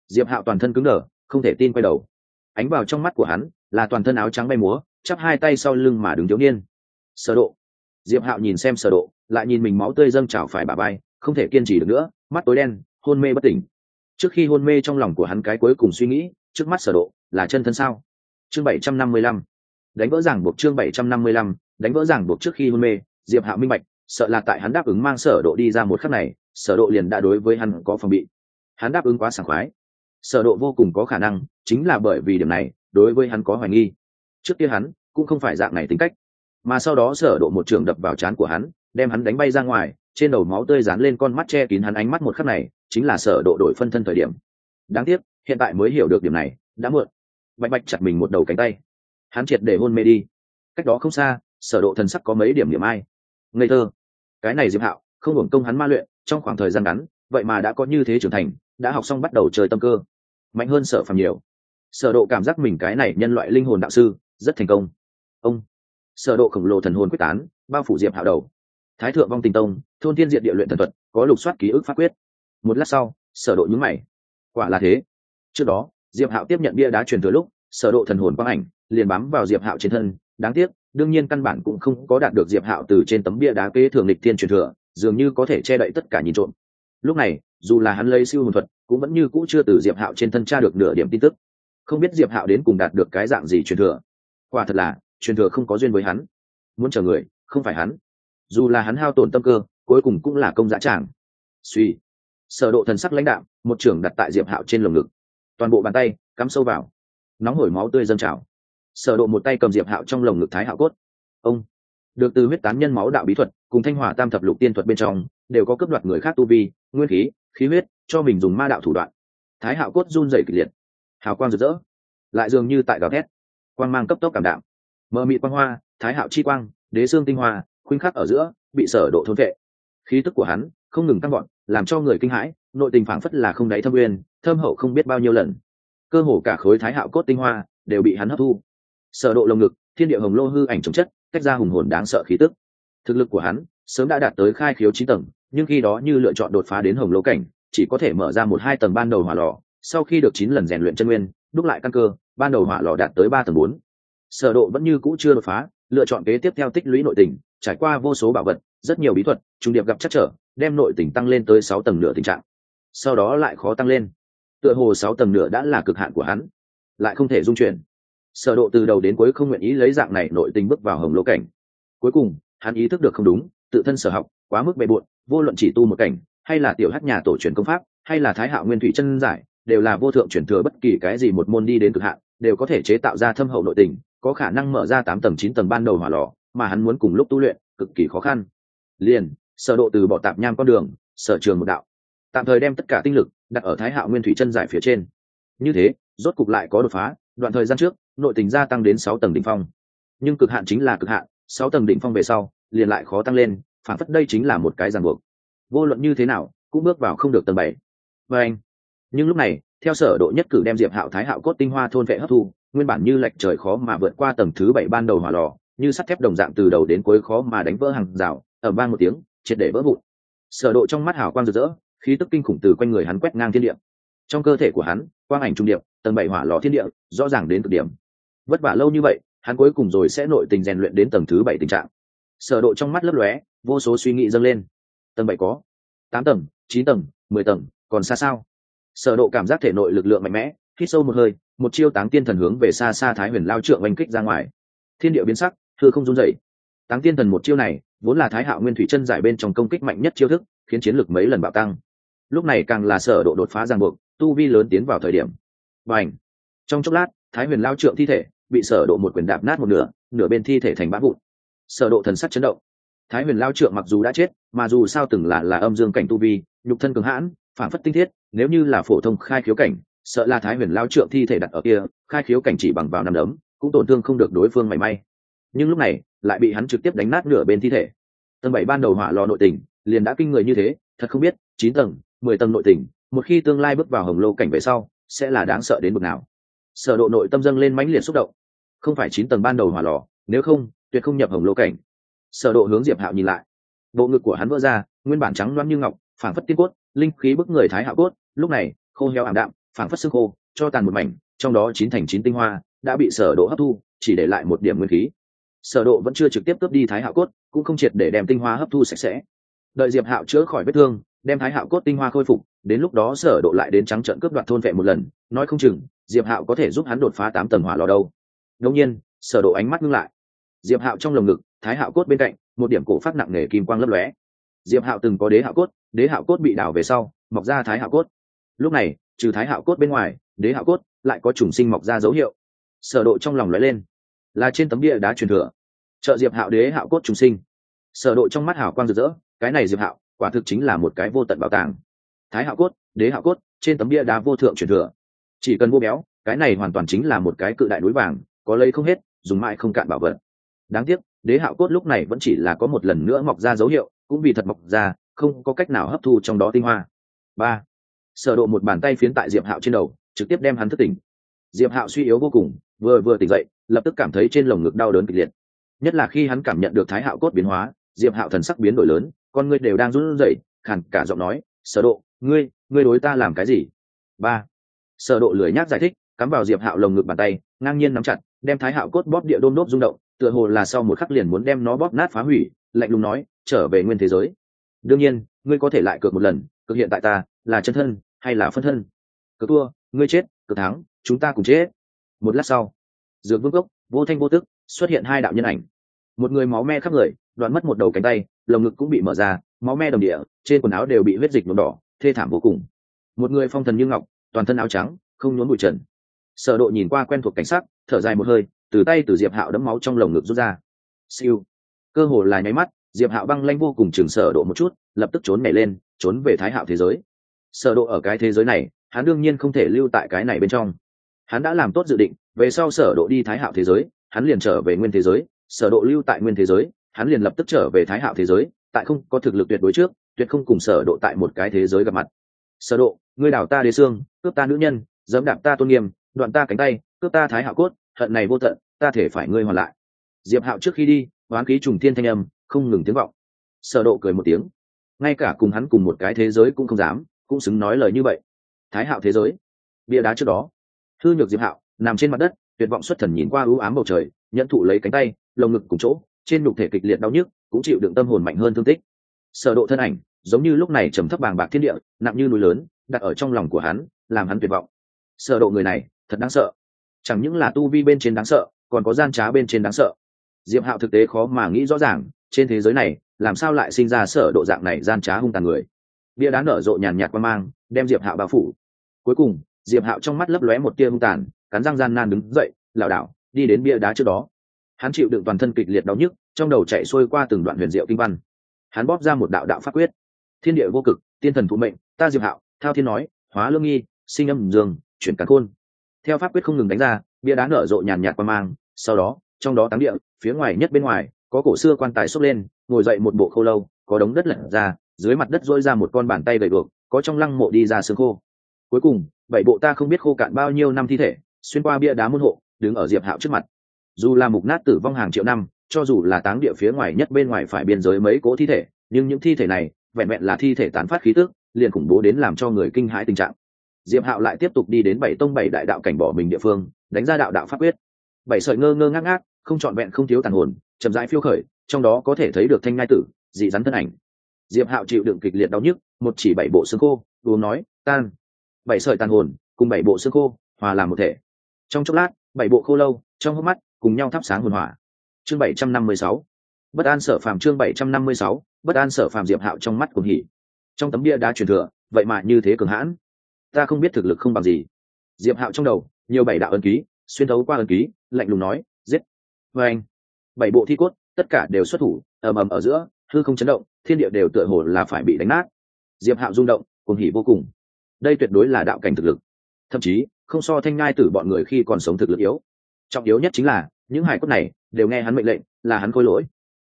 Diệp hạo toàn thân cứng đờ, không thể tin quay đầu. Ánh vào trong mắt của hắn, là toàn thân áo trắng bay múa, chắp hai tay sau lưng mà đứng thiếu niên. Sở độ. Diệp hạo nhìn xem sở độ, lại nhìn mình máu tươi dâng trào phải bà bay không thể kiên trì được nữa, mắt tối đen, hôn mê bất tỉnh. Trước khi hôn mê trong lòng của hắn cái cuối cùng suy nghĩ, trước mắt sở độ, là chân thân sao? Chương 755 đánh vỡ giảng buộc chương 755 đánh vỡ ràng buộc trước khi hôn mê, diệp hạo minh bạch, sợ là tại hắn đáp ứng mang sở độ đi ra một khắc này, sở độ liền đã đối với hắn có phòng bị. Hắn đáp ứng quá sảng khoái. Sở độ vô cùng có khả năng chính là bởi vì điểm này, đối với hắn có hoài nghi. Trước kia hắn cũng không phải dạng này tính cách. Mà sau đó sở độ một trường đập vào chán của hắn, đem hắn đánh bay ra ngoài, trên đầu máu tươi dán lên con mắt che kín hắn ánh mắt một khắc này, chính là sở độ đổi phân thân thời điểm. Đáng tiếc, hiện tại mới hiểu được điểm này, đã muộn. Bạch bạch chặt mình một đầu cánh tay. Hắn triệt để hôn mê đi. Cách đó không xa sở độ thần sắc có mấy điểm điểm ai. Ngây thơ. Cái này diệp hạo, không hưởng công hắn ma luyện, trong khoảng thời gian ngắn, vậy mà đã có như thế trưởng thành, đã học xong bắt đầu chơi tâm cơ. Mạnh hơn sở phàm nhiều. Sở độ cảm giác mình cái này nhân loại linh hồn đạo sư, rất thành công. Ông. Sở độ khổng lồ thần hồn quyết tán, bao phủ diệp hạo đầu. Thái thượng vong tình tông, thôn thiên diện địa luyện thần thuật, có lục soát ký ức pháp quyết. Một lát sau, sở độ nhướng mày. Quả là thế. Trước đó, diệp hạo tiếp nhận bia đá truyền thừa lúc, sở độ thần hồn quang ảnh, liền bám vào diệp hạo trên thân, đáng tiếc đương nhiên căn bản cũng không có đạt được diệp hạo từ trên tấm bia đá kế thường lịch thiên truyền thừa, dường như có thể che đậy tất cả nhìn trộm. Lúc này, dù là hắn lấy siêu hồn thuật, cũng vẫn như cũ chưa từ diệp hạo trên thân tra được nửa điểm tin tức. Không biết diệp hạo đến cùng đạt được cái dạng gì truyền thừa. Quả thật là, truyền thừa không có duyên với hắn. Muốn chờ người, không phải hắn. Dù là hắn hao tổn tâm cơ, cuối cùng cũng là công dã tràng. Suy. Sở độ thần sắc lãnh đạm, một trưởng đặt tại diệp hạo trên lồng ngực. Toàn bộ bàn tay, cắm sâu vào. Nóng hổi máu tươi dâng trào sở độ một tay cầm diệp hạo trong lồng ngực thái hạo cốt. Ông, được từ huyết tán nhân máu đạo bí thuật, cùng thanh hỏa tam thập lục tiên thuật bên trong, đều có cướp đoạt người khác tu vi, nguyên khí khí huyết, cho mình dùng ma đạo thủ đoạn. Thái hạo cốt run rẩy kịch liệt. Hào quang rực rỡ. Lại dường như tại gào thét. Quang mang cấp tốc cảm đạm. Mờ mị quang hoa, thái hạo chi quang, đế xương tinh hoa, khuynh khắc ở giữa, bị sở độ thôn vệ. Khí tức của hắn không ngừng tăng gọn làm cho người kinh hãi, nội tình phảng phất là không đáy thâm uyên, thâm hậu không biết bao nhiêu lần. Cơ hồ cả khối thái hạo cốt tinh hoa đều bị hắn hấp thu sở độ lồng ngực, thiên địa hồng lô hư ảnh chống chất cách ra hùng hồn đáng sợ khí tức. Thực lực của hắn sớm đã đạt tới khai khiếu chín tầng, nhưng khi đó như lựa chọn đột phá đến hồng lô cảnh, chỉ có thể mở ra một hai tầng ban đầu hỏa lò, sau khi được chín lần rèn luyện chân nguyên, đúc lại căn cơ, ban đầu hỏa lò đạt tới ba tầng bốn. Sở độ vẫn như cũ chưa đột phá, lựa chọn kế tiếp theo tích lũy nội tình, trải qua vô số bảo vật, rất nhiều bí thuật trung điệp gặp chắc trở, đem nội tình tăng lên tới sáu tầng nửa tình trạng. Sau đó lại khó tăng lên. Tựa hồ sáu tầng nửa đã là cực hạn của hắn. Lại không thể dung chuyển sở độ từ đầu đến cuối không nguyện ý lấy dạng này nội tình bước vào hồng lô cảnh. Cuối cùng, hắn ý thức được không đúng, tự thân sở học, quá mức bề bội vô luận chỉ tu một cảnh, hay là tiểu hắc nhà tổ truyền công pháp, hay là thái hạo nguyên thủy chân giải, đều là vô thượng truyền thừa bất kỳ cái gì một môn đi đến cực hạn, đều có thể chế tạo ra thâm hậu nội tình, có khả năng mở ra tám tầng, chín tầng ban đầu hỏa lò, mà hắn muốn cùng lúc tu luyện, cực kỳ khó khăn. Liền, sở độ từ bỏ tạm nham con đường, sở trường một đạo. Tạm thời đem tất cả tinh lực đặt ở thái hạo nguyên thủy chân giải phía trên. Như thế, rốt cục lại có đột phá, đoạn thời gian trước nội tình gia tăng đến sáu tầng đỉnh phong. Nhưng cực hạn chính là cực hạn, sáu tầng đỉnh phong về sau, liền lại khó tăng lên, phản phất đây chính là một cái ràng buộc. Vô luận như thế nào, cũng bước vào không được tầng bảy. Và anh, nhưng lúc này, theo sở độ nhất cử đem diệp hạo thái hạo cốt tinh hoa thôn vệ hấp thu, nguyên bản như lệch trời khó mà vượt qua tầng thứ bảy ban đầu hỏa lò, như sắt thép đồng dạng từ đầu đến cuối khó mà đánh vỡ hàng rào ở vang một tiếng, triệt để vỡ vụn. Sở độ trong mắt hào quang rực rỡ, khí tức kinh khủng từ quanh người hắn quét ngang thiên địa. Trong cơ thể của hắn, quang ảnh trung điệp tầng bảy hỏa lò thiên địa, rõ ràng đến cực điểm. Vất vả lâu như vậy, hắn cuối cùng rồi sẽ nội tình rèn luyện đến tầng thứ bảy tình trạng. Sở độ trong mắt lấp lóe, vô số suy nghĩ dâng lên. Tầng bảy có tám tầng, chín tầng, mười tầng, còn xa sao? Sở độ cảm giác thể nội lực lượng mạnh mẽ, hít sâu một hơi, một chiêu táng tiên thần hướng về xa xa thái huyền lao trượng oanh kích ra ngoài. Thiên địa biến sắc thưa không run rẩy. Táng tiên thần một chiêu này, vốn là thái hạo nguyên thủy chân giải bên trong công kích mạnh nhất chiêu thức, khiến chiến lực mấy lần bạo tăng. Lúc này càng là sở độ đột phá giang buộc, tu vi lớn tiến vào thời điểm bành trong chốc lát, thái huyền lao trượng thi thể bị sở độ một quyền đạp nát một nửa nửa bên thi thể thành bã vụn. Sở độ thần sắc chấn động. Thái huyền lao trượng mặc dù đã chết, mà dù sao từng là là âm dương cảnh tu vi, nhục thân cường hãn, phản phất tinh thiết, nếu như là phổ thông khai khiếu cảnh, sợ là thái huyền lao trượng thi thể đặt ở kia, khai khiếu cảnh chỉ bằng vào năm đấm, cũng tổn thương không được đối phương mảy may. Nhưng lúc này, lại bị hắn trực tiếp đánh nát nửa bên thi thể. Tầng bảy ban đầu hỏa lò nội tình, liền đã kinh người như thế, thật không biết, chín tầng, mười tầng nội tình, một khi tương lai bước vào hồng lô cảnh về sau sẽ là đáng sợ đến bực nào. Sở độ nội tâm dâng lên mãnh liệt xúc động. Không phải chín tầng ban đầu hỏa lò, nếu không, tuyệt không nhập hồng lô cảnh. Sở độ hướng diệp hạo nhìn lại. Bộ ngực của hắn vỡ ra, nguyên bản trắng loáng như ngọc, phảng phất tiên cốt, linh khí bức người thái hạo cốt, lúc này, khô heo ảm đạm, phảng phất xương khô, cho tàn một mảnh, trong đó chín thành chín tinh hoa đã bị sở độ hấp thu, chỉ để lại một điểm nguyên khí. Sở độ vẫn chưa trực tiếp cướp đi thái hạo cốt, cũng không triệt để đem tinh hoa hấp thu sạch sẽ. Đợi diệp hạo chữa khỏi vết thương đem thái hạo cốt tinh hoa khôi phục, đến lúc đó sở độ lại đến trắng trận cướp đoạt thôn vệ một lần, nói không chừng, diệp hạo có thể giúp hắn đột phá tám tầng hỏa lò đâu. Đương nhiên, sở độ ánh mắt ngưng lại. Diệp hạo trong lồng ngực, thái hạo cốt bên cạnh, một điểm cổ phát nặng nề kim quang lấp lóe. Diệp hạo từng có đế hạo cốt, đế hạo cốt bị đào về sau, mọc ra thái hạo cốt. Lúc này, trừ thái hạo cốt bên ngoài, đế hạo cốt lại có trùng sinh mọc ra dấu hiệu. Sở độ trong lòng lóe lên. Là trên tấm bia đá truyền thừa. Trợ diệp hạo đế hạo cốt trùng sinh. Sở độ trong mắt hào quang rực rỡ, cái này diệp hạo quả thực chính là một cái vô tận bảo tàng. Thái hạo cốt, đế hạo cốt, trên tấm bia đá vô thượng truyền thừa. Chỉ cần mua béo, cái này hoàn toàn chính là một cái cự đại núi vàng, có lấy không hết, dùng mãi không cạn bảo vật. Đáng tiếc, đế hạo cốt lúc này vẫn chỉ là có một lần nữa mọc ra dấu hiệu, cũng vì thật mọc ra, không có cách nào hấp thu trong đó tinh hoa. Ba. Sở độ một bàn tay phiến tại diệp hạo trên đầu, trực tiếp đem hắn thức tỉnh. Diệp hạo suy yếu vô cùng, vừa vừa tỉnh dậy, lập tức cảm thấy trên lồng ngực đau đớn kịch liệt. Nhất là khi hắn cảm nhận được thái hạo cốt biến hóa, diệp hạo thần sắc biến đổi lớn con ngươi đều đang run rẩy, khàn cả giọng nói, sở độ, ngươi ngươi đối ta làm cái gì? Ba. Sở độ lười nhác giải thích, cắm vào diệp hạo lồng ngực bàn tay, ngang nhiên nắm chặt, đem thái hạo cốt bóp địa đôn đốt rung động, tựa hồ là sau một khắc liền muốn đem nó bóp nát phá hủy, lạnh lùng nói, trở về nguyên thế giới. Đương nhiên, ngươi có thể lại cược một lần cực hiện tại ta, là chân thân, hay là phân thân? Cực thua, ngươi chết cực thắng, chúng ta cùng chết. Một lát sau, dược vương gốc vô thanh vô tức, xuất hiện hai đạo nhân ảnh. Một người máu me khắp người đoạn mất một đầu cánh tay lồng ngực cũng bị mở ra máu me đồng địa trên quần áo đều bị huyết dịch nhuộm đỏ thê thảm vô cùng. Một người phong thần như ngọc toàn thân áo trắng không nhốn bụi trần. Sở độ nhìn qua quen thuộc cảnh sắc, thở dài một hơi từ tay từ diệp hạo đấm máu trong lồng ngực rút ra. Siêu. Cơ hồ là nháy mắt diệp hạo băng lanh vô cùng chừng sở độ một chút lập tức trốn nhảy lên trốn về thái hạo thế giới. Sở độ ở cái thế giới này hắn đương nhiên không thể lưu tại cái này bên trong. Hắn đã làm tốt dự định về sau sở độ đi thái hạo thế giới hắn liền trở về nguyên thế giới sở độ lưu tại nguyên thế giới hắn liền lập tức trở về thái hạo thế giới, tại không có thực lực tuyệt đối trước, tuyệt không cùng sở độ tại một cái thế giới gặp mặt. Sở độ, ngươi đảo ta đế xương, cướp ta nữ nhân, dẫm đạp ta tôn nghiêm, đoạn ta cánh tay, cướp ta thái hạo cốt, hận này vô tận, ta thể phải ngươi hoàn lại. Diệp hạo trước khi đi oán khí trùng thiên thanh âm, không ngừng tiếng vọng. Sở độ cười một tiếng. Ngay cả cùng hắn cùng một cái thế giới cũng không dám, cũng xứng nói lời như vậy. Thái hạo thế giới. Bia đá trước đó. Hư nhược diệp hạo, nằm trên mặt đất, tuyệt vọng xuất thần nhìn qua ưu ám bầu trời nhận thụ lấy cánh tay, lồng ngực cùng chỗ trên nhục thể kịch liệt đau nhức, cũng chịu đựng tâm hồn mạnh hơn thương tích. Sở độ thân ảnh, giống như lúc này trầm thấp bàng bạc thiên địa, nặng như núi lớn, đặt ở trong lòng của hắn, làm hắn tuyệt vọng. Sở độ người này, thật đáng sợ. Chẳng những là tu vi bên trên đáng sợ, còn có gian trá bên trên đáng sợ. Diệp hạo thực tế khó mà nghĩ rõ ràng, trên thế giới này, làm sao lại sinh ra sở độ dạng này gian trá hung tàn người. Bia đá nở rộ nhàn nhạt quan mang, đem diệp hạo bao phủ. Cuối cùng, diệp hạo trong mắt lấp lóe một tia hung tàn, cắn răng gian nan đứng dậy, lảo đảo, đi đến bia đá trước đó hắn chịu đựng toàn thân kịch liệt đau nhức, trong đầu chạy xuôi qua từng đoạn huyền diệu kinh văn. Hắn bóp ra một đạo đạo pháp quyết. Thiên địa vô cực, tiên thần thụ mệnh, ta diệp hạo, thao thiên nói, hóa lương nghi, sinh âm dương, chuyển cắn khôn. Theo pháp quyết không ngừng đánh ra, bia đá nở rộ nhàn nhạt qua mang, sau đó, trong đó táng địa, phía ngoài nhất bên ngoài, có cổ xưa quan tài xốc lên, ngồi dậy một bộ khâu lâu, có đống đất lẩn ra, dưới mặt đất dỗi ra một con bàn tay gầy được có trong lăng mộ đi ra xương khô. Cuối cùng, bảy bộ ta không biết khô cạn bao nhiêu năm thi thể, xuyên qua bia đá môn hộ, đứng ở diệp hạo trước mặt dù là mục nát tử vong hàng triệu năm, cho dù là táng địa phía ngoài nhất bên ngoài phải biên giới mấy cỗ thi thể, nhưng những thi thể này vẹn vẹn là thi thể tán phát khí tức, liền khủng bố đến làm cho người kinh hãi tình trạng. Diệp hạo lại tiếp tục đi đến bảy tông bảy đại đạo cảnh bỏ mình địa phương, đánh ra đạo đạo pháp quyết. Bảy sợi ngơ ngơ ngác ngác, không trọn vẹn không thiếu tàn hồn, chậm rãi phiêu khởi, trong đó có thể thấy được thanh ngai tử, dị rắn thân ảnh. Diệp hạo chịu đựng kịch liệt đau nhức, một chỉ bảy bộ xương khô, uống nói, tan. Bảy sợi tàn hồn, cùng bảy bộ xương khô, hòa làm một thể. Trong chốc lát, bảy bộ khô lâu, trong hốc mắt cùng nhau thắp sáng hồn hỏa. Chương bảy trăm năm mươi sáu. Bất an sở phàm chương bảy trăm năm mươi sáu, bất an sở phàm diệp hạo trong mắt cuồng hỉ. Trong tấm bia đá truyền thừa, vậy mà như thế cường hãn. Ta không biết thực lực không bằng gì. Diệp hạo trong đầu, nhiều bảy đạo ân ký, xuyên thấu qua ân ký, lạnh lùng nói, giết. Vê anh, bảy bộ thi cốt, tất cả đều xuất thủ, ầm ầm ở giữa, hư không chấn động, thiên địa đều tựa hồ là phải bị đánh nát. Diệp hạo rung động, cuồng hỉ vô cùng. Đây tuyệt đối là đạo cảnh thực lực. Thậm chí, không so thanh ngai tử bọn người khi còn sống thực lực yếu trọng yếu nhất chính là, những hải cốt này đều nghe hắn mệnh lệnh, là hắn khôi lỗi.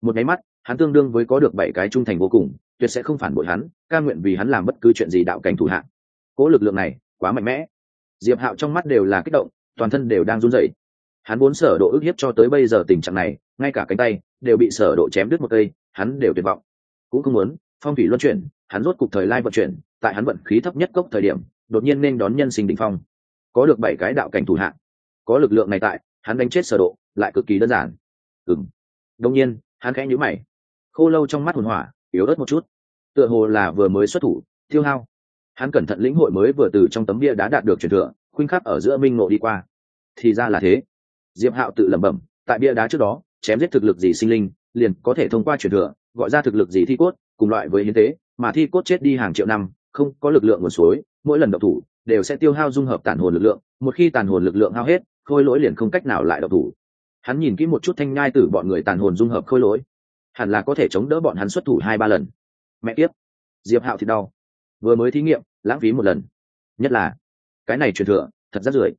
Một nháy mắt, hắn tương đương với có được bảy cái trung thành vô cùng, tuyệt sẽ không phản bội hắn, ca nguyện vì hắn làm bất cứ chuyện gì đạo cảnh thủ hạng. Cỗ lực lượng này quá mạnh mẽ. Diệp hạo trong mắt đều là kích động, toàn thân đều đang run rẩy. Hắn vốn sở độ ức hiếp cho tới bây giờ tình trạng này, ngay cả cánh tay đều bị sở độ chém đứt một cây, hắn đều tuyệt vọng. Cũng không muốn, phong thủy luân chuyển, hắn rốt cục thời lai vận chuyển, tại hắn vận khí thấp nhất cốc thời điểm, đột nhiên nên đón nhân sinh đỉnh phong. Có được bảy cái đạo cảnh thủ hạng có lực lượng này tại, hắn đánh chết sở độ, lại cực kỳ đơn giản. Ừm. Đương nhiên, hắn khẽ nhíu mày. Khô lâu trong mắt hồn hỏa, yếu ớt một chút. Tựa hồ là vừa mới xuất thủ, tiêu hao. Hắn cẩn thận lĩnh hội mới vừa từ trong tấm bia đá đạt được truyền thừa, khuynh khắc ở giữa minh ngộ đi qua. Thì ra là thế. Diệp hạo tự lẩm bẩm, tại bia đá trước đó, chém giết thực lực gì sinh linh, liền có thể thông qua truyền thừa, gọi ra thực lực gì thi cốt, cùng loại với hiến tế, mà thi cốt chết đi hàng triệu năm, không có lực lượng nguồn suối, mỗi lần độc thủ, đều sẽ tiêu hao dung hợp tàn hồn lực lượng, một khi tàn hồn lực lượng hao hết khôi lỗi liền không cách nào lại độc thủ. Hắn nhìn kỹ một chút thanh nhai tử bọn người tàn hồn dung hợp khôi lỗi. Hẳn là có thể chống đỡ bọn hắn xuất thủ hai ba lần. Mẹ tiếp diệp hạo thì đau. Vừa mới thí nghiệm, lãng phí một lần. Nhất là, cái này truyền thừa, thật rất rưởi.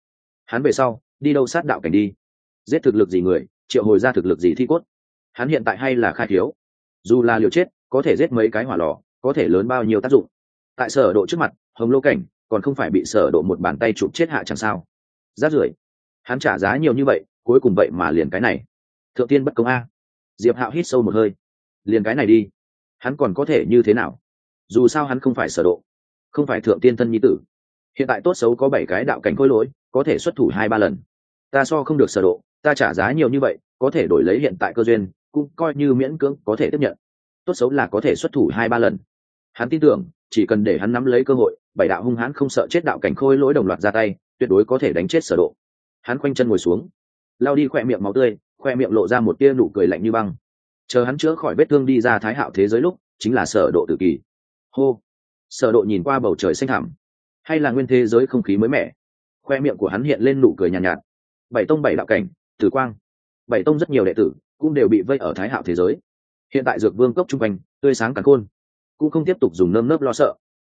Hắn về sau, đi đâu sát đạo cảnh đi? Giết thực lực gì người, triệu hồi ra thực lực gì thi cốt? Hắn hiện tại hay là khai thiếu? Dù là liều chết, có thể giết mấy cái hỏa lò, có thể lớn bao nhiêu tác dụng? Tại sở độ trước mặt, hồng lô cảnh, còn không phải bị sở độ một bàn tay chụp chết hạ chẳng sao. Rát rưởi hắn trả giá nhiều như vậy, cuối cùng vậy mà liền cái này. Thượng tiên bất công a. Diệp hạo hít sâu một hơi. Liền cái này đi. Hắn còn có thể như thế nào? Dù sao hắn không phải sở độ, không phải thượng tiên thân nhi tử. Hiện tại tốt xấu có bảy cái đạo cảnh khôi lỗi, có thể xuất thủ hai ba lần. Ta so không được sở độ, ta trả giá nhiều như vậy, có thể đổi lấy hiện tại cơ duyên, cũng coi như miễn cưỡng có thể tiếp nhận. Tốt xấu là có thể xuất thủ hai ba lần. Hắn tin tưởng, chỉ cần để hắn nắm lấy cơ hội, bảy đạo hung hãn không sợ chết đạo cảnh khôi lỗi đồng loạt ra tay, tuyệt đối có thể đánh chết sở độ hắn khoanh chân ngồi xuống. Lao đi khoe miệng máu tươi khoe miệng lộ ra một tia nụ cười lạnh như băng. Chờ hắn chữa khỏi vết thương đi ra thái hạo thế giới lúc chính là sở độ tử kỳ. Hô! Sở độ nhìn qua bầu trời xanh thẳm. Hay là nguyên thế giới không khí mới mẻ? Khoe miệng của hắn hiện lên nụ cười nhàn nhạt, nhạt. Bảy tông bảy đạo cảnh tử quang. Bảy tông rất nhiều đệ tử cũng đều bị vây ở thái hạo thế giới. Hiện tại dược vương cốc trung quanh tươi sáng cả khôn. Cũng không tiếp tục dùng nơm nớp lo sợ.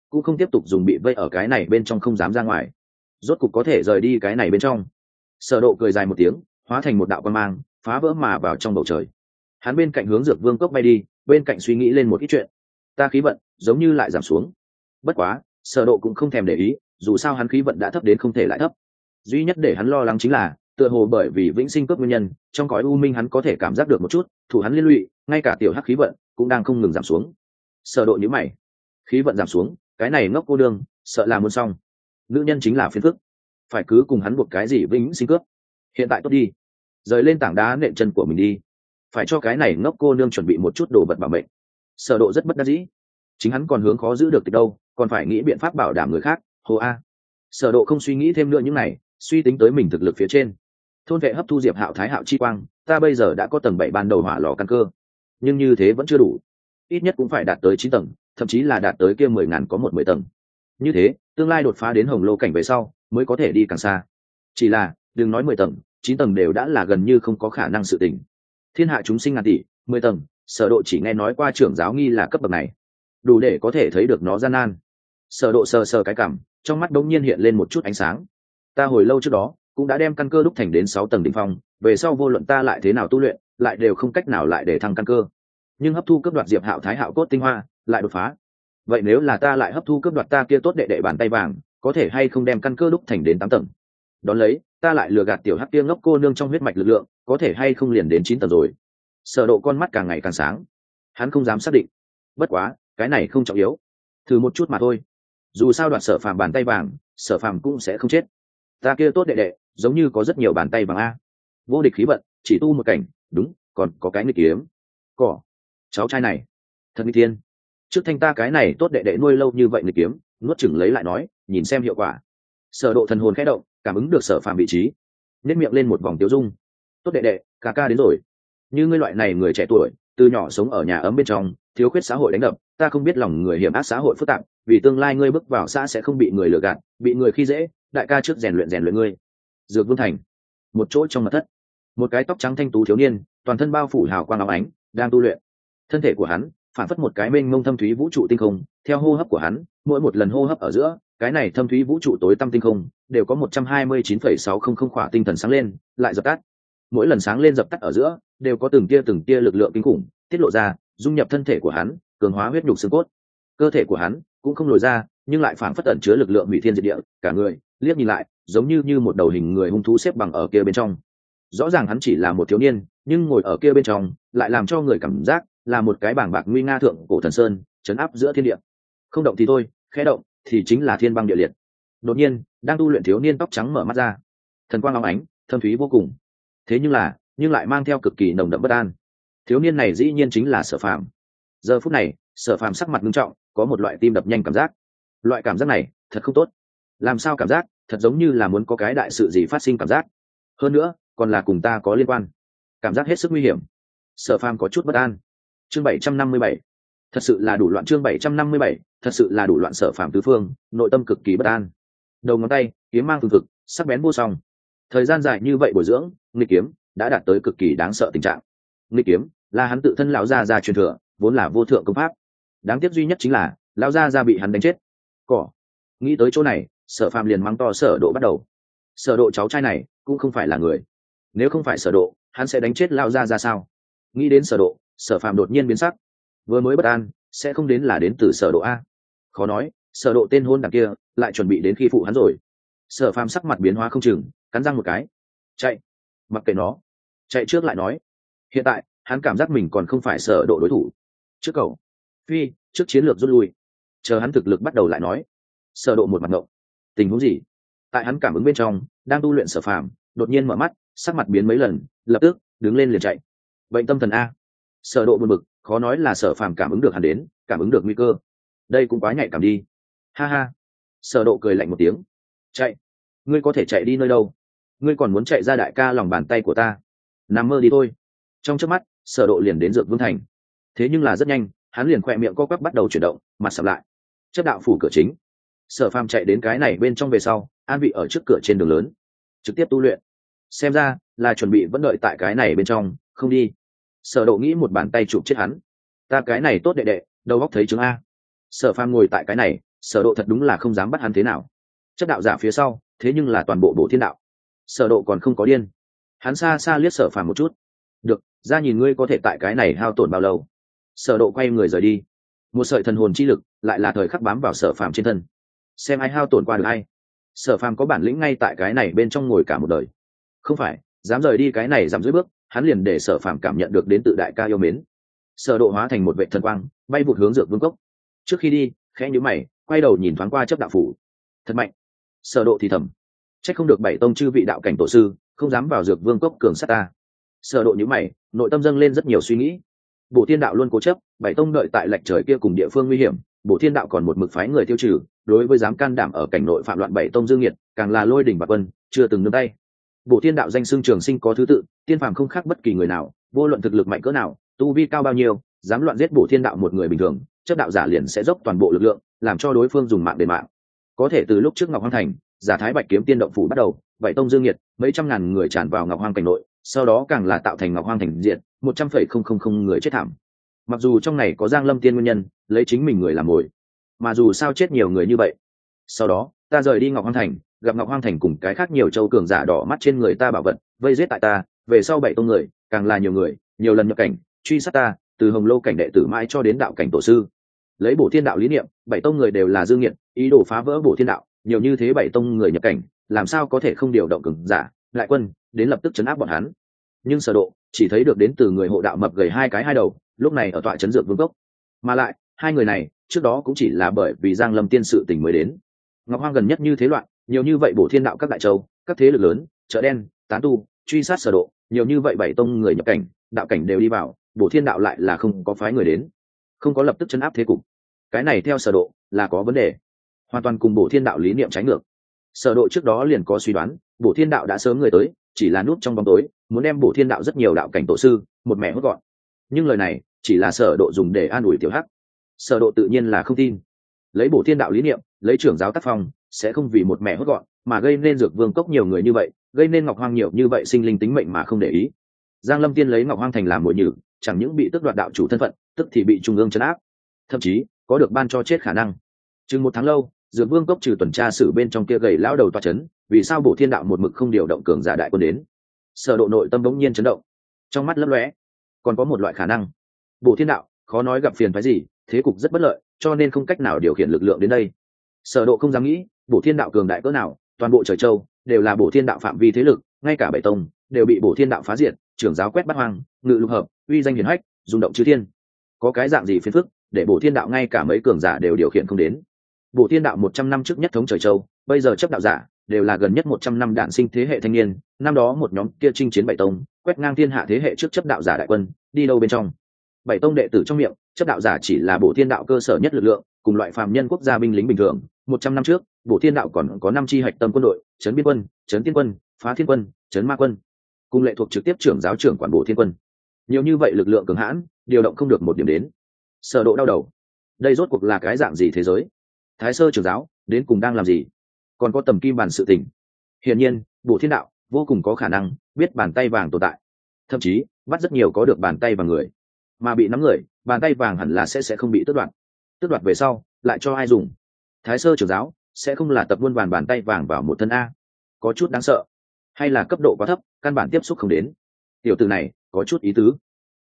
Cũng không tiếp tục dùng bị vây ở cái này bên trong không dám ra ngoài. Rốt cục có thể rời đi cái này bên trong sở độ cười dài một tiếng, hóa thành một đạo quang mang, phá vỡ mà vào trong bầu trời. Hắn bên cạnh hướng dược vương cốc bay đi, bên cạnh suy nghĩ lên một ít chuyện. Ta khí vận, giống như lại giảm xuống. Bất quá, sở độ cũng không thèm để ý, dù sao hắn khí vận đã thấp đến không thể lại thấp. Duy nhất để hắn lo lắng chính là, tựa hồ bởi vì vĩnh sinh cướp nguyên nhân, trong cõi u minh hắn có thể cảm giác được một chút, thủ hắn liên lụy, ngay cả tiểu hắc khí vận cũng đang không ngừng giảm xuống. Sở độ nhíu mày. Khí vận giảm xuống, cái này ngốc cô đương, sợ là muốn xong. Nữ nhân chính là phiền phức phải cứ cùng hắn buộc cái gì vĩnh sinh cướp. Hiện tại tốt đi. Rời lên tảng đá nện chân của mình đi. Phải cho cái này ngốc cô nương chuẩn bị một chút đồ vật bảo mệnh. Sở độ rất bất đắc dĩ. Chính hắn còn hướng khó giữ được từ đâu, còn phải nghĩ biện pháp bảo đảm người khác. Hồ a. Sở độ không suy nghĩ thêm nữa những này, suy tính tới mình thực lực phía trên. Thôn vệ hấp thu diệp hạo thái hạo chi quang, ta bây giờ đã có tầng bảy ban đầu hỏa lò căn cơ. Nhưng như thế vẫn chưa đủ. Ít nhất cũng phải đạt tới chín tầng, thậm chí là đạt tới kia mười ngàn có một mười tầng. Như thế, tương lai đột phá đến hồng lô cảnh về sau mới có thể đi càng xa. Chỉ là, đừng nói mười tầng, chín tầng đều đã là gần như không có khả năng sự tình. Thiên hạ chúng sinh ngàn tỷ, mười tầng, sở độ chỉ nghe nói qua trưởng giáo nghi là cấp bậc này. Đủ để có thể thấy được nó gian nan. Sở độ sờ sờ cái cảm, trong mắt đống nhiên hiện lên một chút ánh sáng. Ta hồi lâu trước đó, cũng đã đem căn cơ đúc thành đến sáu tầng đỉnh phong, về sau vô luận ta lại thế nào tu luyện, lại đều không cách nào lại để thăng căn cơ. Nhưng hấp thu cấp đoạt diệp hạo thái hạo cốt tinh hoa, lại đột phá. Vậy nếu là ta lại hấp thu cấp đoạt ta kia tốt đệ đệ bàn tay vàng có thể hay không đem căn cơ đúc thành đến tám tầng. Đón lấy, ta lại lừa gạt tiểu hắc tiên ngốc cô nương trong huyết mạch lực lượng, có thể hay không liền đến chín tầng rồi. Sở độ con mắt càng ngày càng sáng. Hắn không dám xác định. Bất quá, cái này không trọng yếu. Thử một chút mà thôi. Dù sao đoạt sở phàm bàn tay vàng, sở phàm cũng sẽ không chết. Ta kia tốt đệ đệ, giống như có rất nhiều bàn tay vàng a. Vô địch khí vận, chỉ tu một cảnh, đúng, còn có cái nghịch kiếm. Cỏ. Cháu trai này. Thật nghịch thiên. Trước thanh ta cái này tốt đệ đệ nuôi lâu như vậy nghịch kiếm nuốt chừng lấy lại nói, nhìn xem hiệu quả. Sở độ thần hồn khẽ động, cảm ứng được sở phàm vị trí. Nét miệng lên một vòng tiêu dung. Tốt đệ đệ, ca ca đến rồi. Như ngươi loại này người trẻ tuổi, từ nhỏ sống ở nhà ấm bên trong, thiếu khuyết xã hội đánh đập, ta không biết lòng người hiểm ác xã hội phức tạp, vì tương lai ngươi bước vào xã sẽ không bị người lừa gạt, bị người khi dễ, đại ca trước rèn luyện rèn luyện ngươi. Dược vương thành, một chỗ trong mật thất. Một cái tóc trắng thanh tú thiếu niên, toàn thân bao phủ hào quang óng ánh, đang tu luyện. Thân thể của hắn, phản phất một cái mênh mông thâm thúy vũ trụ tinh không, theo hô hấp của hắn mỗi một lần hô hấp ở giữa, cái này thâm thúy vũ trụ tối tăm tinh không đều có một trăm hai mươi chín phẩy sáu không không khỏa tinh thần sáng lên, lại dập tắt. Mỗi lần sáng lên dập tắt ở giữa, đều có từng tia từng tia lực lượng kinh khủng, tiết lộ ra, dung nhập thân thể của hắn, cường hóa huyết nhục xương cốt. Cơ thể của hắn cũng không lồi ra, nhưng lại phản phất tận chứa lực lượng hủy thiên diệt địa, cả người, liếc nhìn lại, giống như như một đầu hình người hung thú xếp bằng ở kia bên trong. Rõ ràng hắn chỉ là một thiếu niên, nhưng ngồi ở kia bên trong, lại làm cho người cảm giác là một cái bảng bạc nguy nga thượng cổ thần sơn, chấn áp giữa thiên địa không động thì thôi, khẽ động thì chính là thiên băng địa liệt. Đột nhiên, đang tu luyện thiếu niên tóc trắng mở mắt ra. Thần quang long ánh, thâm thúy vô cùng. Thế nhưng là, nhưng lại mang theo cực kỳ nồng đậm bất an. Thiếu niên này dĩ nhiên chính là sở phàm. Giờ phút này, sở phàm sắc mặt nghiêm trọng, có một loại tim đập nhanh cảm giác. Loại cảm giác này, thật không tốt. Làm sao cảm giác, thật giống như là muốn có cái đại sự gì phát sinh cảm giác. Hơn nữa, còn là cùng ta có liên quan. Cảm giác hết sức nguy hiểm. Sở phàm có chút bất an. Chương bảy trăm năm mươi bảy. Thật sự là đủ loạn chương bảy trăm năm mươi bảy thật sự là đủ loạn sở Phạm tứ phương, nội tâm cực kỳ bất an. Đầu ngón tay, kiếm mang thường thực, sắc bén vô song. Thời gian dài như vậy bồi dưỡng, nghịch kiếm đã đạt tới cực kỳ đáng sợ tình trạng. Nghịch kiếm là hắn tự thân lão gia gia truyền thừa, vốn là vô thượng công pháp. Đáng tiếc duy nhất chính là, lão gia gia bị hắn đánh chết. Cỏ. Nghĩ tới chỗ này, sở Phạm liền mắng to sở độ bắt đầu. Sở độ cháu trai này cũng không phải là người. Nếu không phải sở độ, hắn sẽ đánh chết lão gia gia sao? Nghĩ đến sở độ, sở Phạm đột nhiên biến sắc. Vừa mới bất an, sẽ không đến là đến từ sở độ a khó nói, sở độ tên hôn đằng kia lại chuẩn bị đến khi phụ hắn rồi. Sở phàm sắc mặt biến hóa không chừng, cắn răng một cái. Chạy. Mặc kệ nó. Chạy trước lại nói. Hiện tại, hắn cảm giác mình còn không phải sở độ đối thủ. Trước cầu phi, trước chiến lược rút lui. Chờ hắn thực lực bắt đầu lại nói. Sở độ một mặt ngộng. Tình huống gì? Tại hắn cảm ứng bên trong, đang tu luyện sở phàm, đột nhiên mở mắt, sắc mặt biến mấy lần, lập tức, đứng lên liền chạy. Bệnh tâm thần a. Sở độ buồn bực, khó nói là sở phàm cảm ứng được hắn đến, cảm ứng được nguy cơ đây cũng quá nhạy cảm đi. Ha ha. Sở độ cười lạnh một tiếng. Chạy. Ngươi có thể chạy đi nơi đâu? Ngươi còn muốn chạy ra đại ca lòng bàn tay của ta. Nằm mơ đi thôi. Trong chớp mắt, sở độ liền đến dược vương thành. Thế nhưng là rất nhanh, hắn liền quẹt miệng co quắp bắt đầu chuyển động, mặt sầm lại. Chấp đạo phủ cửa chính. Sở phàm chạy đến cái này bên trong về sau, an vị ở trước cửa trên đường lớn. Trực tiếp tu luyện. Xem ra, là chuẩn bị vẫn đợi tại cái này bên trong, không đi. Sở độ nghĩ một bàn tay chụp chết hắn. Ta cái này tốt đệ đệ, đầu óc thấy chứng a sở phàm ngồi tại cái này, sở độ thật đúng là không dám bắt hắn thế nào. Chấp đạo giả phía sau, thế nhưng là toàn bộ bộ thiên đạo. Sở độ còn không có điên. Hắn xa xa liếc sở phàm một chút. Được, ra nhìn ngươi có thể tại cái này hao tổn bao lâu. Sở độ quay người rời đi. Một sợi thần hồn chi lực lại là thời khắc bám vào sở phàm trên thân. Xem ai hao tổn qua được ai. Sở phàm có bản lĩnh ngay tại cái này bên trong ngồi cả một đời. Không phải, dám rời đi cái này dám dưới bước, hắn liền để sở phàm cảm nhận được đến tự đại ca yêu mến. Sở độ hóa thành một vệ thần quang, bay vụt hướng dược vương cốc trước khi đi khẽ nhíu mày quay đầu nhìn thoáng qua chấp đạo phủ. Thật mạnh. Sở độ thì thầm. Chắc không được bảy tông chư vị đạo cảnh tổ sư không dám vào dược vương cốc cường sát ta. Sở độ nhíu mày nội tâm dâng lên rất nhiều suy nghĩ. Bộ thiên đạo luôn cố chấp bảy tông đợi tại lệch trời kia cùng địa phương nguy hiểm bộ thiên đạo còn một mực phái người tiêu trừ đối với dám can đảm ở cảnh nội phạm loạn bảy tông dương nghiệt, càng là lôi đỉnh bạc quân chưa từng nương tay. Bộ thiên đạo danh xưng trường sinh có thứ tự tiên phàm không khác bất kỳ người nào vô luận thực lực mạnh cỡ nào tu vi cao bao nhiêu dám loạn giết bộ thiên đạo một người bình thường, chấp đạo giả liền sẽ dốc toàn bộ lực lượng, làm cho đối phương dùng mạng để mạng. Có thể từ lúc trước ngọc hoang thành, giả thái bạch kiếm tiên động phủ bắt đầu, vậy tông dương nhiệt, mấy trăm ngàn người tràn vào ngọc hoang cảnh nội, sau đó càng là tạo thành ngọc hoang thành diện, một trăm phẩy không không không người chết thảm. Mặc dù trong này có giang lâm tiên nguyên nhân, lấy chính mình người làm mồi, mà dù sao chết nhiều người như vậy. Sau đó, ta rời đi ngọc hoang thành, gặp ngọc hoang thành cùng cái khác nhiều châu cường giả đỏ mắt trên người ta bảo vật, vây giết tại ta, về sau bảy tông người, càng là nhiều người, nhiều lần nhập cảnh, truy sát ta từ hồng Lô cảnh đệ tử mãi cho đến đạo cảnh tổ sư. Lấy bổ thiên đạo lý niệm, bảy tông người đều là dương nghiện ý đồ phá vỡ bổ thiên đạo, nhiều như thế bảy tông người nhập cảnh, làm sao có thể không điều động cứng giả, lại quân, đến lập tức chấn áp bọn hắn. Nhưng sở độ, chỉ thấy được đến từ người hộ đạo mập gầy hai cái hai đầu, lúc này ở tọa chấn dược vương cốc. Mà lại, hai người này, trước đó cũng chỉ là bởi vì giang lâm tiên sự tình mới đến. Ngọc hoang gần nhất như thế loạn, nhiều như vậy bổ thiên đạo các đại châu, các thế lực lớn, chợ đen, tán tu, truy sát sở độ, nhiều như vậy bảy tông người nhập cảnh, đạo cảnh đều đi vào bổ thiên đạo lại là không có phái người đến, không có lập tức chấn áp thế cục. Cái này theo sở độ là có vấn đề. Hoàn toàn cùng bổ thiên đạo lý niệm trái ngược. Sở độ trước đó liền có suy đoán, bổ thiên đạo đã sớm người tới, chỉ là nút trong bóng tối, muốn đem bổ thiên đạo rất nhiều đạo cảnh tổ sư, một mẹ hốt gọn. Nhưng lời này, chỉ là sở độ dùng để an ủi tiểu hắc. Sở độ tự nhiên là không tin. Lấy bổ thiên đạo lý niệm, lấy trưởng giáo tác phong, sẽ không vì một mẹ hốt gọn, mà gây nên dược vương cốc nhiều người như vậy, gây nên ngọc hoang nhiều như vậy sinh linh tính mệnh mà không để ý giang lâm tiên lấy ngọc hoang thành làm mồi nhử, chẳng những bị tước đoạt đạo chủ thân phận, tức thì bị trung ương chấn áp. Thậm chí, có được ban cho chết khả năng. Chừng một tháng lâu, dược vương cốc trừ tuần tra xử bên trong kia gầy lão đầu toa chấn, vì sao bổ thiên đạo một mực không điều động cường giả đại quân đến? Sở độ nội tâm bỗng nhiên chấn động. Trong mắt lấp lóe, còn có một loại khả năng. Bổ thiên đạo, khó nói gặp phiền phái gì, thế cục rất bất lợi, cho nên không cách nào điều khiển lực lượng đến đây. Sở độ không dám nghĩ, bổ thiên đạo cường đại cỡ nào, toàn bộ trời châu đều là bổ thiên đạo phạm vi thế lực, ngay cả bảy tông đều bị bổ thiên đạo phá diệt trưởng giáo quét bắt hoang, ngự lục hợp, uy danh hiển hách, rung động chư thiên. Có cái dạng gì phiền phức, để bổ thiên đạo ngay cả mấy cường giả đều điều khiển không đến. Bổ thiên đạo một trăm năm trước nhất thống trời châu, bây giờ chấp đạo giả đều là gần nhất một trăm năm đản sinh thế hệ thanh niên, năm đó một nhóm kia chinh chiến bảy tông, quét ngang thiên hạ thế hệ trước chấp đạo giả đại quân, đi đâu bên trong. Bảy tông đệ tử trong miệng, chấp đạo giả chỉ là bổ thiên đạo cơ sở nhất lực lượng, cùng loại phàm nhân quốc gia binh lính bình thường. Một trăm năm trước, bổ thiên đạo còn có năm chi hạch tâm quân đội trấn biên quân trấn tiên quân, phá thiên quân trấn ma quân cùng lệ thuộc trực tiếp trưởng giáo trưởng quản bộ thiên quân. Nhiều như vậy lực lượng cường hãn, điều động không được một điểm đến. Sở độ đau đầu. Đây rốt cuộc là cái dạng gì thế giới? Thái sơ trưởng giáo, đến cùng đang làm gì? Còn có tầm kim bản sự tình. Hiển nhiên bộ thiên đạo, vô cùng có khả năng, biết bàn tay vàng tồn tại. Thậm chí, bắt rất nhiều có được bàn tay vàng người. Mà bị nắm người, bàn tay vàng hẳn là sẽ sẽ không bị tước đoạt. Tước đoạt về sau, lại cho ai dùng? Thái sơ trưởng giáo, sẽ không là tập buôn bàn bàn tay vàng vào một thân a. Có chút đáng sợ hay là cấp độ quá thấp, căn bản tiếp xúc không đến. Tiểu từ này, có chút ý tứ.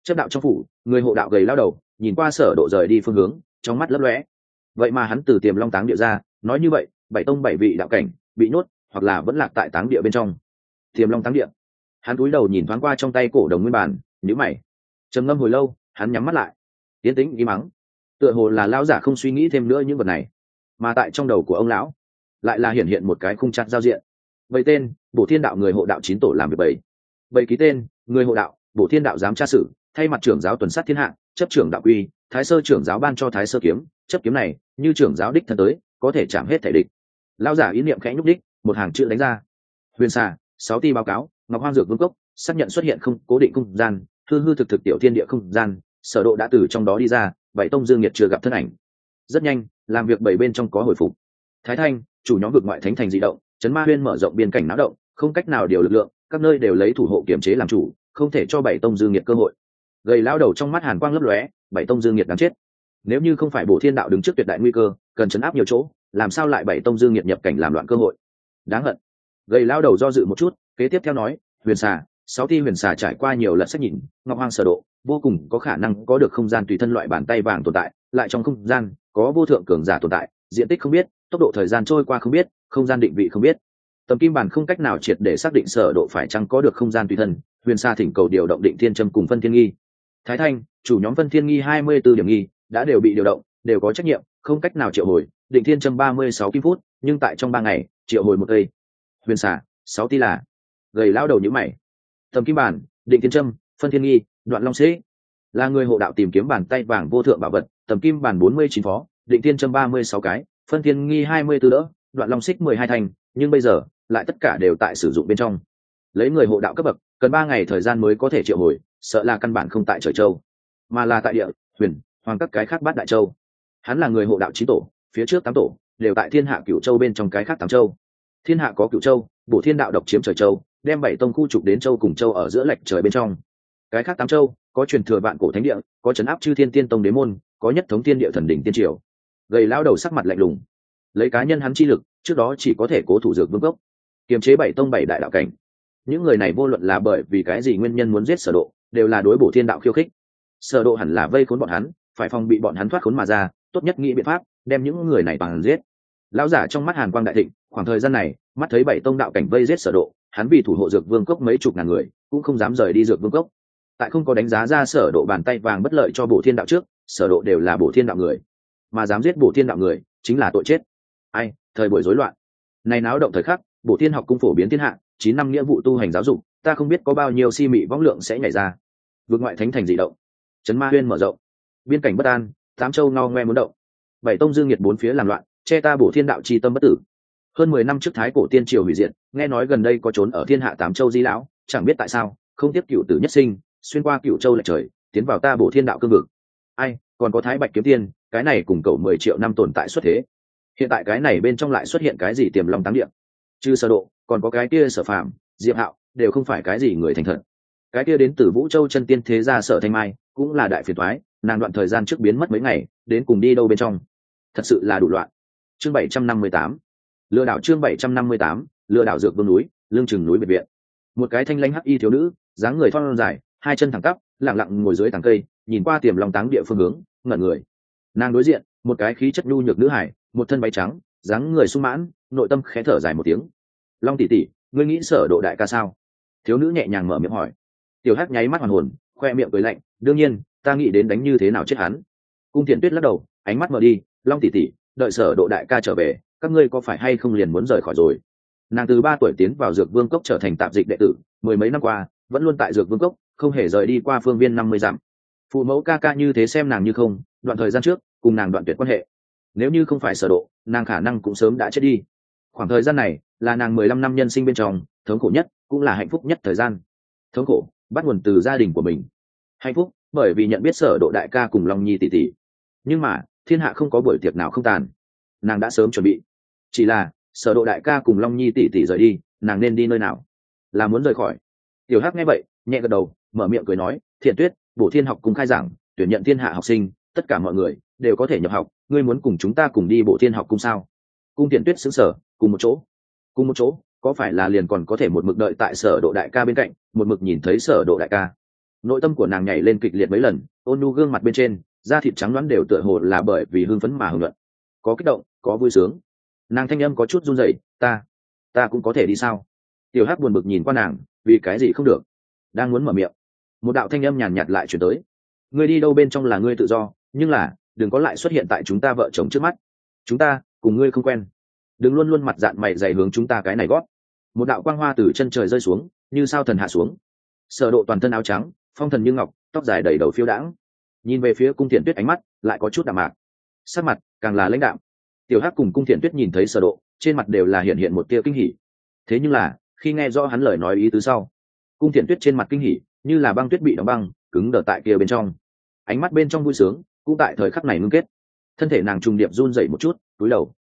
Chấp đạo trong phủ, người hộ đạo gầy lao đầu, nhìn qua sở độ rời đi phương hướng, trong mắt lấp lóe. Vậy mà hắn từ tiềm long táng địa ra, nói như vậy, bảy tông bảy vị đạo cảnh, bị nhốt, hoặc là vẫn lạc tại táng địa bên trong. Tiềm long táng địa. Hắn cúi đầu nhìn thoáng qua trong tay cổ đồng nguyên bản, nhíu mày. Trầm ngâm hồi lâu, hắn nhắm mắt lại. Tiến tĩnh, im mắng. Tựa hồ là lão giả không suy nghĩ thêm nữa những vật này, mà tại trong đầu của ông lão, lại là hiện hiện một cái khung chặt giao diện vậy tên, bổ thiên đạo người hộ đạo chín tổ làm việc bảy. Bảy ký tên, người hộ đạo, bổ thiên đạo giám tra sử, thay mặt trưởng giáo tuần sát thiên hạ, chấp trưởng đạo quy, thái sơ trưởng giáo ban cho thái sơ kiếm, chấp kiếm này, như trưởng giáo đích thân tới, có thể chạm hết thể địch. Lao giả ý niệm khẽ nhúc đích một hàng chữ đánh ra. Huyền xà sáu ti báo cáo, ngọc hoang dược vương cốc, xác nhận xuất hiện không, cố định không gian, hư hư thực thực tiểu thiên địa không gian, sở độ đã từ trong đó đi ra, bảy tông dương nhiệt chưa gặp thân ảnh. Rất nhanh, làm việc bảy bên trong có hồi phục. Thái thanh, chủ nhóm vực ngoại thánh thành dị động chấn ma huyên mở rộng biên cảnh náo động, không cách nào điều lực lượng, các nơi đều lấy thủ hộ kiểm chế làm chủ, không thể cho bảy tông dương nhiệt cơ hội. Gầy lao đầu trong mắt hàn quang lấp lóe, bảy tông dương nhiệt đáng chết. Nếu như không phải bổ thiên đạo đứng trước tuyệt đại nguy cơ, cần chấn áp nhiều chỗ, làm sao lại bảy tông dương nhiệt nhập cảnh làm loạn cơ hội? Đáng hận. Gầy lao đầu do dự một chút, kế tiếp theo nói, huyền xà, sáu thi huyền xà trải qua nhiều lần xét nhìn, ngọc hoang sở độ, vô cùng có khả năng có được không gian tùy thân loại bàn tay vàng tồn tại, lại trong không gian, có vô thượng cường giả tồn tại, diện tích không biết, tốc độ thời gian trôi qua không biết không gian định vị không biết. Tầm kim bản không cách nào triệt để xác định sở độ phải chăng có được không gian tùy thân, huyền xa thỉnh cầu điều động định thiên trâm cùng phân thiên nghi. Thái thanh, chủ nhóm phân thiên nghi hai mươi 24 điểm nghi, đã đều bị điều động, đều có trách nhiệm, không cách nào triệu hồi, định thiên trâm ba mươi sáu kim phút, nhưng tại trong ba ngày, triệu hồi một cây. Huyền xả sáu ti là. Gầy lao đầu nhữ mày. Tầm kim bản, định thiên trâm phân thiên nghi, đoạn long sĩ. Là người hộ đạo tìm kiếm bàn tay vàng vô thượng bảo vật, tầm kim bản bốn mươi chín phó, định thiên trâm ba mươi sáu cái, phân thiên nghi hai mươi 24 đỡ đoạn long xích mười hai thành nhưng bây giờ, lại tất cả đều tại sử dụng bên trong. Lấy người hộ đạo cấp bậc, cần ba ngày thời gian mới có thể triệu hồi, sợ là căn bản không tại trời châu, mà là tại địa, huyền, hoàng các cái khác bát đại châu. Hắn là người hộ đạo trí tổ, phía trước tám tổ, đều tại thiên hạ cửu châu bên trong cái khác tám châu. Thiên hạ có cửu châu, bổ thiên đạo độc chiếm trời châu, đem bảy tông khu trục đến châu cùng châu ở giữa lệch trời bên trong. Cái khác tám châu, có truyền thừa vạn cổ thánh địa, có chấn áp chư thiên tiên tông đế môn, có nhất thống tiên địa thần đỉnh tiên triều. Gầy lao đầu sắc mặt lạnh lùng lấy cá nhân hắn chi lực, trước đó chỉ có thể cố thủ dược vương gốc, kiềm chế bảy tông bảy đại đạo cảnh. Những người này vô luận là bởi vì cái gì nguyên nhân muốn giết sở độ, đều là đối bổ thiên đạo khiêu khích. Sở độ hẳn là vây khốn bọn hắn, phải phòng bị bọn hắn thoát khốn mà ra, tốt nhất nghĩ biện pháp, đem những người này bằng giết. Lão giả trong mắt hàn quang đại thịnh, khoảng thời gian này, mắt thấy bảy tông đạo cảnh vây giết sở độ, hắn vì thủ hộ dược vương cốc mấy chục ngàn người, cũng không dám rời đi dược vương cốc. Tại không có đánh giá ra sở độ bàn tay vàng bất lợi cho bổ thiên đạo trước, sở độ đều là bổ thiên đạo người. Mà dám giết bổ thiên đạo người, chính là tội chết ai, thời buổi rối loạn. Này náo động thời khắc bộ thiên học cung phổ biến thiên hạ, chín năm nghĩa vụ tu hành giáo dục, ta không biết có bao nhiêu si mị võng lượng sẽ nhảy ra. Vượt ngoại thánh thành dị động. Trấn ma huyên mở rộng. Biên cảnh bất an, tám châu no ngoe muốn động. Bảy tông dương nhiệt bốn phía làm loạn, che ta bổ thiên đạo chi tâm bất tử. Hơn mười năm trước thái cổ tiên triều hủy diệt, nghe nói gần đây có trốn ở thiên hạ tám châu di lão, chẳng biết tại sao, không tiếp cựu tử nhất sinh, xuyên qua cựu châu lệch trời, tiến vào ta bổ thiên đạo cương vực. Ai, còn có thái bạch kiếm tiên, cái này cùng cầu mười triệu năm tồn tại xuất thế hiện tại cái này bên trong lại xuất hiện cái gì tiềm lòng táng điện chư sở độ, còn có cái kia sở phạm diệp hạo, đều không phải cái gì người thành thật. Cái kia đến từ vũ châu chân tiên thế gia sở thanh mai, cũng là đại phiền toái, nàng đoạn thời gian trước biến mất mấy ngày, đến cùng đi đâu bên trong? Thật sự là đủ loạn. Chương bảy trăm năm mươi tám. Lừa đảo chương bảy trăm năm mươi tám, lừa đảo dược vương núi lương trường núi biệt viện. Một cái thanh lãnh hắc y thiếu nữ, dáng người thon dài, hai chân thẳng tắp, lặng lặng ngồi dưới tảng cây, nhìn qua tiềm lòng táng địa phương hướng, ngẩn người. Nàng đối diện, một cái khí chất nhu nhược nữ hải một thân váy trắng, dáng người sung mãn, nội tâm khẽ thở dài một tiếng. Long tỷ tỷ, ngươi nghĩ sở độ đại ca sao? Thiếu nữ nhẹ nhàng mở miệng hỏi. Tiểu hắc nháy mắt hoàn hồn, khoe miệng cười lạnh. Đương nhiên, ta nghĩ đến đánh như thế nào chết hắn. Cung thiện tuyết lắc đầu, ánh mắt mở đi. Long tỷ tỷ, đợi sở độ đại ca trở về, các ngươi có phải hay không liền muốn rời khỏi rồi? Nàng từ ba tuổi tiến vào dược vương cốc trở thành tạm dịch đệ tử, mười mấy năm qua, vẫn luôn tại dược vương cốc, không hề rời đi qua phương viên năm mươi dặm. Phụ mẫu ca ca như thế xem nàng như không, đoạn thời gian trước, cùng nàng đoạn tuyệt quan hệ nếu như không phải sở độ, nàng khả năng cũng sớm đã chết đi. Khoảng thời gian này, là nàng mười lăm năm nhân sinh bên trong, thống khổ nhất, cũng là hạnh phúc nhất thời gian. Thống khổ, bắt nguồn từ gia đình của mình. Hạnh phúc, bởi vì nhận biết sở độ đại ca cùng long nhi tỷ tỷ. Nhưng mà, thiên hạ không có buổi tiệc nào không tàn. Nàng đã sớm chuẩn bị. Chỉ là, sở độ đại ca cùng long nhi tỷ tỷ rời đi, nàng nên đi nơi nào? Là muốn rời khỏi. Tiểu hắc nghe vậy, nhẹ gật đầu, mở miệng cười nói, thiện tuyết, bổ thiên học cùng khai giảng, tuyển nhận thiên hạ học sinh, tất cả mọi người đều có thể nhập học ngươi muốn cùng chúng ta cùng đi bộ thiên học cung sao? Cung thiện tuyết xứng sở cùng một chỗ. Cùng một chỗ, có phải là liền còn có thể một mực đợi tại sở độ đại ca bên cạnh, một mực nhìn thấy sở độ đại ca? Nội tâm của nàng nhảy lên kịch liệt mấy lần, ôn nu gương mặt bên trên, da thịt trắng đoán đều tựa hồ là bởi vì hưng phấn mà hưng luận. Có kích động, có vui sướng. Nàng thanh âm có chút run rẩy, ta ta cũng có thể đi sao? Tiểu hắc buồn bực nhìn qua nàng, vì cái gì không được? Đang muốn mở miệng, một đạo thanh âm nhàn nhạt lại chuyển tới. Ngươi đi đâu bên trong là ngươi tự do, nhưng là đừng có lại xuất hiện tại chúng ta vợ chồng trước mắt. Chúng ta, cùng ngươi không quen. Đừng luôn luôn mặt dạng mày dày hướng chúng ta cái này gót. Một đạo quang hoa từ chân trời rơi xuống, như sao thần hạ xuống. Sở độ toàn thân áo trắng, phong thần như ngọc, tóc dài đầy đầu phiêu đãng. Nhìn về phía cung thiện tuyết ánh mắt, lại có chút đạm mạc. Sắc mặt, càng là lãnh đạm. Tiểu hắc cùng cung thiện tuyết nhìn thấy sở độ, trên mặt đều là hiện hiện một tia kinh hỉ. Thế nhưng là, khi nghe rõ hắn lời nói ý tứ sau, cung thiện tuyết trên mặt kinh hỉ, như là băng tuyết bị đóng băng, cứng đờ tại kia bên trong. Ánh mắt bên trong vui sướng cũng tại thời khắc này ngưng kết. Thân thể nàng trùng điệp run dậy một chút, túi đầu.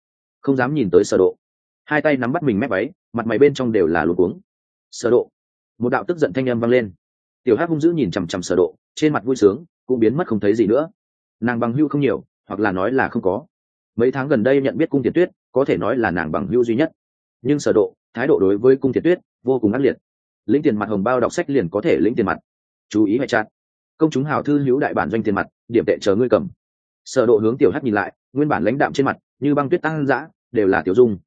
Không dám nhìn tới sở độ. Hai tay nắm bắt mình mép váy, mặt mày bên trong đều là luống cuống. Sở độ. Một đạo tức giận thanh âm vang lên. Tiểu hắc hung dữ nhìn chằm chằm sở độ, trên mặt vui sướng, cũng biến mất không thấy gì nữa. Nàng bằng hưu không nhiều, hoặc là nói là không có. Mấy tháng gần đây nhận biết cung thiệt tuyết, có thể nói là nàng bằng hưu duy nhất. Nhưng sở độ, thái độ đối với cung thiệt tuyết vô cùng ác liệt. Lĩnh tiền mặt hồng bao đọc sách liền có thể lĩnh tiền mặt. Chú ý hệ chặt công chúng hào thư hữu đại bản doanh tiền mặt điểm tệ chờ ngươi cầm. Sở độ hướng tiểu hắc nhìn lại nguyên bản lãnh đạm trên mặt như băng tuyết tăng dã đều là tiểu dung.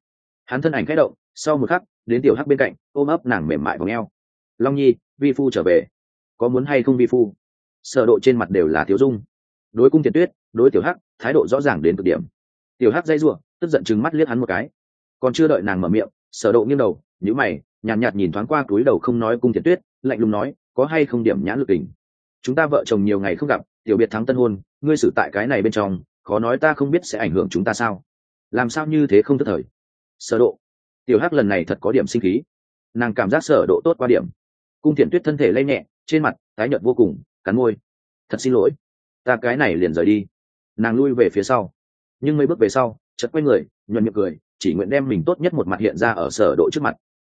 Hắn thân ảnh khẽ động sau một khắc đến tiểu hắc bên cạnh ôm ấp nàng mềm mại vào eo. Long nhi vi phu trở về. Có muốn hay không vi phu? Sở độ trên mặt đều là tiểu dung. Đối cung thiệt tuyết đối tiểu hắc thái độ rõ ràng đến cực điểm. Tiểu hắc dây rủa tức giận chừng mắt liếc hắn một cái. Còn chưa đợi nàng mở miệng sở độ nghiêng đầu nhíu mày nhàn nhạt, nhạt nhìn thoáng qua túi đầu không nói cung thiệt tuyết lạnh lùng nói có hay không điểm nhãn lực tình? Chúng ta vợ chồng nhiều ngày không gặp, tiểu biệt thắng tân hôn, ngươi xử tại cái này bên trong, khó nói ta không biết sẽ ảnh hưởng chúng ta sao. Làm sao như thế không tức thời? Sở độ. Tiểu hắc lần này thật có điểm sinh khí. Nàng cảm giác sở độ tốt qua điểm. Cung thiện tuyết thân thể lay nhẹ, trên mặt tái nhợt vô cùng, cắn môi. Thật xin lỗi. Ta cái này liền rời đi. Nàng lui về phía sau. Nhưng mấy bước về sau, chợt quay người, nhuận miệng cười, chỉ nguyện đem mình tốt nhất một mặt hiện ra ở sở độ trước mặt.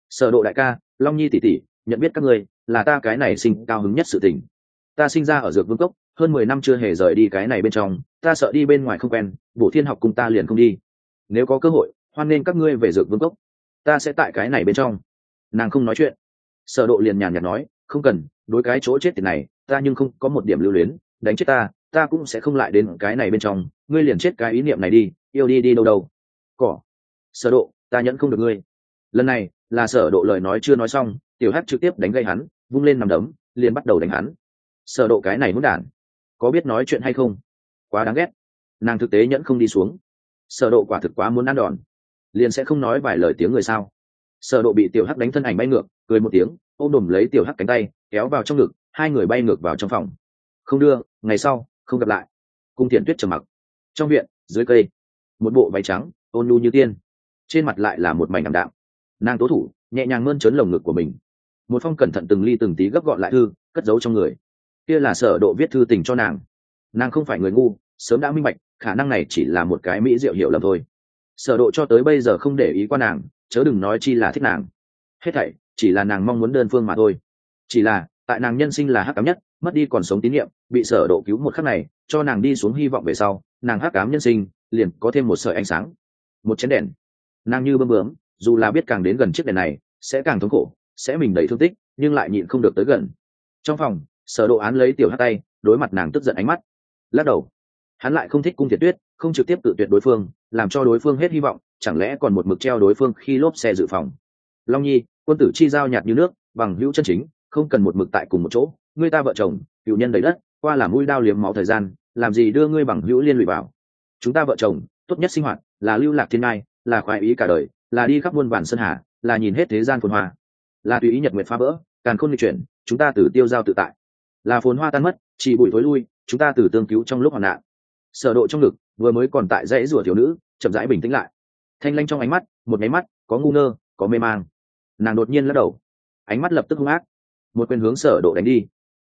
Sở độ đại ca, long nhi tỷ tỷ, nhận biết các ngươi, là ta cái này sinh cao hứng nhất sự tình ta sinh ra ở dược vương cốc, hơn mười năm chưa hề rời đi cái này bên trong, ta sợ đi bên ngoài không quen, bổ thiên học cùng ta liền không đi. Nếu có cơ hội, hoan nên các ngươi về dược vương cốc. Ta sẽ tại cái này bên trong. Nàng không nói chuyện. Sở độ liền nhàn nhạt nói, không cần, đối cái chỗ chết tiền này, ta nhưng không có một điểm lưu luyến, đánh chết ta ta cũng sẽ không lại đến cái này bên trong, ngươi liền chết cái ý niệm này đi, yêu đi đi đâu đâu. Cỏ. Sở độ, ta nhẫn không được ngươi. Lần này, là sở độ lời nói chưa nói xong, tiểu hắc trực tiếp đánh gây hắn, vung lên nằm đấm, liền bắt đầu đánh hắn sở độ cái này muốn đản. Có biết nói chuyện hay không? Quá đáng ghét. Nàng thực tế nhẫn không đi xuống. Sở độ quả thực quá muốn ăn đòn. Liền sẽ không nói vài lời tiếng người sao? Sở độ bị tiểu hắc đánh thân ảnh bay ngược, cười một tiếng, ôm đùm lấy tiểu hắc cánh tay, kéo vào trong ngực, hai người bay ngược vào trong phòng. Không đưa, ngày sau, không gặp lại. Cung thiện tuyết trầm mặc. Trong viện, dưới cây, một bộ váy trắng, ôn nhu như tiên. Trên mặt lại là một mảnh ảm đạm. Nàng tố thủ, nhẹ nhàng mơn trớn lồng ngực của mình. Một phong cẩn thận từng ly từng tí gấp gọn lại thư, cất giấu trong người kia là sở độ viết thư tình cho nàng. Nàng không phải người ngu, sớm đã minh bạch, khả năng này chỉ là một cái mỹ diệu hiểu lầm thôi. Sở độ cho tới bây giờ không để ý qua nàng, chớ đừng nói chi là thích nàng. Hết thảy, chỉ là nàng mong muốn đơn phương mà thôi. Chỉ là, tại nàng nhân sinh là hắc ám nhất, mất đi còn sống tín nhiệm, bị sở độ cứu một khắc này, cho nàng đi xuống hy vọng về sau, nàng hắc ám nhân sinh, liền có thêm một sợi ánh sáng. Một chén đèn. Nàng như bơm bướm, dù là biết càng đến gần chiếc đèn này, sẽ càng thống khổ, sẽ mình đầy thương tích, nhưng lại nhịn không được tới gần. Trong phòng sở độ án lấy tiểu hắc tay, đối mặt nàng tức giận ánh mắt. Lắc đầu. Hắn lại không thích cung thiệt tuyết, không trực tiếp tự tuyệt đối phương, làm cho đối phương hết hy vọng, chẳng lẽ còn một mực treo đối phương khi lốp xe dự phòng. Long nhi, quân tử chi giao nhạt như nước, bằng hữu chân chính, không cần một mực tại cùng một chỗ, ngươi ta vợ chồng, cựu nhân đầy đất, qua là mũi đao liếm máu thời gian, làm gì đưa ngươi bằng hữu liên lụy vào. Chúng ta vợ chồng, tốt nhất sinh hoạt, là lưu lạc thiên ngai, là khoái ý cả đời, là đi khắp muôn bản sơn hà, là nhìn hết thế gian phồn hoa. Là tùy ý nhật nguyệt phá vỡ, càng khôn lịch chuyển, chúng ta từ tiêu giao tự tại là phồn hoa tan mất, chỉ bụi thối lui, chúng ta từ tương cứu trong lúc hoạn nạn. Sở độ trong ngực, vừa mới còn tại dãy rủa thiếu nữ, chậm rãi bình tĩnh lại. Thanh lanh trong ánh mắt, một máy mắt, có ngu ngơ, có mê mang. Nàng đột nhiên lắc đầu. Ánh mắt lập tức hung ác. Một quyền hướng sở độ đánh đi.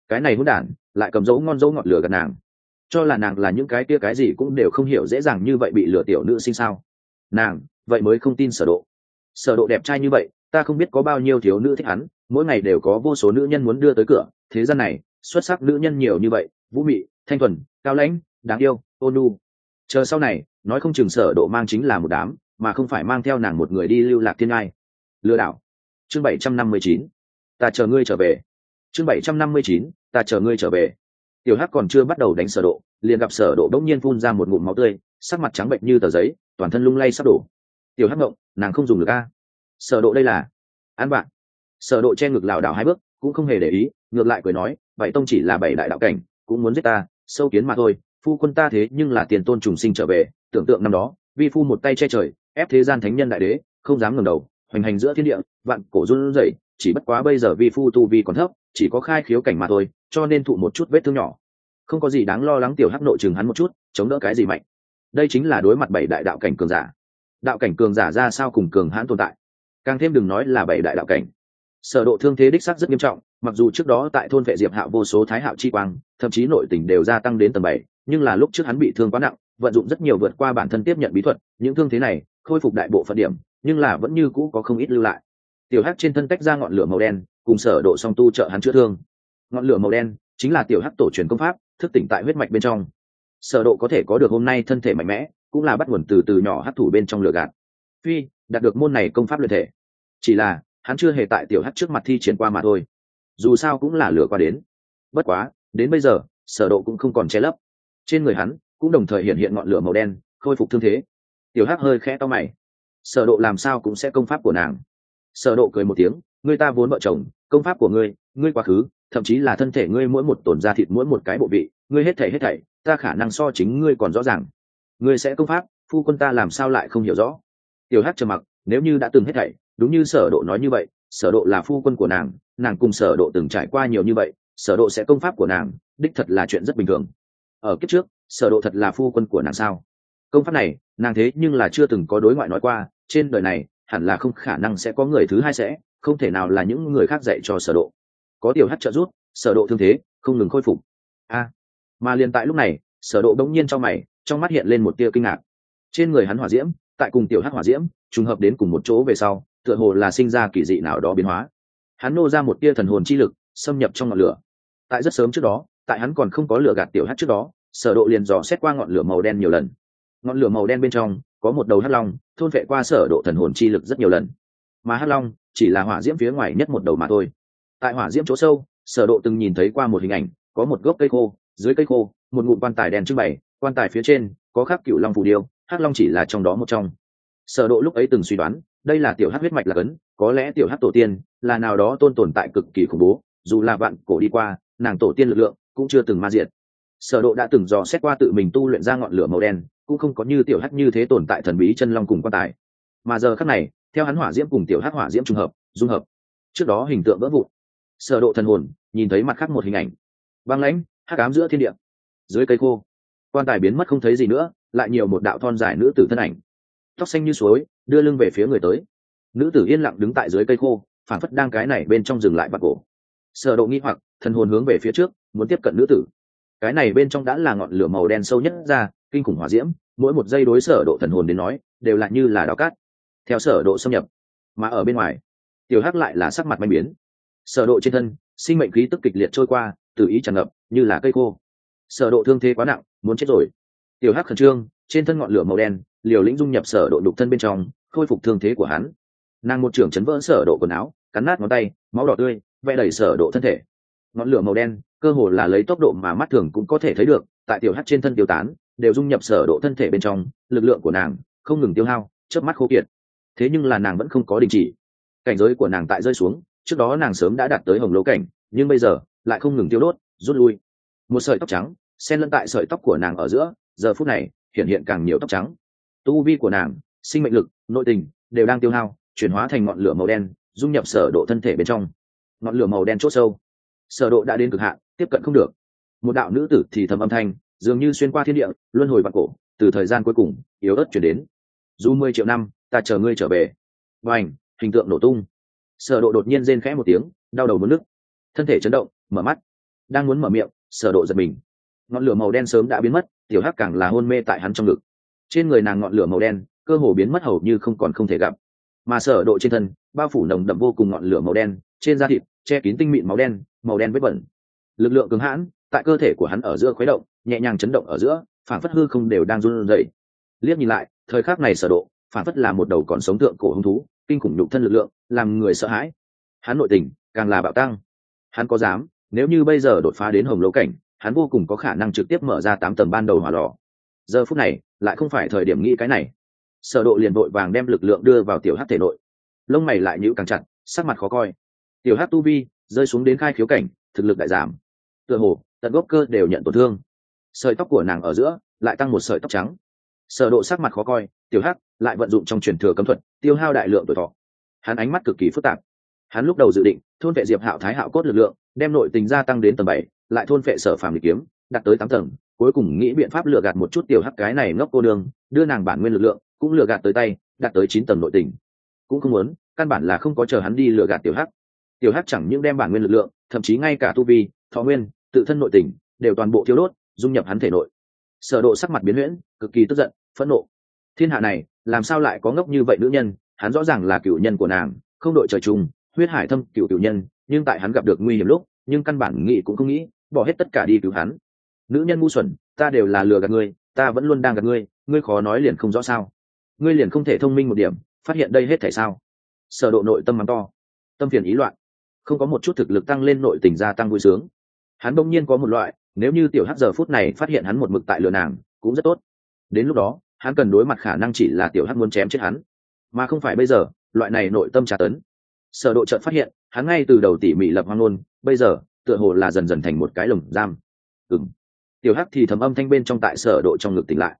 Cái này hỗn đản, lại cầm dấu ngon dấu ngọt lửa gần nàng. Cho là nàng là những cái kia cái gì cũng đều không hiểu dễ dàng như vậy bị lừa tiểu nữ sinh sao. Nàng, vậy mới không tin sở độ. Sở độ đẹp trai như vậy, ta không biết có bao nhiêu thiếu nữ thích hắn, mỗi ngày đều có vô số nữ nhân muốn đưa tới cửa, thế gian này xuất sắc nữ nhân nhiều như vậy vũ mị thanh thuần cao lãnh đáng yêu ôn nu chờ sau này nói không chừng sở độ mang chính là một đám mà không phải mang theo nàng một người đi lưu lạc thiên ai, lừa đảo. Chương 759 ta chờ ngươi trở về. Chương 759 ta chờ ngươi trở về. Tiểu hắc còn chưa bắt đầu đánh sở độ liền gặp sở độ đống nhiên phun ra một ngụm máu tươi sắc mặt trắng bệnh như tờ giấy toàn thân lung lay sắp đổ. Tiểu hắc ngộng nàng không dùng được a. Sở độ đây là an bạn. Sở độ che ngực lảo đảo hai bước cũng không hề để ý ngược lại cười nói bảy tông chỉ là bảy đại đạo cảnh, cũng muốn giết ta, sâu kiến mà thôi, phu quân ta thế nhưng là tiền tôn trùng sinh trở về, tưởng tượng năm đó, vi phu một tay che trời, ép thế gian thánh nhân đại đế, không dám ngẩng đầu, hoành hành giữa thiên địa, vạn cổ run rẩy, chỉ bất quá bây giờ vi phu tu vi còn thấp, chỉ có khai khiếu cảnh mà thôi, cho nên thụ một chút vết thương nhỏ. Không có gì đáng lo lắng tiểu hắc nội chừng hắn một chút, chống đỡ cái gì mạnh. Đây chính là đối mặt bảy đại đạo cảnh cường giả. Đạo cảnh cường giả ra sao cùng cường hãn tồn tại? Càng thêm đừng nói là bảy đại đạo cảnh. Sở độ thương thế đích xác rất nghiêm trọng mặc dù trước đó tại thôn vệ diệp hạo vô số thái hạo chi quang, thậm chí nội tình đều gia tăng đến tầng bảy, nhưng là lúc trước hắn bị thương quá nặng, vận dụng rất nhiều vượt qua bản thân tiếp nhận bí thuật, những thương thế này, khôi phục đại bộ phận điểm, nhưng là vẫn như cũ có không ít lưu lại. Tiểu hắc trên thân tách ra ngọn lửa màu đen, cùng sở độ song tu trợ hắn chữa thương. Ngọn lửa màu đen chính là tiểu hắc tổ truyền công pháp, thức tỉnh tại huyết mạch bên trong. Sở độ có thể có được hôm nay thân thể mạnh mẽ, cũng là bắt nguồn từ từ nhỏ hắc thủ bên trong lửa gạt. Phi, đạt được môn này công pháp luyện thể. Chỉ là, hắn chưa hề tại tiểu hắc trước mặt thi triển qua mà thôi dù sao cũng là lửa qua đến. Bất quá, đến bây giờ, sở độ cũng không còn che lấp. Trên người hắn cũng đồng thời hiện hiện ngọn lửa màu đen, khôi phục thương thế. Tiểu hắc hơi khẽ to mày. Sở độ làm sao cũng sẽ công pháp của nàng. Sở độ cười một tiếng, ngươi ta vốn vợ chồng, công pháp của ngươi ngươi quá khứ, thậm chí là thân thể ngươi mỗi một tổn da thịt mỗi một cái bộ vị, ngươi hết thảy hết thảy, ta khả năng so chính ngươi còn rõ ràng. Ngươi sẽ công pháp, phu quân ta làm sao lại không hiểu rõ? Tiểu hắc trầm mặc, nếu như đã từng hết thảy, đúng như sở độ nói như vậy sở độ là phu quân của nàng nàng cùng sở độ từng trải qua nhiều như vậy, sở độ sẽ công pháp của nàng, đích thật là chuyện rất bình thường. Ở kiếp trước, sở độ thật là phu quân của nàng sao? Công pháp này, nàng thế nhưng là chưa từng có đối ngoại nói qua, trên đời này, hẳn là không khả năng sẽ có người thứ hai sẽ, không thể nào là những người khác dạy cho sở độ. Có tiểu hắc trợ giúp, sở độ thương thế, không ngừng khôi phục. A! Mà liền tại lúc này, sở độ đống nhiên trong mày, trong mắt hiện lên một tia kinh ngạc. Trên người hắn hỏa diễm, tại cùng tiểu hắc hỏa diễm, trùng hợp đến cùng một chỗ về sau tựa hồ là sinh ra kỳ dị nào đó biến hóa. Hắn nô ra một tia thần hồn chi lực, xâm nhập trong ngọn lửa. Tại rất sớm trước đó, tại hắn còn không có lửa gạt tiểu hát trước đó, sở độ liền dò xét qua ngọn lửa màu đen nhiều lần. Ngọn lửa màu đen bên trong, có một đầu hắc long, thôn vệ qua sở độ thần hồn chi lực rất nhiều lần. Mà hắc long, chỉ là hỏa diễm phía ngoài nhất một đầu mà thôi. Tại hỏa diễm chỗ sâu, sở độ từng nhìn thấy qua một hình ảnh, có một gốc cây khô, dưới cây khô, một ngụm quan tài đen trưng bày, quan tài phía trên, có khắc cựu long phù điêu, hắc long chỉ là trong đó một trong. Sở độ lúc ấy từng suy đoán đây là tiểu hắc huyết mạch là cấn, có lẽ tiểu hắc tổ tiên là nào đó tôn tồn tại cực kỳ khủng bố, dù là vạn cổ đi qua, nàng tổ tiên lực lượng cũng chưa từng ma diệt. Sở độ đã từng dò xét qua tự mình tu luyện ra ngọn lửa màu đen, cũng không có như tiểu hắc như thế tồn tại thần bí chân long cùng quan tài. Mà giờ khắc này, theo hắn hỏa diễm cùng tiểu hắc hỏa diễm trùng hợp, dung hợp. Trước đó hình tượng vỡ vụn. Sở độ thần hồn nhìn thấy mặt khác một hình ảnh. Băng lãnh, hắc ám giữa thiên địa. Dưới cây khô, quan tài biến mất không thấy gì nữa, lại nhiều một đạo thon dài nữ tử thân ảnh. Tóc xanh như suối đưa lưng về phía người tới. Nữ tử yên lặng đứng tại dưới cây khô phản phất đang cái này bên trong dừng lại bạc cổ. Sở độ nghi hoặc, thần hồn hướng về phía trước, muốn tiếp cận nữ tử. Cái này bên trong đã là ngọn lửa màu đen sâu nhất ra, kinh khủng hỏa diễm, mỗi một giây đối sở độ thần hồn đến nói, đều là như là đào cát. Theo sở độ xâm nhập, mà ở bên ngoài, tiểu hắc lại là sắc mặt manh biến. Sở độ trên thân, sinh mệnh khí tức kịch liệt trôi qua tự ý tràn ngập, như là cây khô. Sở độ thương thế quá nặng, muốn chết rồi. Tiểu hắc khẩn trương, trên thân ngọn lửa màu đen liều lĩnh dung nhập sở độ đục thân bên trong, khôi phục thương thế của hắn. Nàng một trưởng chấn vỡ sở độ quần áo, cắn nát ngón tay, máu đỏ tươi, vẽ đầy sở độ thân thể. Ngọn lửa màu đen, cơ hồ là lấy tốc độ mà mắt thường cũng có thể thấy được, tại tiểu hắc trên thân tiêu tán, đều dung nhập sở độ thân thể bên trong, lực lượng của nàng không ngừng tiêu hao, chớp mắt khô kiệt. Thế nhưng là nàng vẫn không có đình chỉ. Cảnh giới của nàng tại rơi xuống, trước đó nàng sớm đã đạt tới hồng lỗ cảnh, nhưng bây giờ lại không ngừng tiêu đốt, rút lui. Một sợi tóc trắng, xen lẫn tại sợi tóc của nàng ở giữa, giờ phút này hiện hiện càng nhiều tóc trắng tu vi của nàng, sinh mệnh lực, nội tình, đều đang tiêu hao, chuyển hóa thành ngọn lửa màu đen, dung nhập sở độ thân thể bên trong. Ngọn lửa màu đen chốt sâu. Sở độ đã đến cực hạn, tiếp cận không được. Một đạo nữ tử thì thầm âm thanh, dường như xuyên qua thiên địa, luân hồi vạn cổ, từ thời gian cuối cùng, yếu ớt chuyển đến. Dù mười triệu năm, ta chờ ngươi trở về. Và ảnh hình tượng nổ tung. Sở độ đột nhiên rên khẽ một tiếng, đau đầu muốn nức thân thể chấn động, mở mắt. Đang muốn mở miệng, sở độ giật mình. Ngọn lửa màu đen sớm đã biến mất, tiểu hắc càng là hôn mê tại hắn trong ngực trên người nàng ngọn lửa màu đen, cơ hồ biến mất hầu như không còn không thể gặp. Mà sở độ trên thân, bao phủ nồng đậm vô cùng ngọn lửa màu đen, trên da thịt, che kín tinh mịn màu đen màu đen vết bẩn. Lực lượng cứng hãn, tại cơ thể của hắn ở giữa khuấy động, nhẹ nhàng chấn động ở giữa phản phất hư không đều đang run rẩy. Liếc nhìn lại, thời khắc này sở độ phản phất là một đầu còn sống tượng cổ hung thú, kinh khủng nhục thân lực lượng, làm người sợ hãi. Hắn nội tình, càng là bạo tăng. Hắn có dám, nếu như bây giờ đột phá đến hồng lỗ cảnh, hắn vô cùng có khả năng trực tiếp mở ra tám tầng ban đầu hỏa lò giờ phút này, lại không phải thời điểm nghĩ cái này. Sở độ liền vội vàng đem lực lượng đưa vào tiểu hắc thể nội. Lông mày lại nhíu càng chặt, sắc mặt khó coi. Tiểu hắc tu vi rơi xuống đến khai khiếu cảnh, thực lực đại giảm. Tựa hồ, tận gốc cơ đều nhận tổn thương. Sợi tóc của nàng ở giữa lại tăng một sợi tóc trắng. Sở độ sắc mặt khó coi, tiểu hắc lại vận dụng trong truyền thừa cấm thuật, tiêu hao đại lượng tuổi thọ. Hắn ánh mắt cực kỳ phức tạp. Hắn lúc đầu dự định thôn vệ diệp hạo thái hạo cốt lực lượng, đem nội tình gia tăng đến tầng bảy, lại thôn vệ sở phàm lịch kiếm, đạt tới tám tầng cuối cùng nghĩ biện pháp lừa gạt một chút tiểu hắc cái này ngốc cô đường đưa nàng bản nguyên lực lượng, cũng lừa gạt tới tay, đạt tới chín tầng nội tình. Cũng không muốn, căn bản là không có chờ hắn đi lừa gạt tiểu hắc. Tiểu hắc chẳng những đem bản nguyên lực lượng, thậm chí ngay cả tu vi, thọ nguyên, tự thân nội tình, đều toàn bộ thiếu đốt, dung nhập hắn thể nội. Sở độ sắc mặt biến huyễn, cực kỳ tức giận, phẫn nộ. Thiên hạ này, làm sao lại có ngốc như vậy nữ nhân? Hắn rõ ràng là cựu nhân của nàng, không đội trời chung, huyết hải thâm cựu cựu nhân, nhưng tại hắn gặp được nguy hiểm lúc, nhưng căn bản nghĩ cũng không nghĩ, bỏ hết tất cả đi cứu hắn nữ nhân ngu xuẩn, ta đều là lừa gạt ngươi, ta vẫn luôn đang gạt ngươi ngươi khó nói liền không rõ sao. Ngươi liền không thể thông minh một điểm, phát hiện đây hết thể sao? Sở độ nội tâm mắng to. Tâm phiền ý loạn. Không có một chút thực lực tăng lên nội tình gia tăng vui sướng. Hắn bỗng nhiên có một loại, nếu như tiểu hắc giờ phút này phát hiện hắn một mực tại lừa nàng, cũng rất tốt. Đến lúc đó, hắn cần đối mặt khả năng chỉ là tiểu hắc muốn chém chết hắn. Mà không phải bây giờ, loại này nội tâm trả tấn. Sở độ chợt phát hiện, hắn ngay từ đầu tỉ mỉ lập hoang luôn bây giờ, tựa hồ là dần dần thành một cái lồng giam. Ừm tiểu hắc thì thầm âm thanh bên trong tại sở độ trong ngực tỉnh lại.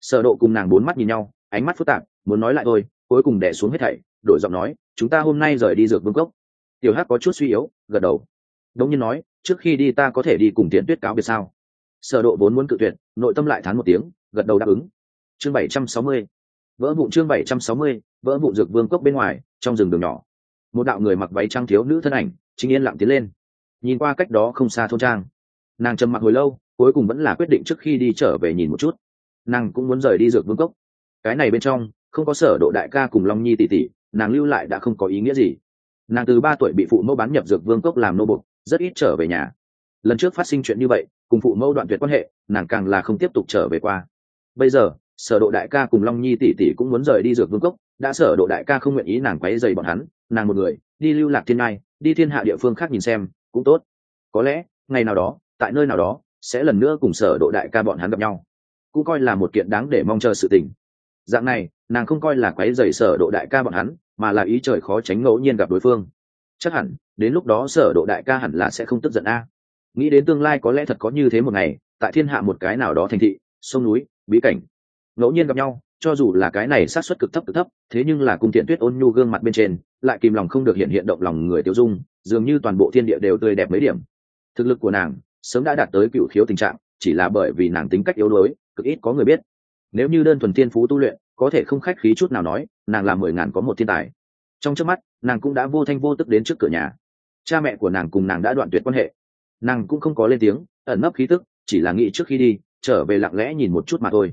Sở độ cùng nàng bốn mắt nhìn nhau, ánh mắt phức tạp, muốn nói lại thôi, cuối cùng đè xuống hết thảy, đổi giọng nói, chúng ta hôm nay rời đi dược vương cốc. Tiểu hắc có chút suy yếu, gật đầu. Đống nhiên nói, trước khi đi ta có thể đi cùng Tiễn tuyết cáo biệt sao? Sở độ vốn muốn cự tuyệt, nội tâm lại thán một tiếng, gật đầu đáp ứng. Chương 760 vỡ vụn chương 760 vỡ vụn dược vương cốc bên ngoài, trong rừng đường nhỏ. Một đạo người mặc váy trang thiếu nữ thân ảnh, chính yên lặng tiến lên. Nhìn qua cách đó không xa thôn trang. Nàng trầm mặc hồi lâu cuối cùng vẫn là quyết định trước khi đi trở về nhìn một chút. Nàng cũng muốn rời đi dược vương cốc. Cái này bên trong, không có sở độ đại ca cùng long nhi tỷ tỷ, nàng lưu lại đã không có ý nghĩa gì. Nàng từ ba tuổi bị phụ mẫu bán nhập dược vương cốc làm nô bộc rất ít trở về nhà. Lần trước phát sinh chuyện như vậy, cùng phụ mẫu đoạn tuyệt quan hệ, nàng càng là không tiếp tục trở về qua. Bây giờ, sở độ đại ca cùng long nhi tỷ tỷ cũng muốn rời đi dược vương cốc, đã sở độ đại ca không nguyện ý nàng quấy rầy bọn hắn, nàng một người, đi lưu lạc thiên ngai, đi thiên hạ địa phương khác nhìn xem, cũng tốt. Có lẽ, ngày nào đó, tại nơi nào đó sẽ lần nữa cùng sở độ đại ca bọn hắn gặp nhau. Cũng coi là một kiện đáng để mong chờ sự tình. Dạng này, nàng không coi là quấy rầy sở độ đại ca bọn hắn, mà là ý trời khó tránh ngẫu nhiên gặp đối phương. Chắc hẳn, đến lúc đó sở độ đại ca hẳn là sẽ không tức giận a. Nghĩ đến tương lai có lẽ thật có như thế một ngày, tại thiên hạ một cái nào đó thành thị, sông núi, bí cảnh, ngẫu nhiên gặp nhau, cho dù là cái này sát suất cực thấp cực thấp, thế nhưng là cung tiện tuyết ôn nhu gương mặt bên trên, lại kìm lòng không được hiện hiện động lòng người tiêu dung, dường như toàn bộ thiên địa đều tươi đẹp mấy điểm. Thực lực của nàng sớm đã đạt tới cựu khiếu tình trạng, chỉ là bởi vì nàng tính cách yếu đuối, cực ít có người biết. Nếu như đơn thuần thiên phú tu luyện, có thể không khách khí chút nào nói, nàng là mười ngàn có một thiên tài. Trong trước mắt, nàng cũng đã vô thanh vô tức đến trước cửa nhà. Cha mẹ của nàng cùng nàng đã đoạn tuyệt quan hệ. Nàng cũng không có lên tiếng, ẩn nấp khí tức, chỉ là nghĩ trước khi đi, trở về lặng lẽ nhìn một chút mà thôi.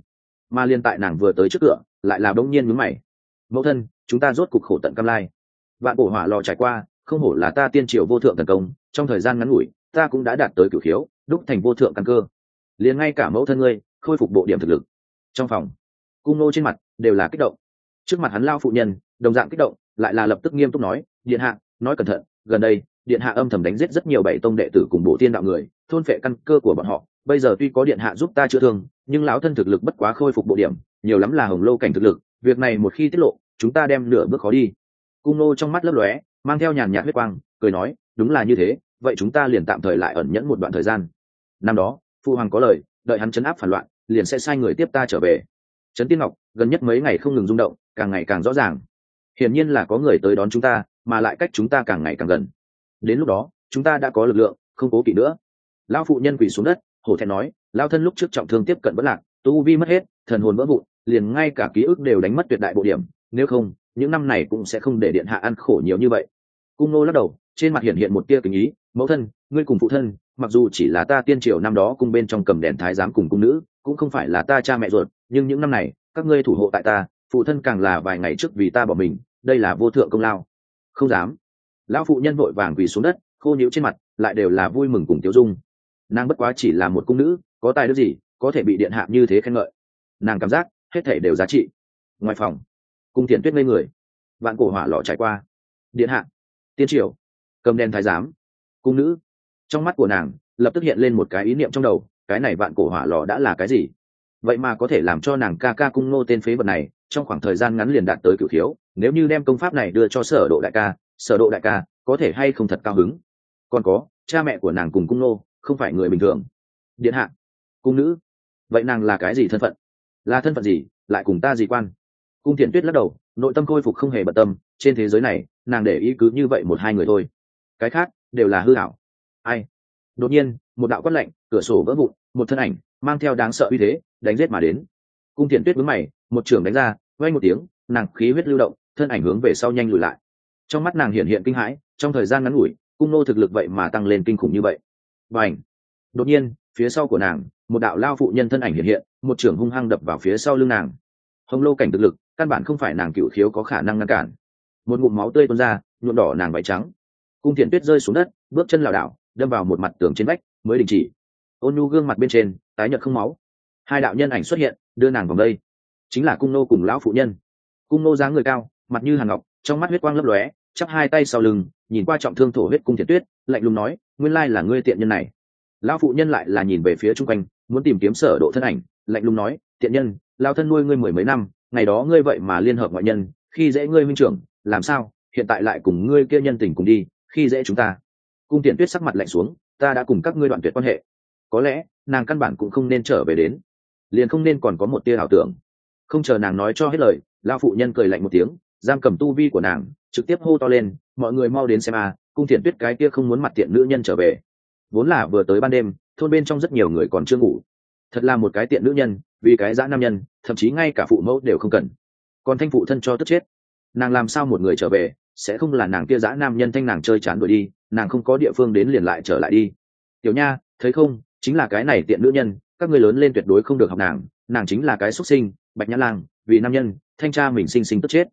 Mà liên tại nàng vừa tới trước cửa, lại là đông nhiên mướn mày. Mẫu thân, chúng ta rốt cục khổ tận cam lai. Vạn cổ hỏa lò trải qua, không hổ là ta tiên triều vô thượng tấn công, trong thời gian ngắn ngủi ta cũng đã đạt tới cửu khiếu, đúc thành vô thượng căn cơ. Liền ngay cả mẫu thân ngươi, khôi phục bộ điểm thực lực. Trong phòng, cung nô trên mặt đều là kích động. Trước mặt hắn lao phụ nhân, đồng dạng kích động, lại là lập tức nghiêm túc nói, điện hạ, nói cẩn thận, gần đây, điện hạ âm thầm đánh giết rất nhiều bảy tông đệ tử cùng bộ tiên đạo người, thôn phệ căn cơ của bọn họ, bây giờ tuy có điện hạ giúp ta chữa thương, nhưng lão thân thực lực bất quá khôi phục bộ điểm, nhiều lắm là hồng lâu cảnh thực lực, việc này một khi tiết lộ, chúng ta đem nửa bước khó đi. Cung nô trong mắt lấp lóe, mang theo nhàn nhạt huyết quang, cười nói, đúng là như thế vậy chúng ta liền tạm thời lại ẩn nhẫn một đoạn thời gian. Năm đó, phu hoàng có lời, đợi hắn chấn áp phản loạn, liền sẽ sai người tiếp ta trở về. Trấn tiên ngọc, gần nhất mấy ngày không ngừng rung động, càng ngày càng rõ ràng. Hiển nhiên là có người tới đón chúng ta, mà lại cách chúng ta càng ngày càng gần. Đến lúc đó, chúng ta đã có lực lượng, không cố kỵ nữa. Lão phụ nhân quỳ xuống đất, hổ thẹn nói lao thân lúc trước trọng thương tiếp cận vẫn lạc, tu vi mất hết, thần hồn vỡ vụn, liền ngay cả ký ức đều đánh mất tuyệt đại bộ điểm, nếu không, những năm này cũng sẽ không để điện hạ ăn khổ nhiều như vậy. Cung nô lắc đầu trên mặt hiện hiện một tia kính ý, mẫu thân, ngươi cùng phụ thân, mặc dù chỉ là ta tiên triều năm đó cung bên trong cầm đèn thái giám cùng cung nữ, cũng không phải là ta cha mẹ ruột, nhưng những năm này, các ngươi thủ hộ tại ta, phụ thân càng là vài ngày trước vì ta bỏ mình, đây là vô thượng công lao. Không dám. Lão phụ nhân vội vàng quỳ xuống đất, khô nhíu trên mặt, lại đều là vui mừng cùng tiêu dung. Nàng bất quá chỉ là một cung nữ, có tài đức gì, có thể bị điện hạ như thế khen ngợi. Nàng cảm giác, hết thể đều giá trị. Ngoài phòng, cung thiện tuyết ngây người. Vạn cổ hỏa lọ trải qua. Điện hạ, tiên triều cầm đen thái giám. Cung nữ. Trong mắt của nàng, lập tức hiện lên một cái ý niệm trong đầu, cái này vạn cổ hỏa lò đã là cái gì? Vậy mà có thể làm cho nàng ca ca cung nô tên phế vật này, trong khoảng thời gian ngắn liền đạt tới cửu khiếu nếu như đem công pháp này đưa cho sở độ đại ca, sở độ đại ca có thể hay không thật cao hứng? Còn có, cha mẹ của nàng cùng cung nô không phải người bình thường. Điện hạ. Cung nữ. Vậy nàng là cái gì thân phận? Là thân phận gì? Lại cùng ta gì quan? Cung thiền tuyết lắc đầu, nội tâm khôi phục không hề bận tâm, trên thế giới này, nàng để ý cứ như vậy một hai người thôi cái khác đều là hư ảo. Ai? Đột nhiên, một đạo quát lạnh, cửa sổ vỡ vụn, một thân ảnh mang theo đáng sợ uy thế đánh giết mà đến. Cung thiện tuyết vướng mày, một trường đánh ra vay một tiếng, nàng khí huyết lưu động, thân ảnh hướng về sau nhanh lùi lại. Trong mắt nàng hiện hiện kinh hãi, trong thời gian ngắn ngủi, cung nô thực lực vậy mà tăng lên kinh khủng như vậy. Và ảnh đột nhiên, phía sau của nàng, một đạo lao phụ nhân thân ảnh hiện hiện, một trưởng hung hăng đập vào phía sau lưng nàng. Hồng lô cảnh thực lực, căn bản không phải nàng cựu khiếu có khả năng ngăn cản. Một ngụm máu tươi tuôn ra, nhuộm đỏ nàng váy trắng cung thiện tuyết rơi xuống đất, bước chân lảo đảo, đâm vào một mặt tường trên vách, mới đình chỉ. Ôn nhu gương mặt bên trên, tái nhợt không máu. Hai đạo nhân ảnh xuất hiện, đưa nàng vào đây. Chính là cung nô cùng lão phụ nhân. Cung nô dáng người cao, mặt như hàng ngọc, trong mắt huyết quang lấp lóe, chắp hai tay sau lưng, nhìn qua trọng thương thổ huyết cung thiện tuyết, lạnh lùng nói, nguyên lai là ngươi tiện nhân này. Lão phụ nhân lại là nhìn về phía chung quanh, muốn tìm kiếm sở độ thân ảnh, lạnh lùng nói, tiện nhân lao thân nuôi ngươi mười mấy năm, ngày đó ngươi vậy mà liên hợp ngoại nhân, khi dễ ngươi minh trưởng, làm sao, hiện tại lại cùng ngươi kia nhân tình cùng đi khi dễ chúng ta. Cung tiện tuyết sắc mặt lạnh xuống ta đã cùng các ngươi đoạn tuyệt quan hệ. Có lẽ nàng căn bản cũng không nên trở về đến. Liền không nên còn có một tia ảo tưởng. Không chờ nàng nói cho hết lời lao phụ nhân cười lạnh một tiếng giam cầm tu vi của nàng trực tiếp hô to lên mọi người mau đến xem à, cung thiện tuyết cái kia không muốn mặt tiện nữ nhân trở về. Vốn là vừa tới ban đêm thôn bên trong rất nhiều người còn chưa ngủ. Thật là một cái tiện nữ nhân vì cái dã nam nhân thậm chí ngay cả phụ mẫu đều không cần. Còn thanh phụ thân cho tức chết. Nàng làm sao một người trở về? Sẽ không là nàng kia dã nam nhân thanh nàng chơi chán đuổi đi, nàng không có địa phương đến liền lại trở lại đi. Tiểu nha, thấy không, chính là cái này tiện nữ nhân, các người lớn lên tuyệt đối không được học nàng nàng chính là cái xuất sinh, bạch nhã lang, vì nam nhân, thanh tra mình sinh sinh tức chết.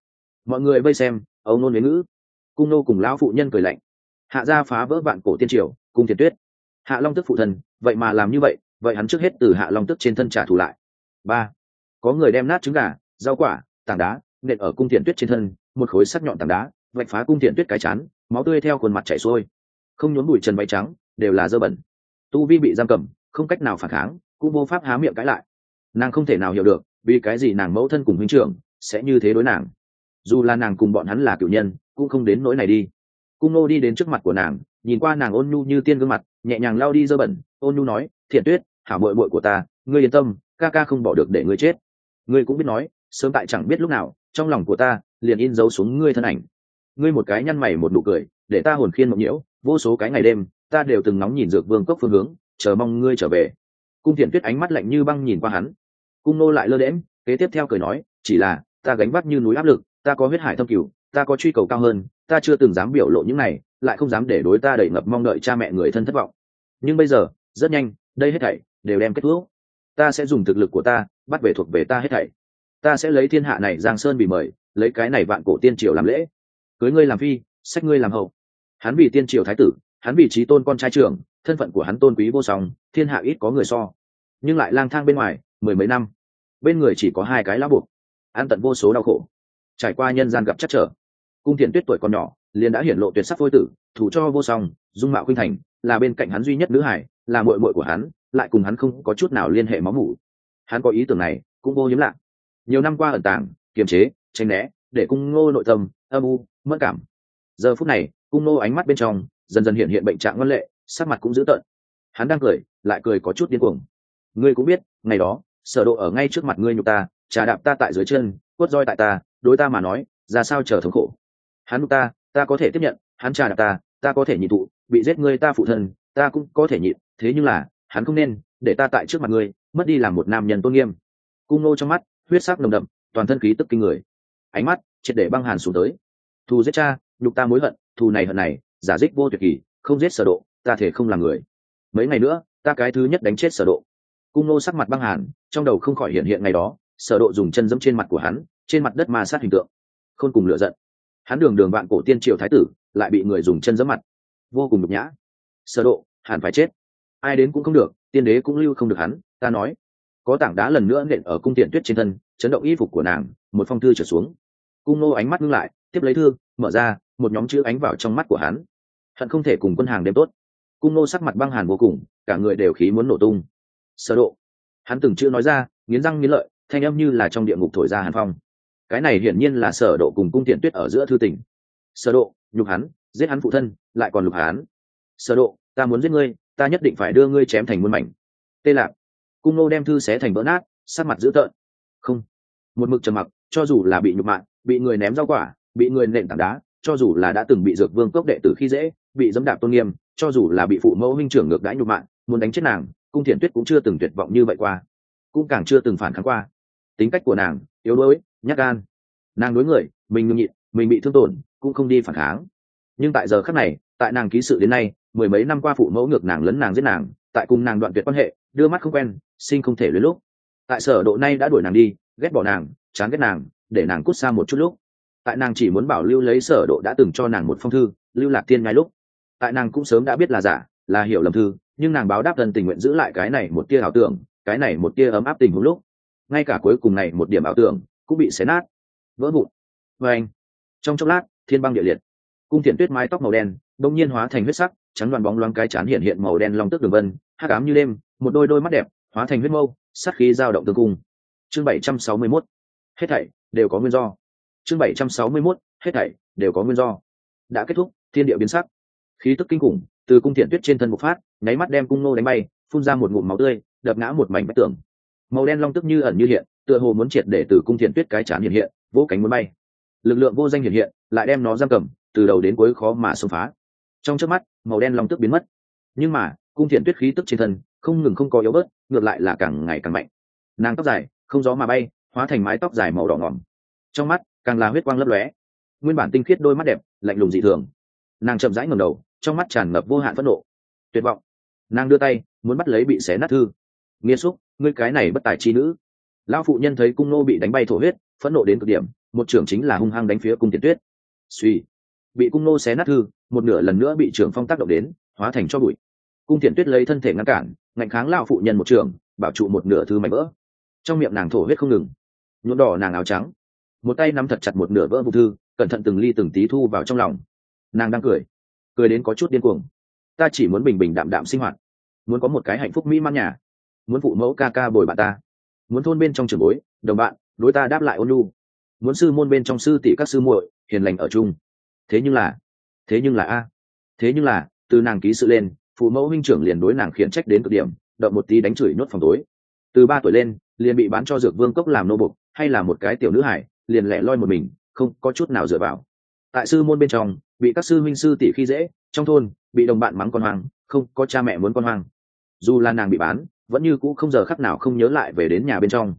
Mọi người vây xem âu nôn với ngữ. Cung nô cùng lão phụ nhân cười lạnh. Hạ gia phá vỡ vạn cổ tiên triều, cung thiền tuyết. Hạ long tức phụ thần, vậy mà làm như vậy vậy hắn trước hết từ hạ long tức trên thân trả thù lại. Ba. Có người đem nát trứng gà, rau quả, tảng đá, nện ở cung thiền tuyết trên thân, một khối sắc nhọn tảng đá vạch phá cung thiện tuyết cái chán, máu tươi theo khuôn mặt chảy xuôi. Không nhốn bụi trần váy trắng, đều là dơ bẩn. Tu vi bị giam cầm, không cách nào phản kháng, cũng vô pháp há miệng cãi lại. Nàng không thể nào hiểu được, vì cái gì nàng mẫu thân cùng huynh trưởng sẽ như thế đối nàng. Dù là nàng cùng bọn hắn là cựu nhân, cũng không đến nỗi này đi. Cung nô đi đến trước mặt của nàng, nhìn qua nàng ôn nhu như tiên gương mặt, nhẹ nhàng lao đi dơ bẩn, ôn nhu nói, thiện tuyết, hảo bội bội của ta, ngươi yên tâm, ca ca không bỏ được để ngươi chết. Ngươi cũng biết nói, sớm tại chẳng biết lúc nào, trong lòng của ta liền in dấu xuống ngươi thân ảnh ngươi một cái nhăn mày một nụ cười, để ta hồn khiên mộng nhiễu, vô số cái ngày đêm, ta đều từng nóng nhìn dược vương cốc phương hướng, chờ mong ngươi trở về. Cung thiện tuyết ánh mắt lạnh như băng nhìn qua hắn. Cung nô lại lơ đễm kế tiếp theo cười nói, chỉ là, ta gánh vác như núi áp lực, ta có huyết hải thâm cửu, ta có truy cầu cao hơn, ta chưa từng dám biểu lộ những này, lại không dám để đối ta đẩy ngập mong đợi cha mẹ người thân thất vọng. Nhưng bây giờ, rất nhanh, đây hết thảy đều đem kết thúc. Ta sẽ dùng thực lực của ta, bắt về thuộc về ta hết thảy. Ta sẽ lấy thiên hạ này giang sơn bị mời, lấy cái này vạn cổ tiên triều làm lễ cưới ngươi làm phi sách ngươi làm hậu. Hắn vì tiên triều thái tử, hắn vì trí tôn con trai trưởng, thân phận của hắn tôn quý vô song, thiên hạ ít có người so. Nhưng lại lang thang bên ngoài, mười mấy năm, bên người chỉ có hai cái lá buộc. An tận vô số đau khổ. Trải qua nhân gian gặp chắc trở. Cung thiện tuyết tuổi còn nhỏ, liền đã hiển lộ tuyệt sắc phôi tử, thủ cho vô song, dung mạo khuynh thành, là bên cạnh hắn duy nhất nữ hải là mội mội của hắn, lại cùng hắn không có chút nào liên hệ máu mủ. Hắn có ý tưởng này, cũng vô hiếm lạ. Nhiều năm qua ẩn tàng, kiềm chế tranh né, để cung ngô nội tâm, âm u mất cảm. Giờ phút này, cung nô ánh mắt bên trong, dần dần hiện hiện bệnh trạng ngân lệ, sắc mặt cũng dữ tợn. Hắn đang cười, lại cười có chút điên cuồng. Ngươi cũng biết, ngày đó, sở độ ở ngay trước mặt ngươi nhục ta, trà đạp ta tại dưới chân, quất roi tại ta, đối ta mà nói, ra sao chờ thống khổ. Hắn nhục ta ta có thể tiếp nhận, hắn trà đạp ta ta có thể nhịn thụ bị giết ngươi ta phụ thân, ta cũng có thể nhịn, thế nhưng là, hắn không nên, để ta tại trước mặt ngươi, mất đi làm một nam nhân tôn nghiêm. Cung nô trong mắt, huyết sắc nồng đậm, toàn thân khí tức kinh người. Ánh mắt triệt để băng hàn xuống tới thù giết cha, nhục ta mối hận, thù này hận này, giả dích vô tuyệt kỳ, không giết sở độ, ta thể không làm người. Mấy ngày nữa, ta cái thứ nhất đánh chết sở độ. Cung nô sắc mặt băng hàn, trong đầu không khỏi hiện hiện ngày đó, sở độ dùng chân dẫm trên mặt của hắn, trên mặt đất ma sát hình tượng. Khôn cùng lửa giận. Hắn đường đường vạn cổ tiên triều thái tử, lại bị người dùng chân giẫm mặt. Vô cùng nhục nhã. Sở độ, hẳn phải chết. Ai đến cũng không được, tiên đế cũng lưu không được hắn, ta nói. Có tảng đá lần nữa nện ở cung tiện tuyết trên thân, chấn động y phục của nàng, một phong thư trở xuống. Cung nô ánh mắt ngưng lại tiếp lấy thư, mở ra, một nhóm chữ ánh vào trong mắt của hắn. Hận không thể cùng quân hàng đêm tốt. Cung nô sắc mặt băng hàn vô cùng, cả người đều khí muốn nổ tung. Sơ độ. Hắn từng chữ nói ra, nghiến răng nghiến lợi, thanh âm như là trong địa ngục thổi ra hàn phong. Cái này hiển nhiên là sở độ cùng cung tiện tuyết ở giữa thư tình. Sở độ, nhục hắn, giết hắn phụ thân, lại còn lục hắn. Sở độ, ta muốn giết ngươi, ta nhất định phải đưa ngươi chém thành muôn mảnh. Tê lạc cung nô đem thư xé thành vỡ nát, sắc mặt dữ tợn. Không. Một mực trầm mặc, cho dù là bị nhục mạ, bị người ném rau quả bị người nện tảng đá, cho dù là đã từng bị dược vương cốc đệ tử khi dễ, bị dẫm đạp tôn nghiêm, cho dù là bị phụ mẫu huynh trưởng ngược đãi nhục mạng muốn đánh chết nàng, cung thiện tuyết cũng chưa từng tuyệt vọng như vậy qua. Cũng càng chưa từng phản kháng qua. Tính cách của nàng, yếu đuối, nhát gan. Nàng đối người, mình ngưng nhịn, mình bị thương tổn, cũng không đi phản kháng. Nhưng tại giờ khắc này, tại nàng ký sự đến nay, mười mấy năm qua phụ mẫu ngược nàng lấn nàng giết nàng, tại cùng nàng đoạn tuyệt quan hệ, đưa mắt không quen, sinh không thể luyến lúc. Tại sở độ nay đã đuổi nàng đi, ghét bỏ nàng, chán ghét nàng, để nàng cút xa một chút lúc tại nàng chỉ muốn bảo lưu lấy sở độ đã từng cho nàng một phong thư, lưu lạc tiên ngay lúc. Tại nàng cũng sớm đã biết là giả, là hiểu lầm thư, nhưng nàng báo đáp thân tình nguyện giữ lại cái này một tia ảo tưởng, cái này một tia ấm áp tình huống lúc. Ngay cả cuối cùng này một điểm ảo tưởng cũng bị xé nát, vỡ vụn. Và anh, trong chốc lát, thiên băng địa liệt. Cung thiện tuyết mái tóc màu đen, đông nhiên hóa thành huyết sắc, trắng đoàn bóng loáng cái chán hiện hiện màu đen long tức đường vân hát ám như đêm, một đôi đôi mắt đẹp, hóa thành huyết mâu sắc khí dao động tương cung. Chương bảy trăm sáu mươi 761. hết thảy đều có nguyên do chương bảy trăm sáu mươi 761. hết thảy đều có nguyên do. Đã kết thúc, thiên địa biến sắc. Khí tức kinh khủng, từ cung thiện tuyết trên thân bộc phát, nháy mắt đem cung nô đánh bay, phun ra một ngụm máu tươi, đập ngã một mảnh vách tường. Màu đen long tức như ẩn như hiện, tựa hồ muốn triệt để từ cung thiện tuyết cái chán hiện hiện, vỗ cánh muốn bay. Lực lượng vô danh hiện hiện, lại đem nó giam cầm, từ đầu đến cuối khó mà xông phá. Trong chớp mắt, màu đen long tức biến mất. Nhưng mà, cung thiện tuyết khí tức trên thân không ngừng không có yếu bớt, ngược lại là càng ngày càng mạnh. Nàng tóc dài, không gió mà bay, hóa thành mái tóc dài màu đỏ ngỏm. Trong mắt càng là huyết quang lấp lóe. Nguyên bản tinh khiết đôi mắt đẹp lạnh lùng dị thường. Nàng chậm rãi ngầm đầu trong mắt tràn ngập vô hạn phẫn nộ. Tuyệt vọng. Nàng đưa tay muốn bắt lấy bị xé nát thư. Nghiêm xúc ngươi cái này bất tài chi nữ. Lão phụ nhân thấy cung nô bị đánh bay thổ huyết phẫn nộ đến cực điểm một trưởng chính là hung hăng đánh phía cung tiền tuyết. Suy. Bị cung nô xé nát thư một nửa lần nữa bị trưởng phong tác động đến hóa thành cho bụi. Cung tiền tuyết lấy thân thể ngăn cản ngạnh kháng lão phụ nhân một trưởng, bảo trụ một nửa thư mạnh vỡ. Trong miệng nàng thổ huyết không ngừng. Nhuộm đỏ nàng áo trắng một tay nắm thật chặt một nửa vỡ vụ thư, cẩn thận từng ly từng tí thu vào trong lòng. Nàng đang cười cười đến có chút điên cuồng. Ta chỉ muốn bình bình đạm đạm sinh hoạt, muốn có một cái hạnh phúc mỹ man nhà, muốn phụ mẫu ca ca bồi bạn ta, muốn thôn bên trong trường bối, đồng bạn, đối ta đáp lại ôn nhu, muốn sư môn bên trong sư tỷ các sư muội hiền lành ở chung. Thế nhưng là, thế nhưng là a, thế nhưng là, từ nàng ký sự lên, phụ mẫu huynh trưởng liền đối nàng khiển trách đến cực điểm đợi một tí đánh chửi nhốt phòng tối. Từ ba tuổi lên, liền bị bán cho dược vương cốc làm nô bục, hay là một cái tiểu nữ hải liền lẻ loi một mình, không có chút nào dựa vào. Tại sư môn bên trong, bị các sư huynh sư tỷ khi dễ, trong thôn, bị đồng bạn mắng con hoang, không có cha mẹ muốn con hoang. Dù là nàng bị bán, vẫn như cũ không giờ khắc nào không nhớ lại về đến nhà bên trong.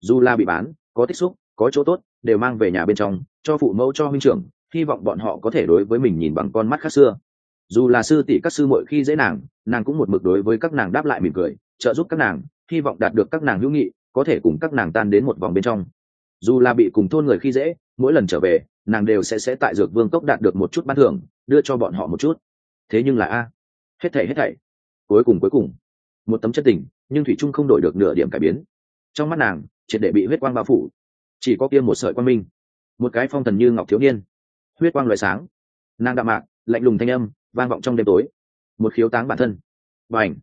Dù là bị bán, có tích xúc, có chỗ tốt, đều mang về nhà bên trong, cho phụ mẫu, cho huynh trưởng, hy vọng bọn họ có thể đối với mình nhìn bằng con mắt khác xưa. Dù là sư tỷ các sư muội khi dễ nàng nàng cũng một mực đối với các nàng đáp lại mỉm cười, trợ giúp các nàng, hy vọng đạt được các nàng hữu nghị, có thể cùng các nàng tan đến một vòng bên trong dù là bị cùng thôn người khi dễ, mỗi lần trở về, nàng đều sẽ sẽ tại dược vương cốc đạt được một chút ban thưởng, đưa cho bọn họ một chút. Thế nhưng là a, hết thảy hết thảy, cuối cùng cuối cùng, một tấm chất tình, nhưng thủy trung không đổi được nửa điểm cải biến. Trong mắt nàng, triệt để bị huyết quang bao phủ. Chỉ có kia một sợi quang minh, một cái phong thần như ngọc thiếu niên, huyết quang loại sáng. Nàng đạm mạc, lạnh lùng thanh âm, vang vọng trong đêm tối. Một khiếu táng bản thân. Và ảnh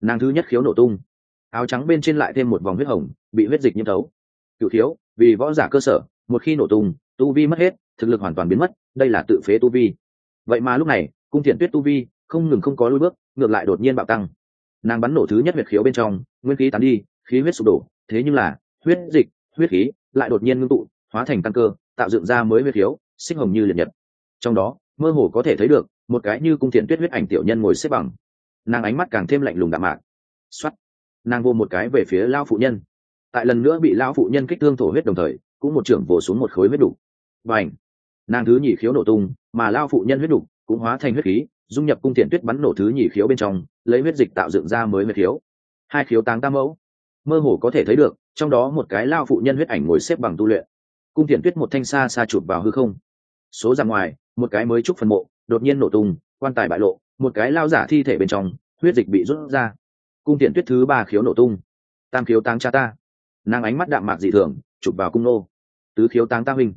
nàng thứ nhất khiếu nổ tung. Áo trắng bên trên lại thêm một vòng huyết hồng, bị huyết dịch nhiễm thấu. Cựu thiếu vì võ giả cơ sở, một khi nổ tung, tu vi mất hết, thực lực hoàn toàn biến mất, đây là tự phế tu vi. Vậy mà lúc này, cung thiện tuyết tu vi không ngừng không có lui bước, ngược lại đột nhiên bạo tăng. Nàng bắn nổ thứ nhất huyết khiếu bên trong, nguyên khí tán đi, khí huyết sụp đổ, thế nhưng là, huyết dịch, huyết khí lại đột nhiên ngưng tụ, hóa thành căn cơ, tạo dựng ra mới huyết khiếu sinh hồng như liệt nhật. Trong đó, mơ hồ có thể thấy được, một cái như cung thiện tuyết huyết ảnh tiểu nhân ngồi xếp bằng. Nàng ánh mắt càng thêm lạnh lùng đạm mạc. X nàng vô một cái về phía lao phụ nhân tại lần nữa bị lao phụ nhân kích thương thổ huyết đồng thời, cũng một trưởng vồ xuống một khối huyết đủ và ảnh nàng thứ nhì khiếu nổ tung, mà lao phụ nhân huyết đủ cũng hóa thành huyết khí, dung nhập cung thiện tuyết bắn nổ thứ nhì khiếu bên trong, lấy huyết dịch tạo dựng ra mới huyết khiếu. Hai khiếu táng tam mẫu. Mơ hồ có thể thấy được, trong đó một cái lao phụ nhân huyết ảnh ngồi xếp bằng tu luyện. Cung thiện tuyết một thanh xa xa chụp vào hư không. Số ra ngoài, một cái mới trúc phần mộ, đột nhiên nổ tung, quan tài bại lộ, một cái lao giả thi thể bên trong, huyết dịch bị rút ra. Cung thiện tuyết thứ ba khiếu nổ tung. Tam khiếu táng cha ta nàng ánh mắt đạm mạc dị thường, chụp vào cung nô. Tứ khiếu táng ta huynh.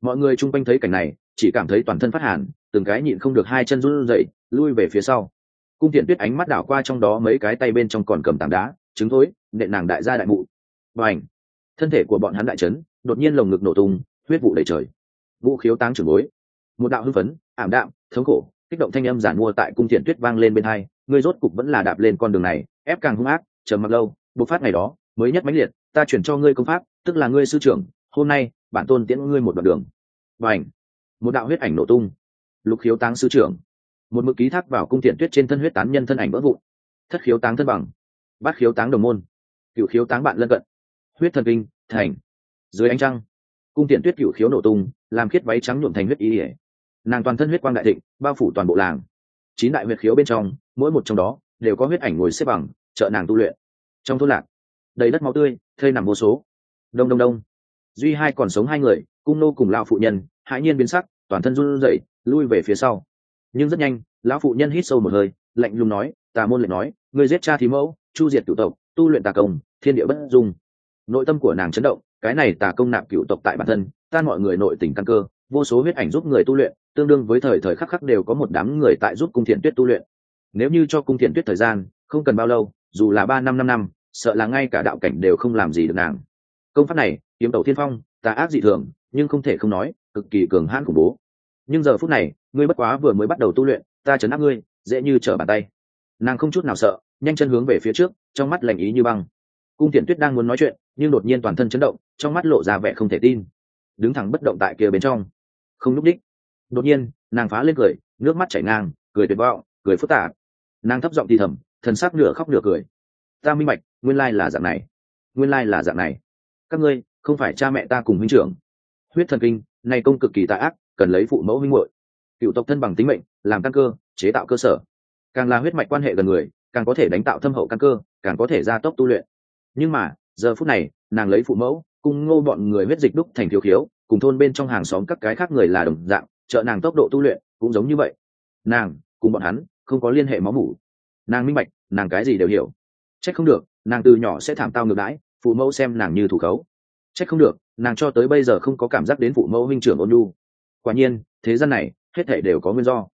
Mọi người chung quanh thấy cảnh này, chỉ cảm thấy toàn thân phát hàn, từng cái nhịn không được hai chân run rẩy, lui về phía sau. Cung thiện tuyết ánh mắt đảo qua trong đó mấy cái tay bên trong còn cầm tảng đá trứng thối nệ nàng đại gia đại mụ. Và ảnh thân thể của bọn hắn đại trấn đột nhiên lồng ngực nổ tung, huyết vụ đầy trời. Vũ khiếu táng trưởng bối. Một đạo hưng phấn, ảm đạm, thống khổ, kích động thanh âm giản mua tại cung thiện tuyết vang lên bên hai ngươi rốt cục vẫn là đạp lên con đường này, ép càng hung ác chờ mặc lâu, bộc phát ngày đó, mới nhất mãnh liệt ta chuyển cho ngươi công pháp, tức là ngươi sư trưởng, hôm nay, bản tôn tiễn ngươi một đoạn đường. Và ảnh một đạo huyết ảnh nổ tung. Lục khiếu táng sư trưởng. Một mực ký thác vào cung thiện tuyết trên thân huyết tán nhân thân ảnh vỡ vụn. Thất khiếu táng thân bằng. Bát khiếu táng đồng môn. Cựu khiếu táng bạn lân cận. Huyết thần kinh, thành. Dưới ánh trăng, cung tiện tuyết cựu khiếu nổ tung, làm khiết váy trắng nhuộm thành huyết ý ỉa nàng toàn thân huyết quang đại thịnh, bao phủ toàn bộ làng. Chín đại huyết khiếu bên trong, mỗi một trong đó, đều có huyết ảnh ngồi xếp bằng, trợ nàng tu luyện. Trong thôn lạc đầy đất máu tươi thây nằm vô số. Đông đông đông. Duy hai còn sống hai người, cung nô cùng lao phụ nhân, hãi nhiên biến sắc, toàn thân run rẩy, lui về phía sau. Nhưng rất nhanh, lão phụ nhân hít sâu một hơi, lạnh lùng nói, tà môn lệnh nói người giết cha thí mẫu, chu diệt cửu tộc, tu luyện tà công, thiên địa bất dung. Nội tâm của nàng chấn động, cái này tà công nạp cửu tộc tại bản thân, tan mọi người nội tình căn cơ, vô số huyết ảnh giúp người tu luyện, tương đương với thời thời khắc khắc đều có một đám người tại giúp cung thiện tuyết tu luyện. Nếu như cho cung thiện tuyết thời gian, không cần bao lâu, dù là ba năm năm năm sợ là ngay cả đạo cảnh đều không làm gì được nàng. Công pháp này, kiếm tẩu thiên phong, tà ác dị thường, nhưng không thể không nói, cực kỳ cường hãn khủng bố. Nhưng giờ phút này, ngươi bất quá vừa mới bắt đầu tu luyện, ta chấn áp ngươi, dễ như trở bàn tay. Nàng không chút nào sợ, nhanh chân hướng về phía trước, trong mắt lạnh ý như băng. Cung thiện tuyết đang muốn nói chuyện, nhưng đột nhiên toàn thân chấn động, trong mắt lộ ra vẻ không thể tin. Đứng thẳng bất động tại kia bên trong. Không núp đích đột nhiên, nàng phá lên cười, nước mắt chảy ngang, cười tuyệt vọng, cười phức tạp. Nàng thấp giọng thì thầm, thần sắc nửa khóc nửa cười. Ta minh bạch nguyên lai là dạng này. Nguyên lai là dạng này. Các ngươi, không phải cha mẹ ta cùng huynh trưởng. Huyết thần kinh này công cực kỳ tà ác, cần lấy phụ mẫu huynh muội. Cựu tộc thân bằng tính mệnh, làm căn cơ, chế tạo cơ sở. Càng là huyết mạch quan hệ gần người, càng có thể đánh tạo thâm hậu căn cơ, càng có thể gia tốc tu luyện. Nhưng mà, giờ phút này, nàng lấy phụ mẫu, cùng ngô bọn người huyết dịch đúc thành thiếu khiếu, cùng thôn bên trong hàng xóm các cái khác người là đồng dạng, trợ nàng tốc độ tu luyện, cũng giống như vậy. Nàng, cùng bọn hắn, không có liên hệ máu mủ. Nàng minh bạch, nàng cái gì đều hiểu. Trách không được nàng từ nhỏ sẽ thảm tao ngược đãi, phụ mẫu xem nàng như thủ khấu. Trách không được, nàng cho tới bây giờ không có cảm giác đến phụ mẫu huynh trưởng ôn lu quả nhiên, thế gian này, hết thể đều có nguyên do.